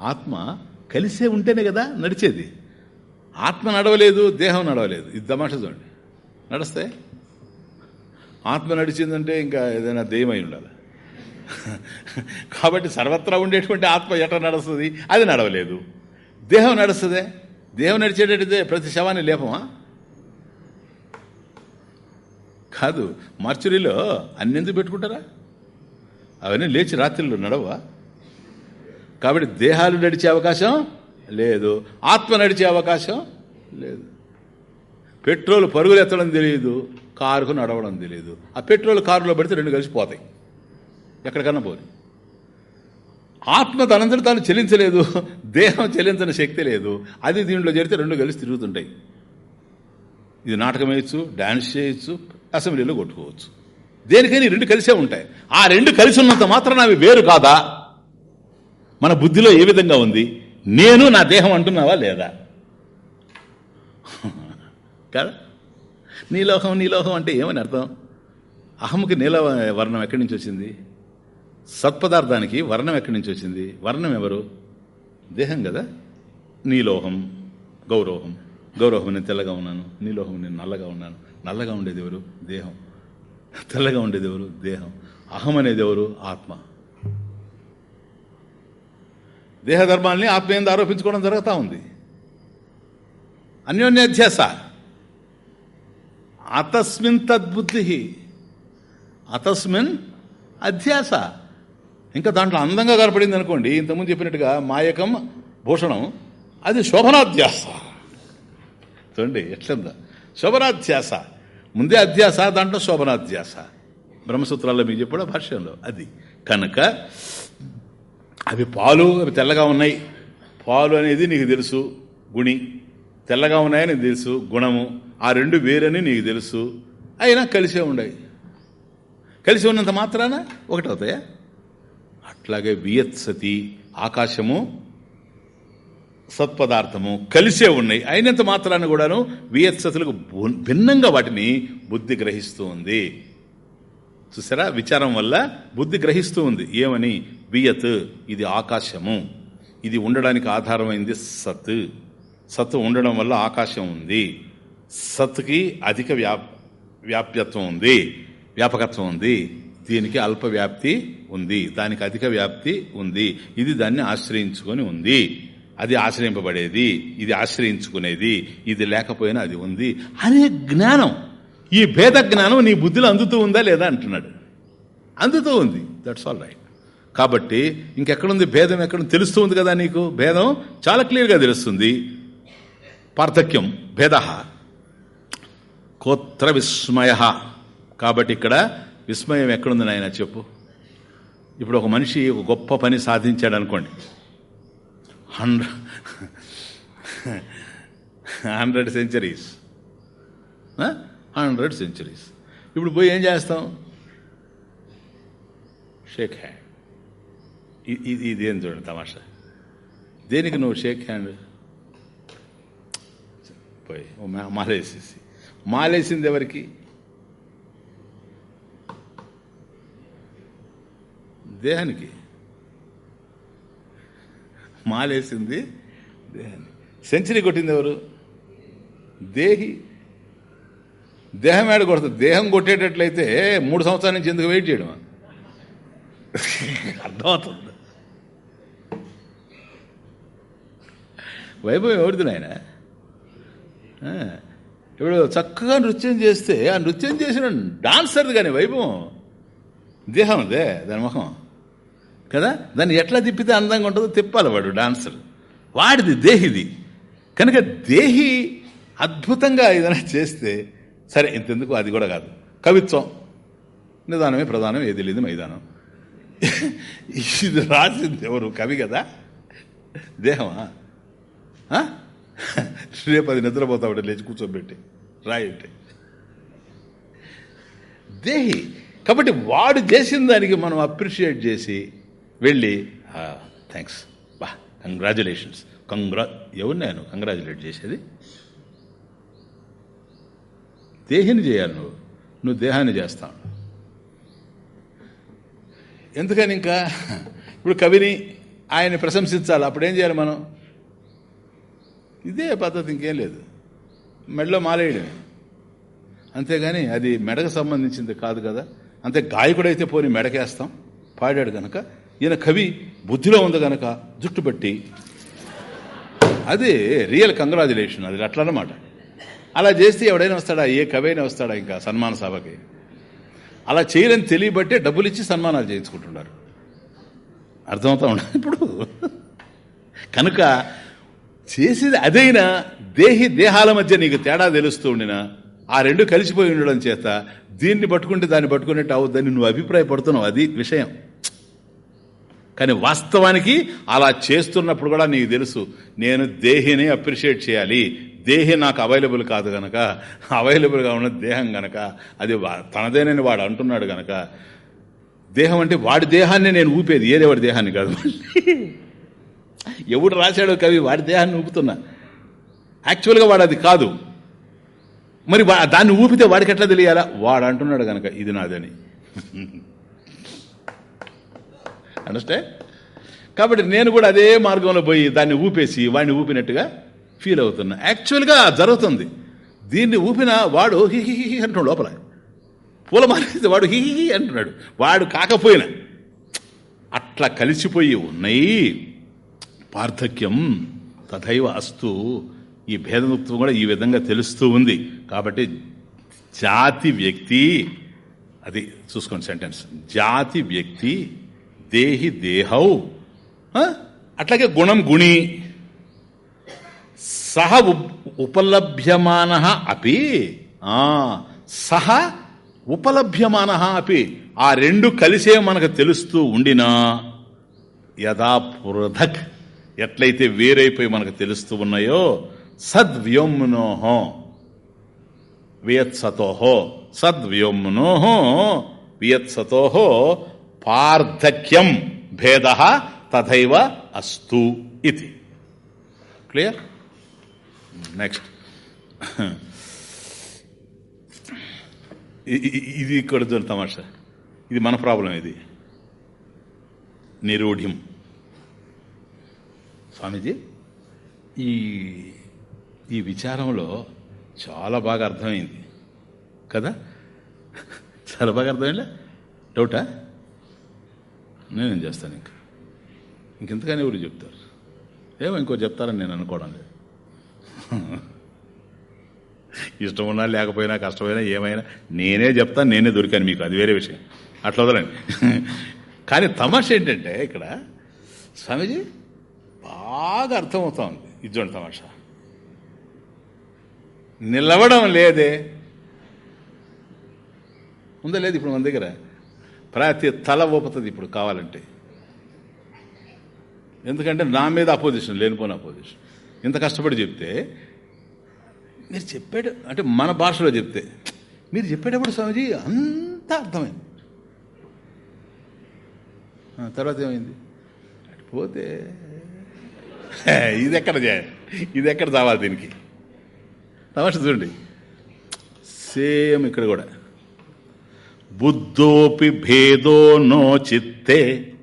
ఆత్మ కలిసే ఉంటేనే కదా నడిచేది. ఆత్మ నడవలేదు దేహం నడవలేదు. ఇది తమాషా చూడండి. నడుస్తాయి? ఆత్మ నడిచిందంటే ఇంకా ఏదైనా దెయ్యమై ఉండాలి? కాబట్టి సర్వత్రా ఉండేటువంటి ఆత్మ ఎట నడుస్తుంది? అది నడవలేదు. దేహం నడుస్తుంది. దేహం నడిచేటట్టుదే ప్రతి శవాన్ని లేపమా? కాదు మార్చురీలో అన్నెందుకు పెట్టుకుంటారా? అవన్నీ లేచి రాత్రిలో నడవా? కాబట్టి దేహాలు నడిచే అవకాశం లేదు. ఆత్మ నడిచే అవకాశం లేదు. పెట్రోల్ పరుగులు ఎత్తడం తెలియదు కారుకు నడవడం తెలియదు ఆ పెట్రోల్ కారులో పడితే రెండు కలిసిపోతాయి ఎక్కడికన్నా పోని. ఆత్మ తనంతటి తాను చెల్లించలేదు దేహం చెల్లించని శక్తి లేదు. అది దీంట్లో చేరితే రెండు కలిసి తిరుగుతుంటాయి. ఇది నాటకం వేయచ్చు డాన్స్ చేయొచ్చు అసెంబ్లీలో కొట్టుకోవచ్చు. దేనికైనా ఈ రెండు కలిసే ఉంటాయి. ఆ రెండు కలిసి ఉన్నంత మాత్రం అవి వేరు కాదా? మన బుద్ధిలో ఏ విధంగా ఉంది? నేను నా దేహం అంటున్నావా లేదా? కదా? నీలోహం నీలోహం అంటే ఏమని అర్థం? అహంకి నీల వర్ణం ఎక్కడి నుంచి వచ్చింది? సత్పదార్థానికి వర్ణం ఎక్కడి నుంచి వచ్చింది? వర్ణం ఎవరు? దేహం కదా? నీలోహం గౌరవం గౌరవం నేను తెల్లగా ఉన్నాను. నీలోహం నేను నల్లగా ఉన్నాను. నల్లగా ఉండేది ఎవరు? దేహం. తెల్లగా ఉండేది ఎవరు? దేహం. అహం అనేది ఎవరు? ఆత్మ. దేహధర్మాల్ని ఆత్మీయంగా ఆరోపించుకోవడం జరుగుతూ ఉంది. అన్యోన్యాధ్యాస. అతస్మిన్ తద్బుద్ధి అతస్మిన్ అధ్యాస. ఇంకా దాంట్లో అందంగా కనపడింది అనుకోండి ఇంతకుముందు చెప్పినట్టుగా మాయకం భూషణం అది శోభనాధ్యాస. చూడండి ఎట్లుందా. శోభనాధ్యాస. ముందే అధ్యాస దాంట్లో శోభనాధ్యాస. బ్రహ్మసూత్రాల్లో మీకు చెప్పాడు భాష్యంలో అది. కనుక అవి పాలు అవి తెల్లగా ఉన్నాయి. పాలు అనేది నీకు తెలుసు గుణి. తెల్లగా ఉన్నాయని నీకు తెలుసు గుణము. ఆ రెండు వేరని నీకు తెలుసు. అయినా కలిసే ఉన్నాయి కలిసి ఉన్నంత మాత్రాన ఒకటవుతాయా? అట్లాగే వియత్సతి ఆకాశము సత్పదార్థము కలిసే ఉన్నాయి. అయినంత మాత్రాన్ని కూడాను వియత్సతులకు భిన్నంగా వాటిని బుద్ధి గ్రహిస్తూ ఉంది. చూసారా? విచారం వల్ల బుద్ధి గ్రహిస్తూ ఉంది. ఏమని? వియత్ ఇది ఆకాశము. ఇది ఉండడానికి ఆధారమైంది సత్. సత్ ఉండడం వల్ల ఆకాశం ఉంది. సత్కి అధిక వ్యాప్ వ్యాప్యత్వం ఉంది. వ్యాపకత్వం ఉంది. దీనికి అల్ప వ్యాప్తి ఉంది. దానికి అధిక వ్యాప్తి ఉంది. ఇది దాన్ని ఆశ్రయించుకొని ఉంది. అది ఆశ్రయింపబడేది. ఇది ఆశ్రయించుకునేది. ఇది లేకపోయినా అది ఉంది. అనే జ్ఞానం ఈ భేద జ్ఞానం నీ బుద్ధిలో అందుతూ ఉందా లేదా అంటున్నాడు. అందుతూ ఉంది. దట్స్ ఆల్ రైట్ కాబట్టి ఇంకెక్కడుంది భేదం? ఎక్కడ తెలుస్తూ ఉంది కదా నీకు? భేదం చాలా క్లియర్గా తెలుస్తుంది. పార్థక్యం భేద. కోత్ర విస్మయ. కాబట్టి ఇక్కడ విస్మయం ఎక్కడుంది నాయన చెప్పు. ఇప్పుడు ఒక మనిషి ఒక గొప్ప పని సాధించాడు అనుకోండి. Hundred hundred centuries. Hundred centuries. ఇప్పుడు పోయి ఏం చేస్తాం? Shake hand. ఇది ఇదేం చూడండి తమాషా? దేనికి నువ్వు షేక్ హ్యాండ్? పోయి మాలేసేసి. మాలేసింది ఎవరికి? దేహానికి? మాలేసింది దేహానికి. సెంచరీ కొట్టింది ఎవరు? దేహి. దేహం ఏడ కొడుతుంది? దేహం కొట్టేటట్లయితే మూడు సంవత్సరాల నుంచి ఎందుకు వెయిట్ చేయడం? అర్థమవుతుంది. వైభవం ఎవరిది నాయన? ఇప్పుడు చక్కగా నృత్యం చేస్తే ఆ నృత్యం చేసిన డాన్సర్ది కానీ వైభవం. దేహం అదే దాని ముఖం. కదా? దాన్ని ఎట్లా తిప్పితే అందంగా ఉంటుందో తిప్పాలి వాడు డాన్సర్. వాడిది దేహిది. కనుక దేహి అద్భుతంగా ఏదైనా చేస్తే సరే ఇంతెందుకు? అది కూడా కాదు. కవిత్వం. నిదానమే ప్రధానం ఏది లేదు మైదానం. ఇది రాసింది ఎవరు? కవి కదా? దేహమా? రేపు అది నిద్రపోతావుట లేచి కూర్చోబెట్టి రాయంటే దేహి. కాబట్టి వాడు చేసిన దానికి మనం అప్రిషియేట్ చేసి వెళ్ళి థ్యాంక్స్ బా కంగ్రాచులేషన్స్ కంగ్రా ఎవరు నేను కంగ్రాచులేట్ చేసేది? దేహిని చేయాలి నువ్వు. నువ్వు దేహాన్ని చేస్తావు. ఎందుకని ఇంకా? ఇప్పుడు కవిని ఆయన ప్రశంసించాలి. అప్పుడేం చేయాలి మనం? ఇదే పద్ధతి ఇంకేం లేదు. మెడలో మాలేయడమే. అంతేగాని అది మెడకు సంబంధించింది కాదు కదా. అంతే గాయకుడైతే పోని మెడకేస్తాం. పాడాడు కనుక ఈయన కవి బుద్ధిలో ఉంది గనక జుట్టు పట్టి. అది రియల్ కంగ్రాచులేషన్ అది అట్లన్నమాట. అలా చేస్తే ఎవడైనా వస్తాడా? ఏ కవైనా వస్తాడా ఇంకా సన్మాన సభకి? అలా చేయలేని తెలియబట్టే డబ్బులు ఇచ్చి సన్మానాలు చేయించుకుంటున్నారు. అర్థమవుతా ఉండదు ఇప్పుడు? కనుక చేసేది అదైనా దేహి దేహాల మధ్య నీకు తేడా తెలుస్తూ ఉండినా ఆ రెండు కలిసిపోయి ఉండడం చేత దీన్ని పట్టుకుంటే దాన్ని పట్టుకునేట్టు అవుద్దని నువ్వు అభిప్రాయపడుతున్నావు. అది విషయం. కానీ వాస్తవానికి అలా చేస్తున్నప్పుడు కూడా నీకు తెలుసు నేను దేహిని అప్రిషియేట్ చేయాలి. దేహి నాకు అవైలబుల్ కాదు గనక అవైలబుల్గా ఉన్న దేహం గనక అది వా- తనదేనని వాడు అంటున్నాడు గనక దేహం అంటే వాడి దేహాన్ని నేను ఊపేది ఏదే వాడి దేహాన్ని కాదు. ఎవడు రాశాడో కవి వాడి దేహాన్ని ఊపుతున్నా. యాక్చువల్గా వాడు అది కాదు. మరి వా- దాన్ని ఊపితే వాడికి ఎట్లా తెలియాలా? వాడు అంటున్నాడు గనక ఇది నాదని. అండర్స్టాండ్ కాబట్టి నేను కూడా అదే మార్గంలో పోయి దాన్ని ఊపేసి వాడిని ఊపినట్టుగా ఫీల్ అవుతున్నా. యాక్చువల్గా జరుగుతుంది. దీన్ని ఊపిన వాడు హి హి హి హి అంటున్నాడు లోపల. పూల మారేసి వాడు హి హి అంటున్నాడు. వాడు కాకపోయినా. అట్లా కలిసిపోయి ఉన్నాయి. పార్థక్యం తథైవ అస్తు. ఈ భేదముక్తం కూడా ఈ విధంగా తెలుస్తూ ఉంది. కాబట్టి జాతి వ్యక్తి అది చూసుకోండి సెంటెన్స్ జాతి వ్యక్తి దేహి దేహౌ. అట్లాగే గుణం గుణి. సహ ఉపలభ్యమాన అపి. సహ ఉపలభ్యమాన అపి. ఆ రెండు కలిసే మనకు తెలుస్తూ ఉండినా యథా పృథక్ ఎట్లయితే వేరైపోయి మనకు తెలుస్తూ ఉన్నాయో సద్వ్యోమ్నోహో. వియత్సతోహో. సద్వ్యోమ్నోహో. వియత్సతోహో. పార్థక్యం భేద తథైవ అస్తు ఇది. క్లియర్ నెక్స్ట్ ఇది ఇక్కడ చూడండి తమాషా. ఇది మన ప్రాబ్లం ఇది. నిరూఢ్యం. స్వామీజీ ఈ ఈ విచారంలో చాలా బాగా అర్థమైంది. కదా? చాలా బాగా అర్థమైందా? డౌటా నేనేం చేస్తాను ఇంకా? ఇంకెంతకని ఎవరు చెప్తారు? ఏమో ఇంకో చెప్తారని నేను అనుకోవడం లేదు. ఇష్టం ఉన్నా లేకపోయినా కష్టమైనా ఏమైనా నేనే చెప్తాను నేనే దొరికాను మీకు. అది వేరే విషయం. అట్లా వదలండి. కానీ తమాష ఏంటంటే ఇక్కడ స్వామీజీ బాగా అర్థమవుతా ఉంది ఇది తమాషా. నిలవడం లేదే. ఉందా లేదు ఇప్పుడు మన దగ్గర? ప్రతి తల ఊపుతుంది ఇప్పుడు కావాలంటే. ఎందుకంటే నా మీద అపోజిషన్ లేనిపోయిన అపోజిషన్. ఇంత కష్టపడి చెప్తే మీరు చెప్పేట అంటే మన భాషలో చెప్తే మీరు చెప్పేటప్పుడు స్వామిజీ అంతా అర్థమైంది. తర్వాత ఏమైంది? పోతే ఇది ఎక్కడ ఇది ఎక్కడ చావాలి దీనికి? తమాష చూడండి. సేమ్ ఇక్కడ కూడా. బుద్ధోపి భేదో నో చిత్తే.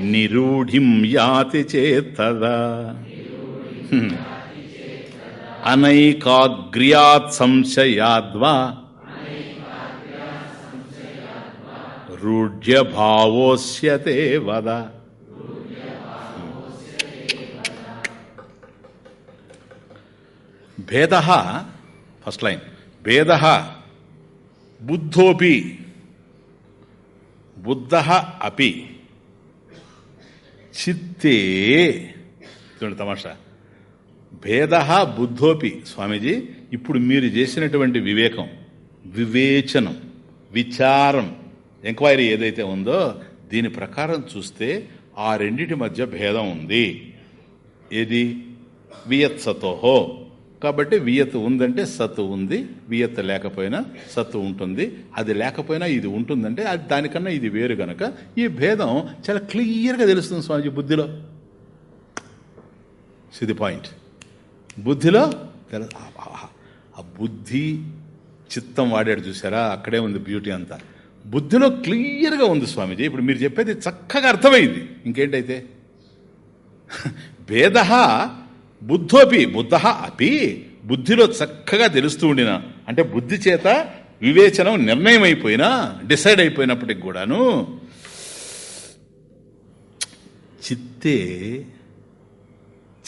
నిరూఢిం యాతి చేతదా. అనైకాగ్ర్యాత్ సంశయాద్వా. రూఢ్యభావోస్యతే వద. భేద ఫస్ట్ లైన్. భేద బుద్ధోపి. బుద్ధ అపి. చిత్తే. చూడండి తమాషా. భేద బుద్ధోపి. స్వామీజీ ఇప్పుడు మీరు చేసినటువంటి వివేకం వివేచనం విచారం ఎంక్వైరీ ఏదైతే ఉందో దీని ప్రకారం చూస్తే ఆ రెండిటి మధ్య భేదం ఉంది. ఏది? వియత్సతోహో కాబట్టి వియత్ ఉందంటే సత్తు ఉంది వియత్ లేకపోయినా సత్తు ఉంటుంది. అది లేకపోయినా ఇది ఉంటుందంటే అది దానికన్నా ఇది వేరు గనక. ఈ భేదం చాలా క్లియర్గా తెలుస్తుంది స్వామిజీ బుద్ధిలో. సిది పాయింట్ బుద్ధిలో తెల- ఆ- ఆ బుద్ధి చిత్తం వాడాడు చూసారా? అక్కడే ఉంది బ్యూటీ అంతా. బుద్ధిలో క్లియర్గా ఉంది స్వామిజీ. ఇప్పుడు మీరు చెప్పేది చక్కగా అర్థమైంది. ఇంకేంటైతే? భేద బుద్ధోపి బుద్ధ అపి. బుద్ధిలో చక్కగా తెలుస్తూ ఉండిన. అంటే బుద్ధి చేత వివేచనం నిర్ణయం అయిపోయినా డిసైడ్ అయిపోయినప్పటికి కూడాను చిత్తే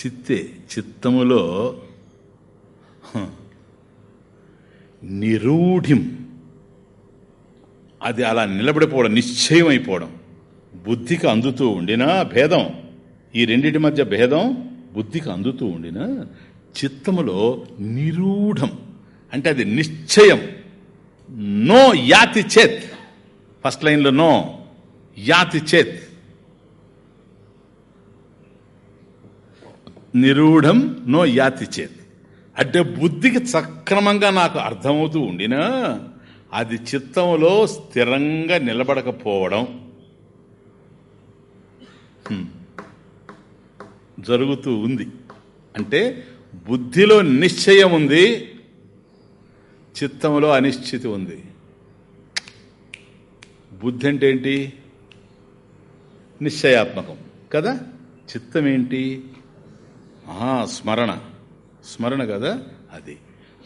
చిత్తే చిత్తములో నిరూఢిం. అది అలా నిలబడిపోవడం నిశ్చయం అయిపోవడం బుద్ధికి అందుతూ ఉండినా భేదం. ఈ రెండిటి మధ్య భేదం బుద్ధికి అందుతూ ఉండిన చిత్తములో నిరూఢం. అంటే అది నిశ్చయం. నో యాతి చేత్. ఫస్ట్ లైన్లో నో. యాతి చేత్. నిరూఢం నో యాతి చేత్. అంటే బుద్ధికి సక్రమంగా నాకు అర్థమవుతూ ఉండినా అది చిత్తంలో స్థిరంగా నిలబడకపోవడం. జరుగుతూ ఉంది. అంటే బుద్ధిలో నిశ్చయం ఉంది చిత్తంలో అనిశ్చితి ఉంది. బుద్ధి అంటే ఏంటి? నిశ్చయాత్మకం. కదా? చిత్తం ఏంటి? స్మరణ స్మరణ కదా అది.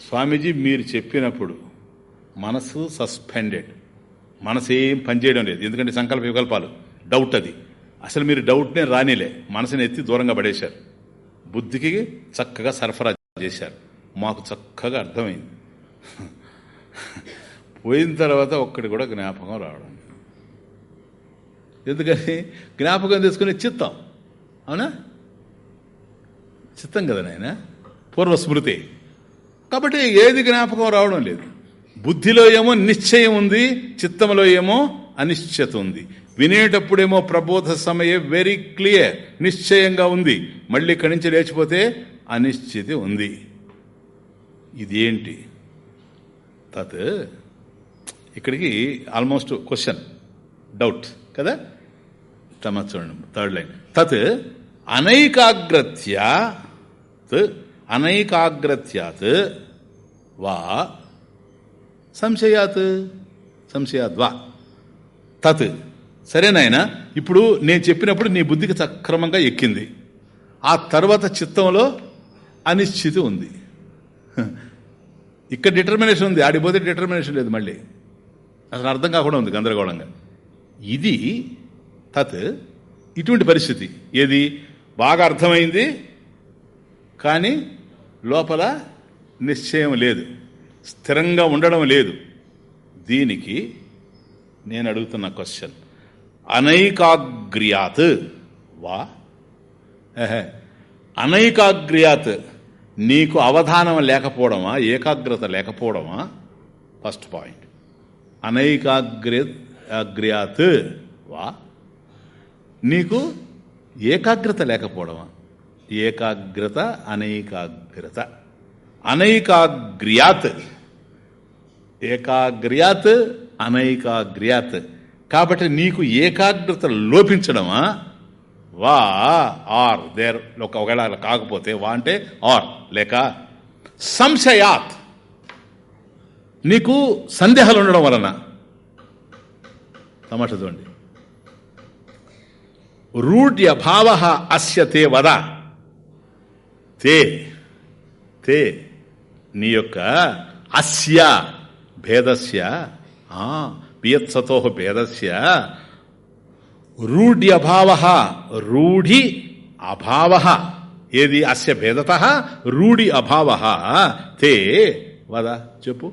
స్వామీజీ మీరు చెప్పినప్పుడు మనసు సస్పెండెడ్. మనసు ఏం పనిచేయడం లేదు. ఎందుకంటే సంకల్ప వికల్పాలు. డౌట్ అది. అసలు మీరు డౌట్నే రానిలే. మనసుని ఎత్తి దూరంగా పడేశారు. బుద్ధికి చక్కగా సరఫరా చేశారు. మాకు చక్కగా అర్థమైంది. పోయిన తర్వాత ఒక్కటి కూడా జ్ఞాపకం రావడం ఎందుకని? జ్ఞాపకం తీసుకునే చిత్తం. అవునా? చిత్తం కదా నాయన? పూర్వస్మృతి. కాబట్టి ఏది జ్ఞాపకం రావడం లేదు. బుద్ధిలో ఏమో నిశ్చయం ఉంది చిత్తంలో ఏమో అనిశ్చత ఉంది. వినేటప్పుడేమో ప్రబోధ సమయం వెరీ క్లియర్ నిశ్చయంగా ఉంది. మళ్ళీ ఇక్కడి నుంచి లేచిపోతే అనిశ్చితి ఉంది. ఇదేంటి? తత్ ఇక్కడికి ఆల్మోస్ట్ క్వశ్చన్ డౌట్ కదా? తమ చూడండి థర్డ్ లైన్ తత్ అనైకాగ్రత్యాత్ అనైకాగ్రత్యాత్ వా సంశయాత్ సంశయాద్వా తత్ సరే నాయన ఇప్పుడు నేను చెప్పినప్పుడు నీ బుద్ధికి సక్రమంగా ఎక్కింది. ఆ తర్వాత చిత్తంలో అనిశ్చితి ఉంది. ఇక్కడ డిటర్మినేషన్ ఉంది. ఆడిపోతే డిటర్మినేషన్ లేదు మళ్ళీ. అసలు అర్థం కాకుండా ఉంది గందరగోళంగా. ఇది తత్ ఇటువంటి పరిస్థితి. ఏది? బాగా అర్థమైంది కానీ లోపల నిశ్చయం లేదు. స్థిరంగా ఉండడం లేదు. దీనికి నేను అడుగుతున్న క్వశ్చన్. అనైకాగ్ర్యాత్. వా? అనైకాగ్ర్యాత్ నీకు అవధానం లేకపోవడమా? ఏకాగ్రత లేకపోవడమా? First point. అనైకాగ్ర అగ్ర్యాత్. వా? నీకు ఏకాగ్రత లేకపోవడమా? ఏకాగ్రత అనైకాగ్రత. అనైకాగ్ర్యాత్. ఏకాగ్ర్యాత్ అనైకాగ్ర్యాత్. కాబట్టి నీకు ఏకాగ్రత లోపించడమా? వా ఆర్ దేర్. ఒక ఒకవేళ అలా కాకపోతే వా అంటే ఆర్ లేక సంశయాత్. నీకు సందేహాలు ఉండడం వలన. తమాషా చూడండి రూఢ్యభావ అస్య తే వద. తే. తే. నీ యొక్క అస్య భేదస్య ఆ, పియత్సతో భేదస్య రూఢ్యభావ రూఢి అభావ ఏది అస్య భేదత రూఢి అభావ తే వద చెప్పు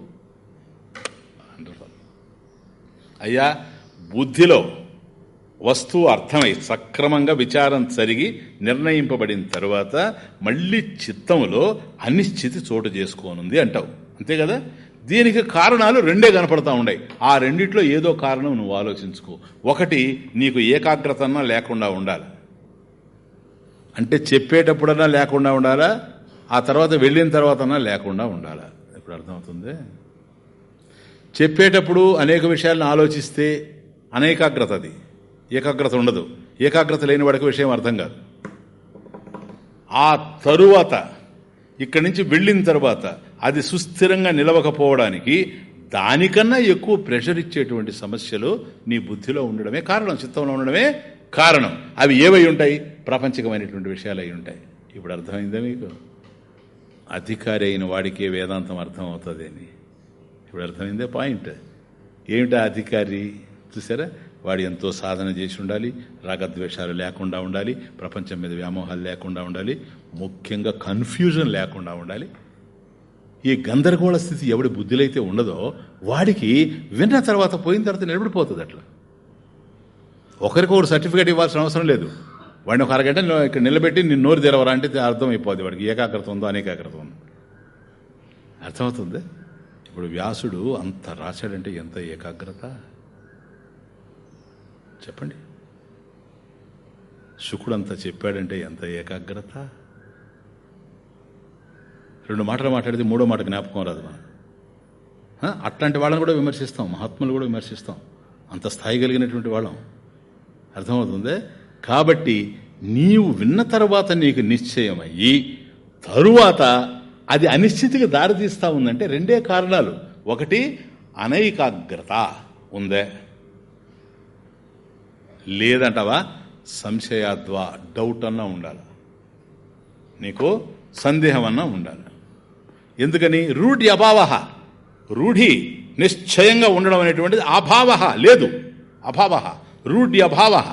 అయ్యా బుద్ధిలో వస్తువు అర్థమై సక్రమంగా విచారం జరిగి నిర్ణయింపబడిన తర్వాత మళ్ళీ చిత్తములో అనిశ్చితి చోటు చేసుకోనుంది అంటావు అంతే కదా దీనికి కారణాలు రెండే కనపడతా ఉన్నాయి. ఆ రెండిట్లో ఏదో కారణం నువ్వు ఆలోచించుకో. ఒకటి నీకు ఏకాగ్రతన్నా లేకుండా ఉండాలి. అంటే చెప్పేటప్పుడన్నా లేకుండా ఉండాలా? ఆ తర్వాత వెళ్ళిన తర్వాతన్నా లేకుండా ఉండాలా? ఇప్పుడు అర్థమవుతుంది? చెప్పేటప్పుడు అనేక విషయాలను ఆలోచిస్తే అనేకాగ్రత అది. ఏకాగ్రత ఉండదు. ఏకాగ్రత లేని వాడికి విషయం అర్థం కాదు. ఆ తరువాత ఇక్కడి నుంచి వెళ్ళిన తర్వాత అది సుస్థిరంగా నిలవకపోవడానికి దానికన్నా ఎక్కువ ప్రెషర్ ఇచ్చేటువంటి సమస్యలు నీ బుద్ధిలో ఉండడమే కారణం చిత్తంలో ఉండడమే కారణం. అవి ఏవై ఉంటాయి? ప్రాపంచికమైనటువంటి విషయాలు అయి ఉంటాయి. ఇప్పుడు అర్థమైందా మీకు? అధికారి అయిన వాడికే వేదాంతం అర్థమవుతుంది అని ఇప్పుడు అర్థమైందే పాయింట్? ఏమిటా అధికారి? చూసారా? వాడు ఎంతో సాధన చేసి ఉండాలి రాగద్వేషాలు లేకుండా ఉండాలి ప్రపంచం మీద వ్యామోహాలు లేకుండా ఉండాలి ముఖ్యంగా కన్ఫ్యూజన్ లేకుండా ఉండాలి. ఈ గందరగోళ స్థితి ఎవడి బుద్ధిలైతే ఉండదో వాడికి విన్న తర్వాత పోయిన తర్వాత నిలబడిపోతుంది అట్లా. ఒకరికి ఒకరు సర్టిఫికేట్ ఇవ్వాల్సిన అవసరం లేదు. వాడిని ఒక అరగంట ఇక్కడ నిలబెట్టి నిన్ను నోరు తెరవరా అంటే అర్థమైపోద్ది వాడికి. ఏకాగ్రత ఉందో అనేకాగ్రత ఉందో. అర్థమవుతుంది? ఇప్పుడు వ్యాసుడు అంత రాశాడంటే ఎంత ఏకాగ్రత? చెప్పండి. శుకుడు అంత చెప్పాడంటే ఎంత ఏకాగ్రత? రెండు మాటలు మాట్లాడితే మూడో మాట జ్ఞాపకం రాదు మనం అట్లాంటి వాళ్ళని కూడా విమర్శిస్తాం. మహాత్ములు కూడా విమర్శిస్తాం. అంత స్థాయి కలిగినటువంటి వాళ్ళం. అర్థమవుతుంది? కాబట్టి నీవు విన్న తర్వాత నీకు నిశ్చయమయ్యి తరువాత అది అనిశ్చితికి దారితీస్తూ ఉందంటే రెండే కారణాలు. ఒకటి అనైకాగ్రత. ఉందే? లేదంటవా? సంశయాద్వా డౌట్ అన్నా ఉండాలి. నీకు సందేహం అన్నా ఉండాలి. ఎందుకని? రూఢి అభావ. రూఢి నిశ్చయంగా ఉండడం అనేటువంటిది అభావ. లేదు. అభావ. రూఢి అభావ.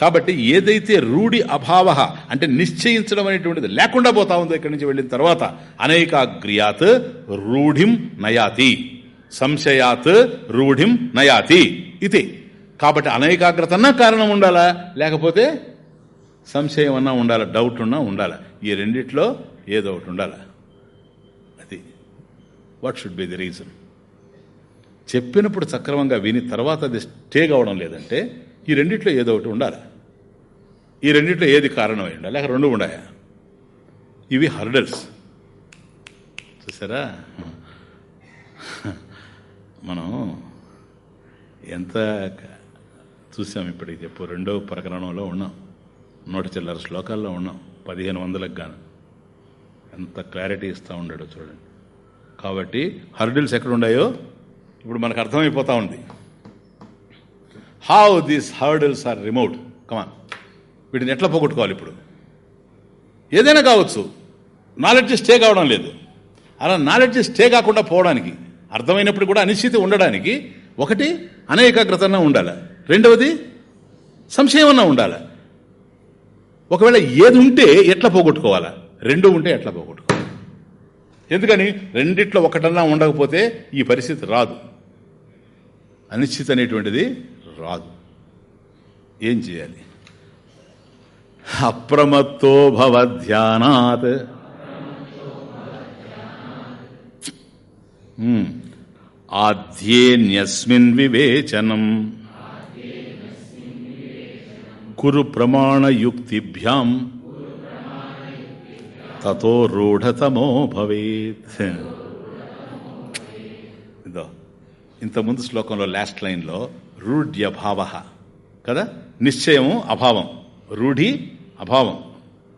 కాబట్టి ఏదైతే రూఢి అభావ అంటే నిశ్చయించడం అనేటువంటిది లేకుండా పోతా ఉందో ఇక్కడి నుంచి వెళ్ళిన తర్వాత అనేకాగ్రియాత్ రూఢిం నయాతి. సంశయాత్ రూఢిం నయాతి. ఇది కాబట్టి అనైకాగ్రతన్నా కారణం ఉండాలా? లేకపోతే సంశయం అన్నా ఉండాలి? డౌట్ ఉన్నా ఉండాలి? ఈ రెండిట్లో ఏదో ఒకటి ఉండాలి? అది. What should be the reason చెప్పినప్పుడు సక్రమంగా విని తర్వాత అది స్టే కావడం లేదంటే ఈ రెండిట్లో ఏదో ఒకటి ఉండాలి? ఈ రెండిట్లో ఏది కారణమై ఉండాలి? లేక రెండు ఉండాయా? ఇవి హర్డల్స్ చూసారా? మనం ఎంత చూసాం ఇప్పటికి చెప్పు రెండో ప్రకరణంలో ఉన్నాం. నూట చిల్లర శ్లోకాల్లో ఉన్నాం. పదిహేను వందలకు గాను. ఎంత క్లారిటీ ఇస్తూ ఉండాడో చూడండి. కాబట్టి హర్డిల్స్ ఎక్కడ ఉన్నాయో ఇప్పుడు మనకు అర్థమైపోతూ ఉంది. How these hurdles are remote come on వీటిని ఎట్లా పోగొట్టుకోవాలి ఇప్పుడు? ఏదైనా కావచ్చు. నాలెడ్జ్ స్టే కావడం లేదు. అలా నాలెడ్జ్ స్టే కాకుండా పోవడానికి అర్థమైనప్పుడు కూడా అనిశ్చితి ఉండడానికి ఒకటి అనేకాగ్రతన ఉండాలి. రెండవది సంశయం అన్నా ఉండాలి. ఒకవేళ ఏది ఉంటే ఎట్లా పోగొట్టుకోవాలా? రెండు ఉంటే ఎట్లా పోగొట్టుకోవాలి? ఎందుకని? రెండిట్లో ఒకటన్నా ఉండకపోతే ఈ పరిస్థితి రాదు. అనిశ్చిత అనేటువంటిది రాదు. ఏం చేయాలి? అప్రమత్తో భవ ధ్యానాత్. ఉమ్. వివేచనం. కురు ప్రమాణయుక్తిభ్యాం తతో రూఢతమో భవేత్ ఇదో ఇంతకుముందు శ్లోకంలో లాస్ట్ లైన్లో రూఢ్యభావ కదా? నిశ్చయము అభావం. రూఢి అభావం.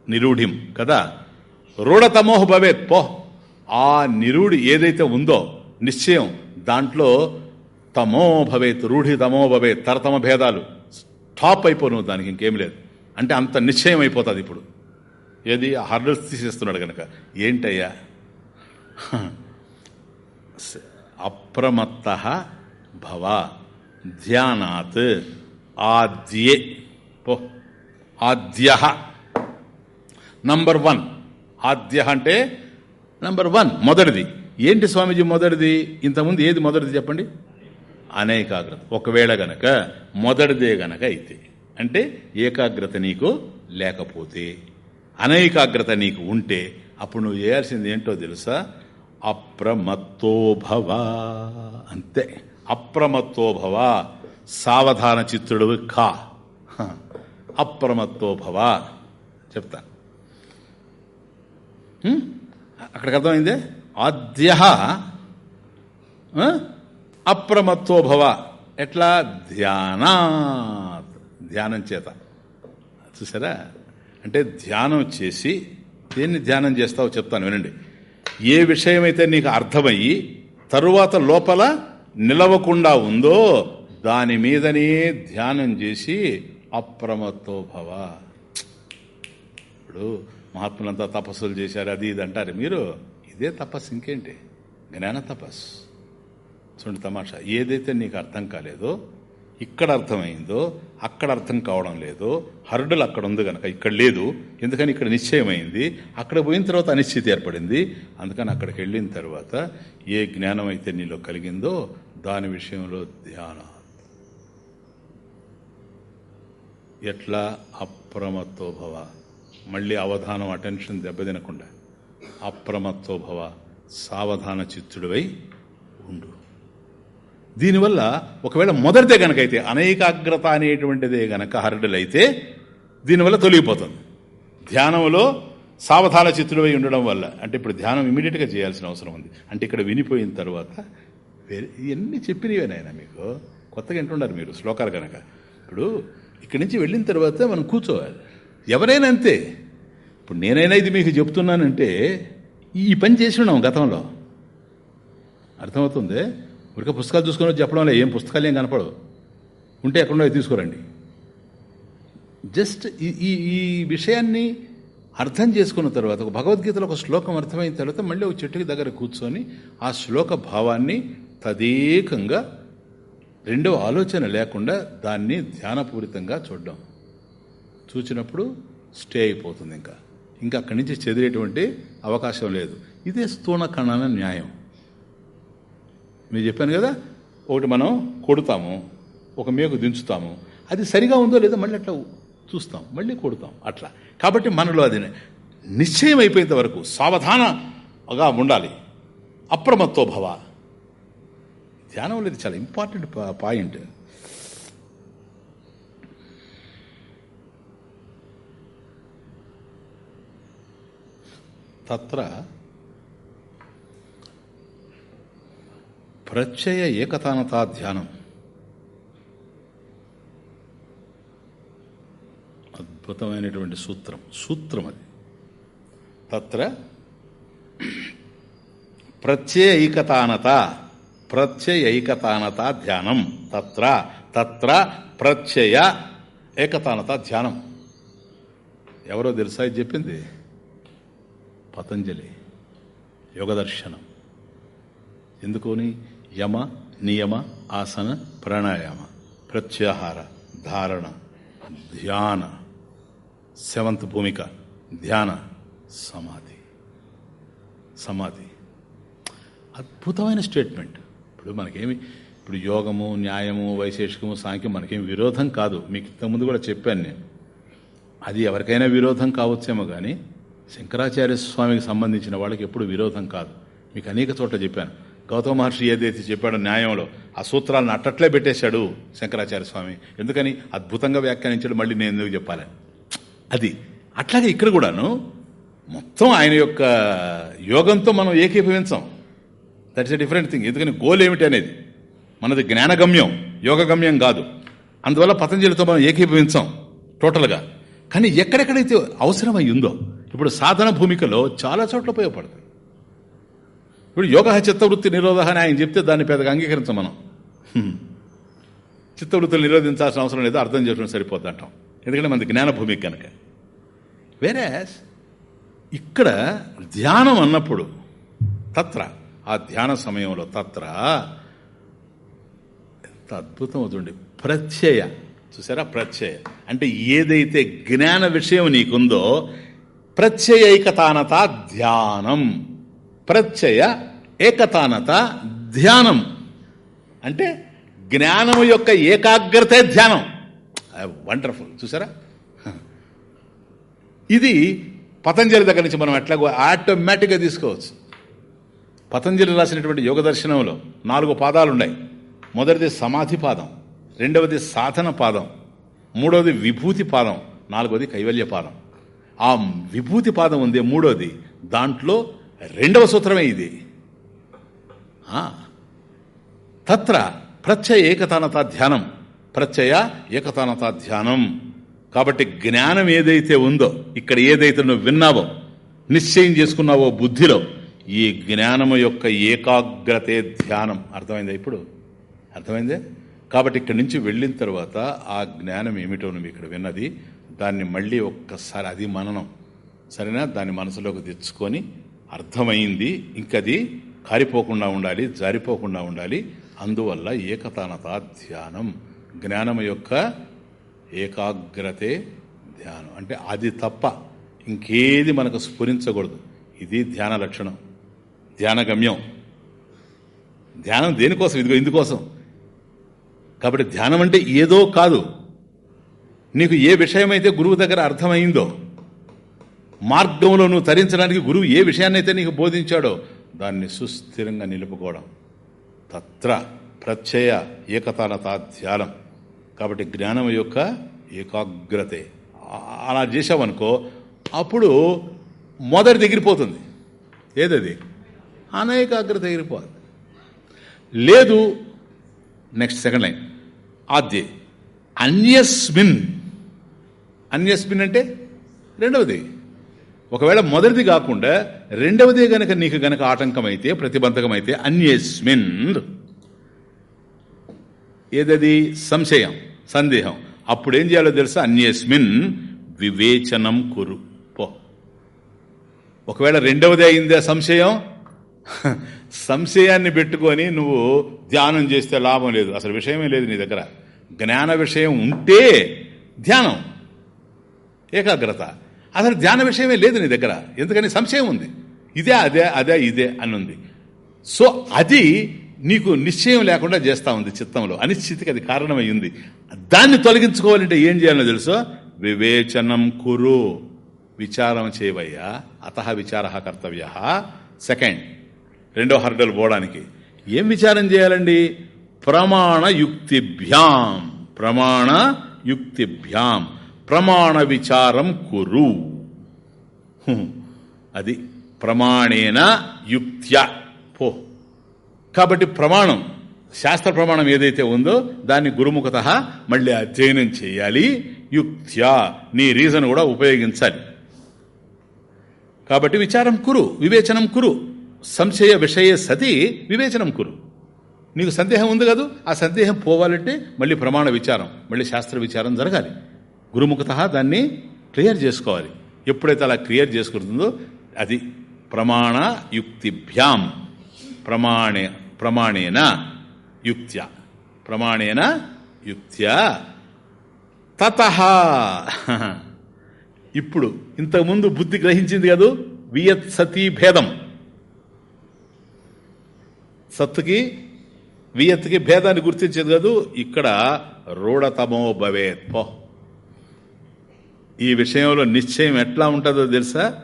నిరూఢిం కదా? రూఢతమోహ భవేత్ పో. ఆ నిరూఢి ఏదైతే ఉందో నిశ్చయం దాంట్లో తమో భవేత్ రూఢి తమో భవేత్ తరతమ భేదాలు. టాప్ అయిపోను దానికి ఇంకేం లేదు. అంటే అంత నిశ్చయం అయిపోతుంది ఇప్పుడు. ఏది? హర్డల్స్ తీసేస్తున్నాడు కనుక ఏంటయ్యా? అప్రమత్త భవ ధ్యానాత్ ఆద్యే. పో ఆద్య. నంబర్ వన్ ఆద్య అంటే నంబర్ వన్ మొదటిది. ఏంటి స్వామీజీ మొదటిది? ఇంతకుముందు ఏది మొదటిది చెప్పండి? అనేకాగ్రత ఒకవేళ గనక మొదటిదే గనక అయితే. అంటే ఏకాగ్రత నీకు లేకపోతే. అనేకాగ్రత నీకు ఉంటే అప్పుడు నువ్వు చేయాల్సింది ఏంటో తెలుసా? అప్రమత్తోభవ. అంతే. అప్రమత్తోభవ. సావధాన చిత్తుడు కా. హ. చెప్తా. అక్కడికి అర్థమైందే? ఆద్య అప్రమత్వోభవ ఎట్లా? ధ్యానా ధ్యానం చేత. చూసారా? అంటే ధ్యానం చేసి దేన్ని ధ్యానం చేస్తావో చెప్తాను వినండి. ఏ విషయమైతే నీకు అర్థమయ్యి తరువాత లోపల నిలవకుండా ఉందో దాని మీదనే ధ్యానం చేసి అప్రమత్తో భవ ఇప్పుడు మహాత్ములంతా తపస్సులు చేశారు అది ఇది అంటారు. మీరు ఇదే తపస్సు ఇంకేంటి? జ్ఞాన తపస్సు. చూడండి తమాషా. ఏదైతే నీకు అర్థం కాలేదో ఇక్కడ అర్థమైందో అక్కడ అర్థం కావడం లేదు. హర్డల్ అక్కడ ఉంది కనుక ఇక్కడ లేదు. ఎందుకని ఇక్కడ నిశ్చయమైంది? అక్కడ పోయిన తర్వాత అనిశ్చితి ఏర్పడింది. అందుకని అక్కడికి వెళ్ళిన తర్వాత ఏ జ్ఞానం అయితే నీలో కలిగిందో దాని విషయంలో ధ్యాన. ఎట్లా? అప్రమత్తో భవ మళ్ళీ అవధానం అటెన్షన్ దెబ్బతినకుండా. అప్రమత్తో భవ సావధాన చిత్తుడివై ఉండు. దీనివల్ల ఒకవేళ మొదటిదే గనకైతే అనేకాగ్రత అనేటువంటిదే గనక హరడులైతే దీనివల్ల తొలగిపోతుంది. ధ్యానంలో సావధాన చిత్తుడై ఉండడం వల్ల అంటే ఇప్పుడు ధ్యానం ఇమీడియట్గా చేయాల్సిన అవసరం ఉంది. అంటే ఇక్కడ వినిపోయిన తర్వాత వేరే ఇవన్నీ చెప్పినవేనాయన మీకు. కొత్తగా వింటున్నారు మీరు శ్లోకాలు కనుక ఇప్పుడు ఇక్కడి నుంచి వెళ్ళిన తర్వాత మనం కూర్చోవాలి. ఎవరైనా అంతే. ఇప్పుడు నేనైనా ఇది మీకు చెప్తున్నానంటే ఈ పని చేసి ఉన్నాం గతంలో. అర్థమవుతుంది? ఊరికే పుస్తకాలు చూసుకొని చెప్పడం వల్ల ఏం పుస్తకాలు ఏం కనపడవు. ఉంటే ఎక్కడో తీసుకురండి. జస్ట్ ఈ ఈ ఈ విషయాన్ని అర్థం చేసుకున్న తర్వాత ఒక భగవద్గీతలో ఒక శ్లోకం అర్థమైన తర్వాత మళ్ళీ ఒక చెట్టుకి దగ్గర కూర్చొని ఆ శ్లోక భావాన్ని తదేకంగా రెండవ ఆలోచన లేకుండా దాన్ని ధ్యానపూరితంగా చూడడం. చూచినప్పుడు స్టే అయిపోతుంది ఇంకా. ఇంకా అక్కడి నుంచి చెదిరేటువంటి అవకాశం లేదు. ఇదే స్థూల కణాల న్యాయం. మీరు చెప్పాను కదా? ఒకటి మనం కొడతాము ఒక మేకు దించుతాము. అది సరిగా ఉందో లేదో మళ్ళీ అట్లా చూస్తాం మళ్ళీ కొడతాం అట్లా. కాబట్టి మనలో అది నిశ్చయం అయిపోయేంత వరకు సావధానగా ఉండాలి. అప్రమత్తో భవ. ధ్యానం లేదు చాలా ఇంపార్టెంట్ పాయింట్. తత్ర ప్రత్యయ ఏకతానతా ధ్యానం. అద్భుతమైనటువంటి సూత్రం సూత్రం అది. తత్ర ప్రత్యయైకతానత ప్రత్యయైకతానత ధ్యానం. తత్ర తత్ర ప్రత్యయ ఏకతానత ధ్యానం. ఎవరో తెలుసా చెప్పింది? పతంజలి యోగదర్శనం. ఎందుకోని? యమ నియమ ఆసన ప్రాణాయామ ప్రత్యాహార ధారణ ధ్యాన సెవెంత్ భూమిక ధ్యాన సమాధి. సమాధి. అద్భుతమైన స్టేట్మెంట్. ఇప్పుడు మనకేమి ఇప్పుడు యోగము న్యాయము వైశేషికము సాంఖ్యం మనకేం విరోధం కాదు. మీకు ఇంతకుముందు కూడా చెప్పాను నేను. అది ఎవరికైనా విరోధం కావచ్చేమో కానీ శంకరాచార్య స్వామికి సంబంధించిన వాళ్ళకి ఎప్పుడు విరోధం కాదు. మీకు అనేక చోట్ల చెప్పాను. గౌతమ మహర్షి ఏదైతే చెప్పాడో న్యాయంలో ఆ సూత్రాలను అట్టట్లే పెట్టేశాడు శంకరాచార్య స్వామి. ఎందుకని? అద్భుతంగా వ్యాఖ్యానించాడు మళ్ళీ నేను ఎందుకు చెప్పాలని అది అట్లాగే ఇక్కడ కూడాను మొత్తం ఆయన యొక్క యోగంతో మనం ఏకీభవించాం. దట్స్ ఎ డిఫరెంట్ థింగ్ ఎందుకని? గోల్ ఏమిటి అనేది? మనది జ్ఞానగమ్యం యోగగమ్యం కాదు. అందువల్ల పతంజలితో మనం ఏకీభవించాం టోటల్గా కానీ ఎక్కడెక్కడైతే అవసరమై ఉందో ఇప్పుడు సాధన భూమికలో చాలా చోట్ల ఉపయోగపడుతుంది ఇప్పుడు యోగ చిత్తవృత్తి నిరోధ అని ఆయన చెప్తే దాన్ని పెద్దగా అంగీకరించం మనం. చిత్తవృత్తులు నిరోధించాల్సిన అవసరం లేదు అర్థం చేసుకోవడం సరిపోద్ది అంటాం. ఎందుకంటే మనది జ్ఞానభూమి కనుక వేరే ఇక్కడ ధ్యానం అన్నప్పుడు తత్ర ఆ ధ్యాన సమయంలో తత్ర ఎంత అద్భుతం అవుతుంది ప్రత్యయ. చూసారా? ప్రత్యయ. అంటే ఏదైతే జ్ఞాన విషయం నీకుందో ప్రత్యయైకతానత ధ్యానం. ప్రత్యయ ఏకతానత ధ్యానం. అంటే జ్ఞానం యొక్క ఏకాగ్రతే ధ్యానం. వండర్ఫుల్. చూసారా? ఇది పతంజలి దగ్గర నుంచి మనం ఎట్లాగో ఆటోమేటిక్గా తీసుకోవచ్చు. పతంజలి రాసినటువంటి యోగ దర్శనంలో నాలుగు పాదాలు ఉన్నాయి మొదటిది సమాధి పాదం రెండవది సాధన పాదం మూడవది విభూతి పాదం నాలుగవది కైవల్య పాదం. ఆ విభూతి పాదం ఉంది మూడోది దాంట్లో రెండవ సూత్రమే ఇది. తత్ర ప్రత్యయ ఏకతానత ధ్యానం. ప్రత్యయ ఏకతానత ధ్యానం. కాబట్టి జ్ఞానం ఏదైతే ఉందో ఇక్కడ ఏదైతే నువ్వు విన్నావో నిశ్చయం చేసుకున్నావో బుద్ధిలో ఈ జ్ఞానము యొక్క ఏకాగ్రతే ధ్యానం. అర్థమైందా ఇప్పుడు? అర్థమైందే? కాబట్టి ఇక్కడి నుంచి వెళ్ళిన తర్వాత ఆ జ్ఞానం ఏమిటో నువ్వు ఇక్కడ విన్నది దాన్ని మళ్ళీ ఒక్కసారి అది మననం సరేనా? దాన్ని మనసులోకి తెచ్చుకొని అర్థమైంది. ఇంకది కారిపోకుండా ఉండాలి జారిపోకుండా ఉండాలి. అందువల్ల ఏకతానత ధ్యానం. జ్ఞానం యొక్క ఏకాగ్రతే ధ్యానం. అంటే అది తప్ప ఇంకేది మనకు స్ఫురించకూడదు. ఇది ధ్యాన లక్షణం. ధ్యాన గమ్యం. ధ్యానం దేనికోసం? ఇదిగో ఇందుకోసం. కాబట్టి ధ్యానం అంటే ఏదో కాదు. నీకు ఏ విషయమైతే గురువు దగ్గర అర్థమైందో మార్గంలో నువ్వు తరించడానికి గురువు ఏ విషయాన్నైతే నీకు బోధించాడో దాన్ని సుస్థిరంగా నిలుపుకోవడం. తత్ర ప్రత్యయ ఏకతానత ధ్యానం. కాబట్టి జ్ఞానం యొక్క ఏకాగ్రతే. అలా చేసావనుకో అప్పుడు మొదటి దగ్గరిపోతుంది ఏదది? అనేకాగ్రత ఎగిరిపోతుంది లేదు నెక్స్ట్ సెకండ్ లైన్ ఆద్య. అన్యస్మిన్. అన్యస్మిన్ అంటే రెండవది. ఒకవేళ మొదటిది కాకుండా రెండవది గనక నీకు గనక ఆటంకమైతే ప్రతిబంధకమైతే అన్యస్మిన్. ఏదది? సంశయం సందేహం. అప్పుడు ఏం చేయాలో తెలుసా? అన్యస్మిన్ వివేచనం కురు. పో. ఒకవేళ రెండవది అయిందే సంశయం? సంశయాన్ని పెట్టుకొని నువ్వు ధ్యానం చేస్తే లాభం లేదు. అసలు విషయమే లేదు నీ దగ్గర. జ్ఞాన విషయం ఉంటే ధ్యానం ఏకాగ్రత. అసలు ధ్యాన విషయమే లేదు నీ దగ్గర. ఎందుకని? సంశయం ఉంది. ఇదే అదే అదే ఇదే అని ఉంది సో అది నీకు నిశ్చయం లేకుండా చేస్తా ఉంది చిత్తంలో. అనిశ్చితికి అది కారణమై ఉంది దాన్ని తొలగించుకోవాలంటే ఏం చేయాలో తెలుసో? వివేచనం కురు. విచారం చేయవయ్యా. అత విచార కర్తవ్య. సెకండ్ రెండో హర్డల్ పోవడానికి. ఏం విచారం చేయాలండి? ప్రమాణ యుక్తిభ్యాం ప్రమాణ యుక్తిభ్యాం ప్రమాణ విచారం కురు. అది ప్రమాణేన యుక్త్య. పో. కాబట్టి ప్రమాణం శాస్త్ర ప్రమాణం ఏదైతే ఉందో దాన్ని గురుముఖత మళ్ళీ అధ్యయనం చేయాలి. యుక్త్యా. నీ రీజన్ కూడా ఉపయోగించాలి. కాబట్టి విచారం కురు వివేచనం కురు. సంశయ విషయ సతి వివేచనం కురు. నీకు సందేహం ఉంది కదూ? ఆ సందేహం పోవాలంటే మళ్ళీ ప్రమాణ విచారం మళ్ళీ శాస్త్ర విచారం జరగాలి. గురుముఖత దాన్ని క్లియర్ చేసుకోవాలి. ఎప్పుడైతే అలా క్లియర్ చేసుకుంటుందో అది ప్రమాణ యుక్తిభ్యాం. ప్రమాణే ప్రమాణేన యుక్త్య. ప్రమాణేన యుక్త్య. తత. ఇప్పుడు ఇంతకుముందు బుద్ధి గ్రహించింది కదూ? వియత్ సతీ భేదం. సత్తుకి వియత్కి భేదాన్ని గుర్తించేది కాదు? ఇక్కడ రూఢతమో భవేత్. పో. ఈ విషయంలో నిశ్చయం ఎట్లా ఉంటుందో తెలుసా?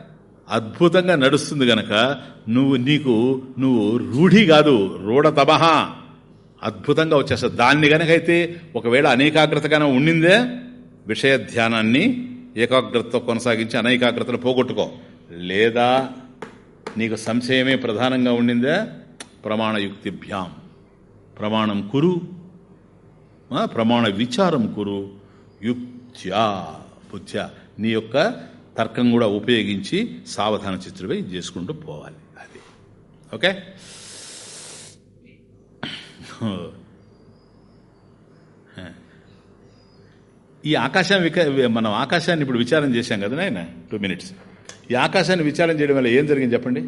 అద్భుతంగా నడుస్తుంది గనక నువ్వు నీకు నువ్వు రూఢి కాదు రూఢ రూఢతమహ అద్భుతంగా వచ్చేస్తుంది దాన్ని గనకైతే ఒకవేళ అనేకాగ్రతగానే ఉండిందే విషయ ధ్యానాన్ని ఏకాగ్రతతో కొనసాగించి అనేకాగ్రతను పోగొట్టుకో. లేదా నీకు సంశయమే ప్రధానంగా ఉండిందే ప్రమాణయుక్తిభ్యాం. ప్రమాణం కురు. ప్రమాణ విచారం కురు. యుక్త్యా. బుద్ధ్యా. నీ యొక్క తర్కం కూడా ఉపయోగించి సావధాన చిత్రువై చేసుకుంటూ పోవాలి అది. ఓకే? ఈ ఆకాశాన్ని విక మనం ఆకాశాన్ని ఇప్పుడు విచారం చేశాం కదా నాయన? టూ మినిట్స్ ఈ ఆకాశాన్ని విచారం చేయడం వల్ల ఏం జరిగింది చెప్పండి?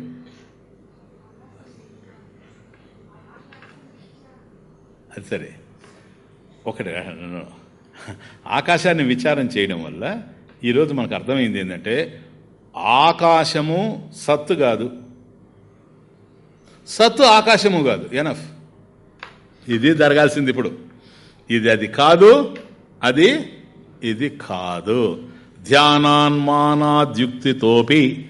అది సరే. ఒకటి ఆకాశాన్ని విచారం చేయడం వల్ల ఈరోజు మనకు అర్థమైంది ఏంటంటే ఆకాశము సత్తు కాదు. సత్తు ఆకాశము కాదు. ఎనఫ్ ఇది జరగాల్సింది ఇప్పుడు. ఇది అది కాదు అది ఇది కాదు. ధ్యానాన్మానాద్యుక్తితోపి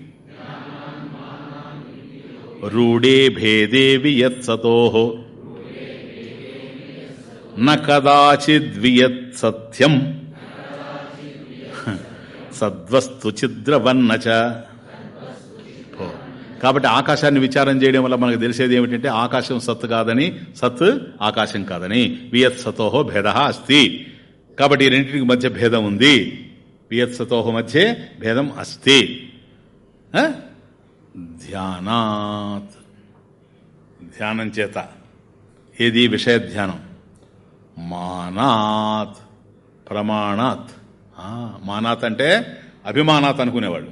రూఢే భేదే వియత్సతో. నదాచిద్వియత్ సత్యం. సద్వస్తు చిద్రవన్నచ కాబట్టి ఆకాశాన్ని విచారం చేయడం వల్ల మనకు తెలిసేది ఏమిటంటే ఆకాశం సత్ కాదని సత్ ఆకాశం కాదని. వియత్ సతోహో భేద అస్తి. కాబట్టి ఈ రెండింటికి మధ్య భేదం ఉంది. వియత్ సతోహో మధ్య భేదం అస్తి. ధ్యానాత్. ధ్యానం చేత. ఏది? విషయ ధ్యానం. మానాత్. ప్రమాణాత్. మానాత్ అంటే అభిమానాత్ అనుకునేవాళ్ళు.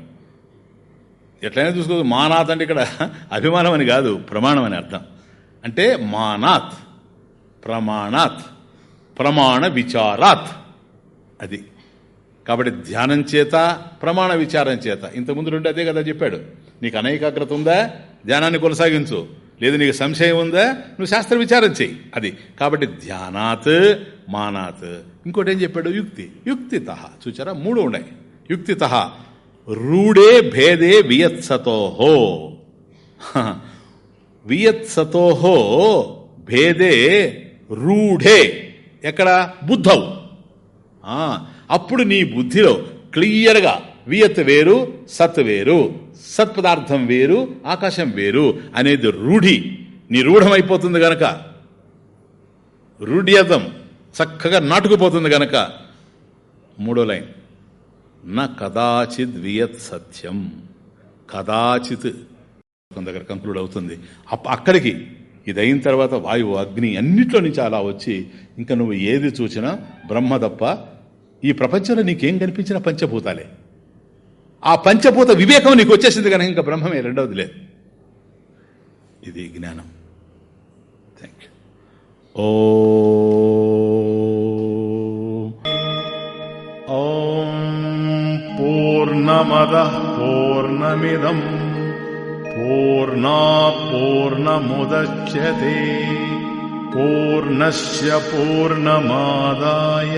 ఎట్లయినా చూసుకోవచ్చు. మానాత్ అంటే ఇక్కడ అభిమానం అని కాదు ప్రమాణం అని అర్థం. అంటే మానాత్. ప్రమాణాత్. ప్రమాణ విచారాత్. అది. కాబట్టి ధ్యానం చేత ప్రమాణ విచారం చేత. ఇంతకుముందు నుండి అదే కదా చెప్పాడు. నీకు అనేకాగ్రత ఉందా? ధ్యానాన్ని కొనసాగించు. లేదు నీకు సంశయం ఉందా? నువ్వు శాస్త్ర విచారం చెయ్యి. అది. కాబట్టి ధ్యానాత్ మానాత్. ఇంకోటి ఏం చెప్పాడు? యుక్తి. యుక్తిత. చూచారా? మూడు ఉన్నాయి. యుక్తిత. రూఢే భేదే వియత్సతోహో వియత్సతోహో భేదే రూఢే. ఎక్కడ? బుద్ధవు ఆ, అప్పుడు నీ బుద్ధిలో క్లియర్గా వియత్ వేరు సత్ వేరు. సత్పదార్థం వేరు ఆకాశం వేరు అనేది రూఢి నిరూఢమైపోతుంది గనక. రూఢ్యతం చక్కగా నాటుకుపోతుంది గనక. మూడో లైన్. నా కదాచిత్ వియత్ సత్యం. కదాచిత్ దగ్గర కంక్లూడ్ అవుతుంది. అప్ప అక్కడికి ఇది అయిన తర్వాత వాయువు అగ్ని అన్నిట్లో నుంచి అలా వచ్చి ఇంకా నువ్వు ఏది చూసినా బ్రహ్మ తప్ప ఈ ప్రపంచంలో నీకేం కనిపించినా పంచభూతాలే. ఆ పంచభూత వివేకం నీకు వచ్చేసింది కనుక ఇంకా బ్రహ్మమే రెండవది లేదు. ఇది జ్ఞానం. థ్యాంక్ యూ ఓ పూర్ణమద పూర్ణమిదం పూర్ణా పూర్ణముద్య పూర్ణశ్య పూర్ణమాదాయ